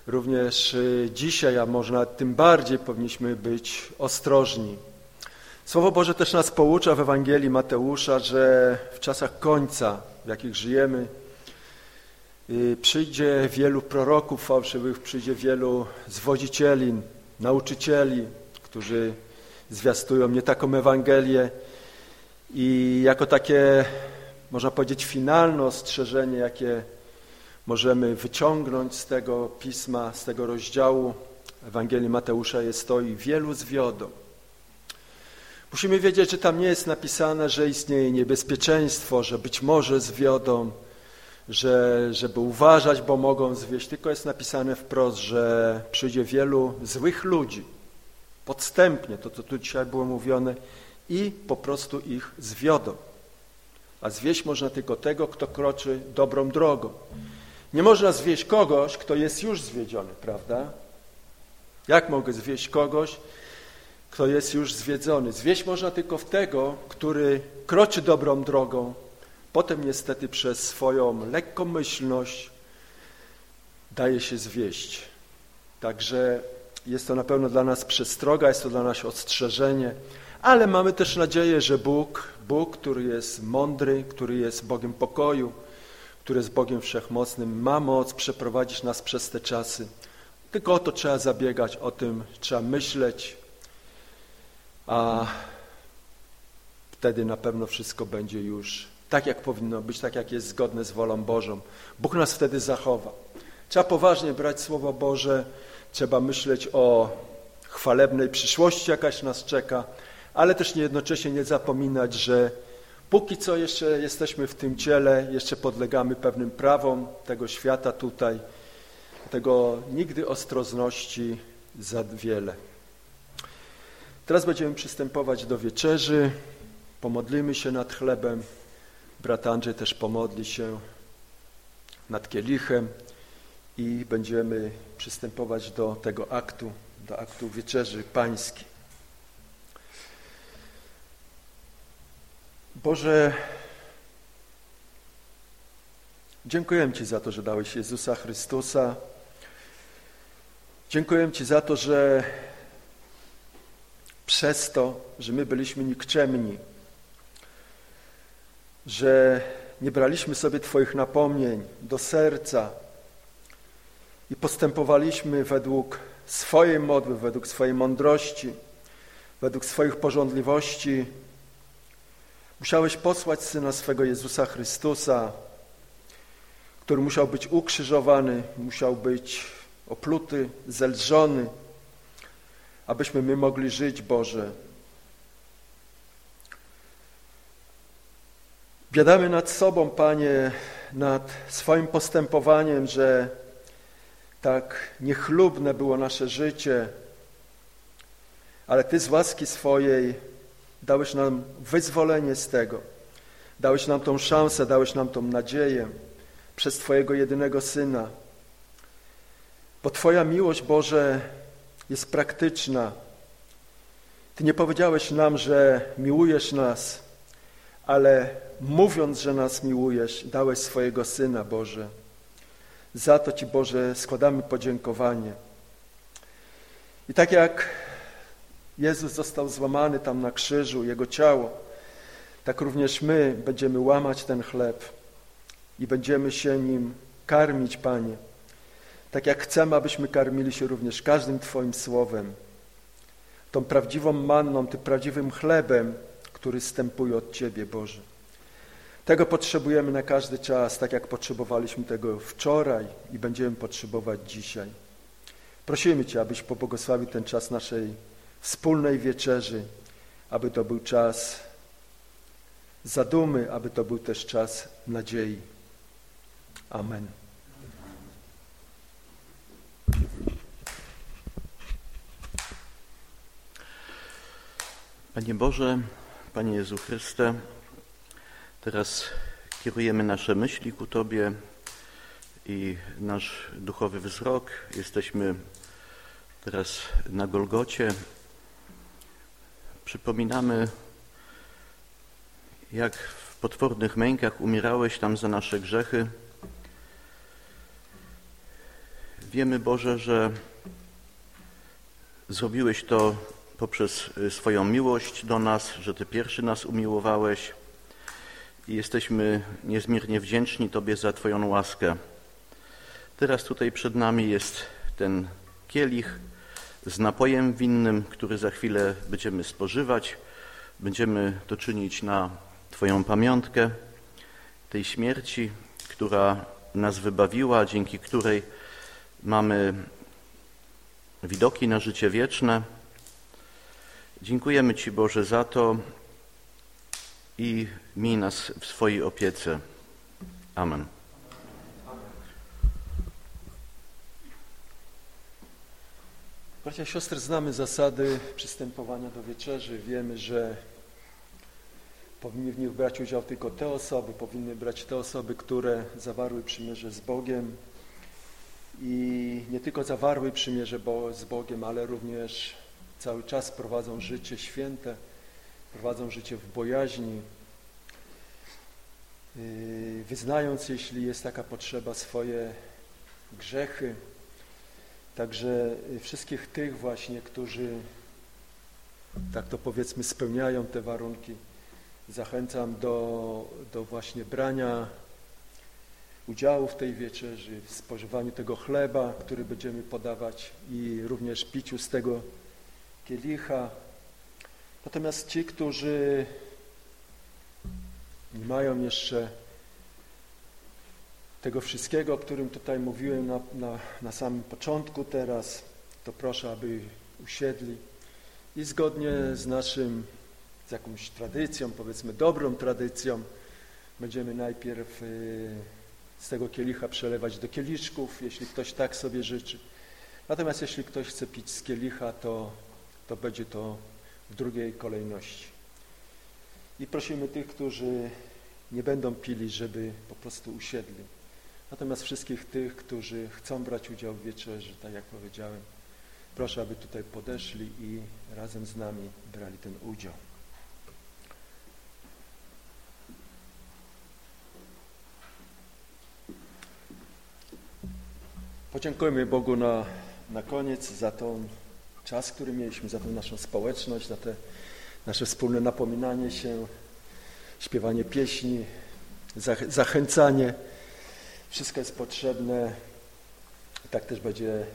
Również y, dzisiaj, a może tym bardziej powinniśmy być ostrożni. Słowo Boże też nas poucza w Ewangelii Mateusza, że w czasach końca, w jakich żyjemy, przyjdzie wielu proroków fałszywych, przyjdzie wielu zwodzicieli, nauczycieli, którzy zwiastują nie taką Ewangelię i jako takie, można powiedzieć, finalne ostrzeżenie, jakie możemy wyciągnąć z tego pisma, z tego rozdziału Ewangelii Mateusza jest to i wielu zwiodą. Musimy wiedzieć, że tam nie jest napisane, że istnieje niebezpieczeństwo, że być może zwiodą, że, żeby uważać, bo mogą zwieść, tylko jest napisane wprost, że przyjdzie wielu złych ludzi, podstępnie, to co tu dzisiaj było mówione, i po prostu ich zwiodą. A zwieść można tylko tego, kto kroczy dobrą drogą. Nie można zwieść kogoś, kto jest już zwiedziony, prawda? Jak mogę zwieść kogoś, kto jest już zwiedzony? Zwieść można tylko w tego, który kroczy dobrą drogą, potem niestety przez swoją lekkomyślność daje się zwieść. Także jest to na pewno dla nas przestroga, jest to dla nas ostrzeżenie, ale mamy też nadzieję, że Bóg, Bóg, który jest mądry, który jest Bogiem pokoju, który jest Bogiem Wszechmocnym, ma moc przeprowadzić nas przez te czasy. Tylko o to trzeba zabiegać, o tym trzeba myśleć, a wtedy na pewno wszystko będzie już tak, jak powinno być, tak, jak jest zgodne z wolą Bożą. Bóg nas wtedy zachowa. Trzeba poważnie brać Słowo Boże, trzeba myśleć o chwalebnej przyszłości, jakaś nas czeka, ale też jednocześnie nie zapominać, że Póki co jeszcze jesteśmy w tym ciele, jeszcze podlegamy pewnym prawom tego świata tutaj, tego nigdy ostrożności za wiele. Teraz będziemy przystępować do wieczerzy, pomodlimy się nad chlebem, brat Andrzej też pomodli się nad kielichem i będziemy przystępować do tego aktu, do aktu wieczerzy pańskiej. Boże, dziękuję Ci za to, że dałeś Jezusa Chrystusa. Dziękuję Ci za to, że przez to, że my byliśmy nikczemni, że nie braliśmy sobie Twoich napomnień do serca i postępowaliśmy według swojej modły, według swojej mądrości, według swoich porządliwości, Musiałeś posłać Syna swego Jezusa Chrystusa, który musiał być ukrzyżowany, musiał być opluty, zelżony, abyśmy my mogli żyć, Boże. Biadamy nad sobą, Panie, nad swoim postępowaniem, że tak niechlubne było nasze życie, ale Ty z łaski swojej Dałeś nam wyzwolenie z tego. Dałeś nam tą szansę, dałeś nam tą nadzieję przez Twojego jedynego Syna. Bo Twoja miłość, Boże, jest praktyczna. Ty nie powiedziałeś nam, że miłujesz nas, ale mówiąc, że nas miłujesz, dałeś swojego Syna, Boże. Za to Ci, Boże, składamy podziękowanie. I tak jak Jezus został złamany tam na krzyżu, Jego ciało, tak również my będziemy łamać ten chleb i będziemy się nim karmić, Panie. Tak jak chcemy, abyśmy karmili się również każdym Twoim słowem, tą prawdziwą manną, tym prawdziwym chlebem, który stępuje od Ciebie, Boże. Tego potrzebujemy na każdy czas, tak jak potrzebowaliśmy tego wczoraj i będziemy potrzebować dzisiaj. Prosimy Cię, abyś pobłogosławił ten czas naszej wspólnej wieczerzy, aby to był czas zadumy, aby to był też czas nadziei. Amen. Panie Boże, Panie Jezu Chryste, teraz kierujemy nasze myśli ku Tobie i nasz duchowy wzrok. Jesteśmy teraz na Golgocie. Przypominamy, jak w potwornych mękach umierałeś tam za nasze grzechy. Wiemy, Boże, że zrobiłeś to poprzez y, swoją miłość do nas, że Ty pierwszy nas umiłowałeś i jesteśmy niezmiernie wdzięczni Tobie za Twoją łaskę. Teraz tutaj przed nami jest ten kielich z napojem winnym, który za chwilę będziemy spożywać. Będziemy to czynić na Twoją pamiątkę tej śmierci, która nas wybawiła, dzięki której mamy widoki na życie wieczne. Dziękujemy Ci, Boże, za to i miej nas w swojej opiece. Amen. Bracia i siostry, znamy zasady przystępowania do wieczerzy. Wiemy, że powinny w nich brać udział tylko te osoby, powinny brać te osoby, które zawarły przymierze z Bogiem i nie tylko zawarły przymierze z Bogiem, ale również cały czas prowadzą życie święte, prowadzą życie w bojaźni, wyznając, jeśli jest taka potrzeba, swoje grzechy. Także wszystkich tych właśnie, którzy, tak to powiedzmy, spełniają te warunki, zachęcam do, do właśnie brania udziału w tej wieczerzy, w spożywaniu tego chleba, który będziemy podawać i również piciu z tego kielicha. Natomiast ci, którzy nie mają jeszcze tego wszystkiego, o którym tutaj mówiłem na, na, na samym początku teraz, to proszę, aby usiedli i zgodnie z naszym, z jakąś tradycją, powiedzmy dobrą tradycją, będziemy najpierw y, z tego kielicha przelewać do kieliszków, jeśli ktoś tak sobie życzy. Natomiast jeśli ktoś chce pić z kielicha, to to będzie to w drugiej kolejności. I prosimy tych, którzy nie będą pili, żeby po prostu usiedli. Natomiast wszystkich tych, którzy chcą brać udział w wieczerzy, tak jak powiedziałem, proszę, aby tutaj podeszli i razem z nami brali ten udział. Podziękujmy Bogu na, na koniec za tą czas, który mieliśmy, za tę naszą społeczność, za te nasze wspólne napominanie się, śpiewanie pieśni, zachęcanie. Wszystko jest potrzebne. Tak też będzie y,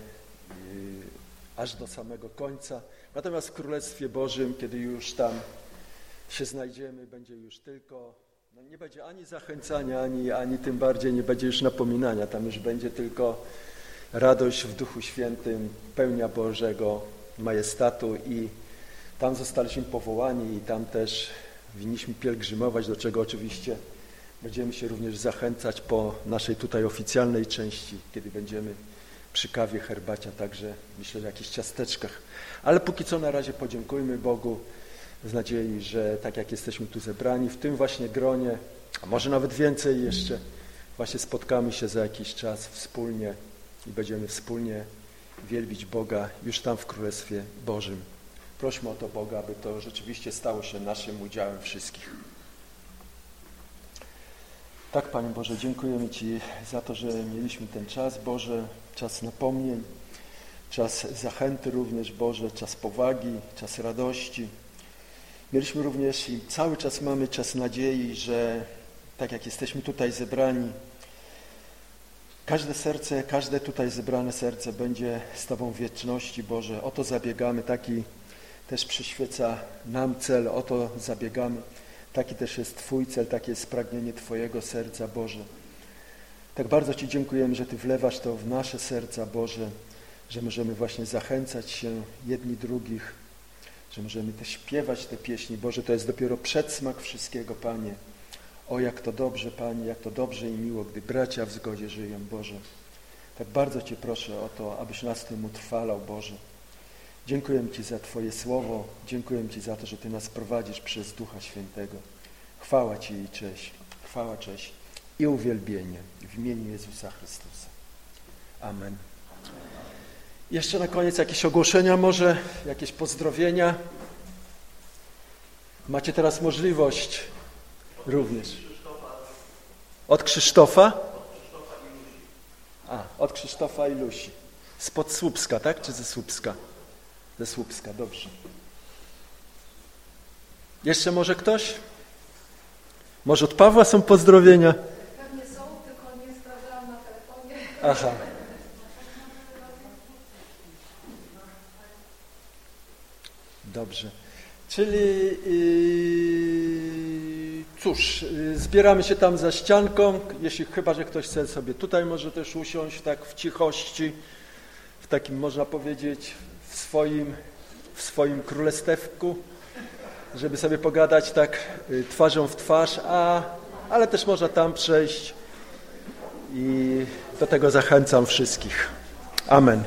aż do samego końca. Natomiast w Królestwie Bożym, kiedy już tam się znajdziemy, będzie już tylko, no nie będzie ani zachęcania, ani, ani tym bardziej nie będzie już napominania. Tam już będzie tylko radość w Duchu Świętym, pełnia Bożego majestatu i tam zostaliśmy powołani i tam też winniśmy pielgrzymować, do czego oczywiście będziemy się również zachęcać po naszej tutaj oficjalnej części, kiedy będziemy przy kawie, herbacie, także myślę, że jakichś ciasteczkach. Ale póki co na razie podziękujmy Bogu z nadziei, że tak jak jesteśmy tu zebrani, w tym właśnie gronie, a może nawet więcej jeszcze, właśnie spotkamy się za jakiś czas wspólnie i będziemy wspólnie wielbić Boga już tam w Królestwie Bożym. Prośmy o to Boga, aby to rzeczywiście stało się naszym udziałem wszystkich. Tak, Panie Boże, dziękujemy Ci za to, że mieliśmy ten czas, Boże, czas napomnień, czas zachęty również, Boże, czas powagi, czas radości. Mieliśmy również i cały czas mamy czas nadziei, że tak jak jesteśmy tutaj zebrani, każde serce, każde tutaj zebrane serce będzie z Tobą w wieczności, Boże. O to zabiegamy, taki też przyświeca nam cel, o to zabiegamy. Taki też jest Twój cel, takie jest pragnienie Twojego serca, Boże. Tak bardzo Ci dziękujemy, że Ty wlewasz to w nasze serca, Boże, że możemy właśnie zachęcać się jedni drugich, że możemy też śpiewać te pieśni. Boże, to jest dopiero przedsmak wszystkiego, Panie. O, jak to dobrze, Panie, jak to dobrze i miło, gdy bracia w zgodzie żyją, Boże. Tak bardzo Cię proszę o to, abyś nas tym utrwalał, Boże. Dziękuję Ci za Twoje słowo, dziękuję Ci za to, że Ty nas prowadzisz przez Ducha Świętego. Chwała Ci i cześć, chwała, cześć i uwielbienie w imieniu Jezusa Chrystusa. Amen. Jeszcze na koniec jakieś ogłoszenia może, jakieś pozdrowienia. Macie teraz możliwość również. Od Krzysztofa? A, od Krzysztofa i Lusi. Spod Słupska, tak? Czy ze Słupska? Ze Słupska, dobrze. Jeszcze może ktoś? Może od Pawła są pozdrowienia? Pewnie są, tylko nie sprawdzałam na telefonie. Aha. Dobrze. Czyli yy, cóż, yy, zbieramy się tam za ścianką, jeśli chyba, że ktoś chce sobie tutaj może też usiąść tak w cichości, w takim można powiedzieć swoim, w swoim królestewku, żeby sobie pogadać tak yy, twarzą w twarz, a, ale też można tam przejść i do tego zachęcam wszystkich. Amen.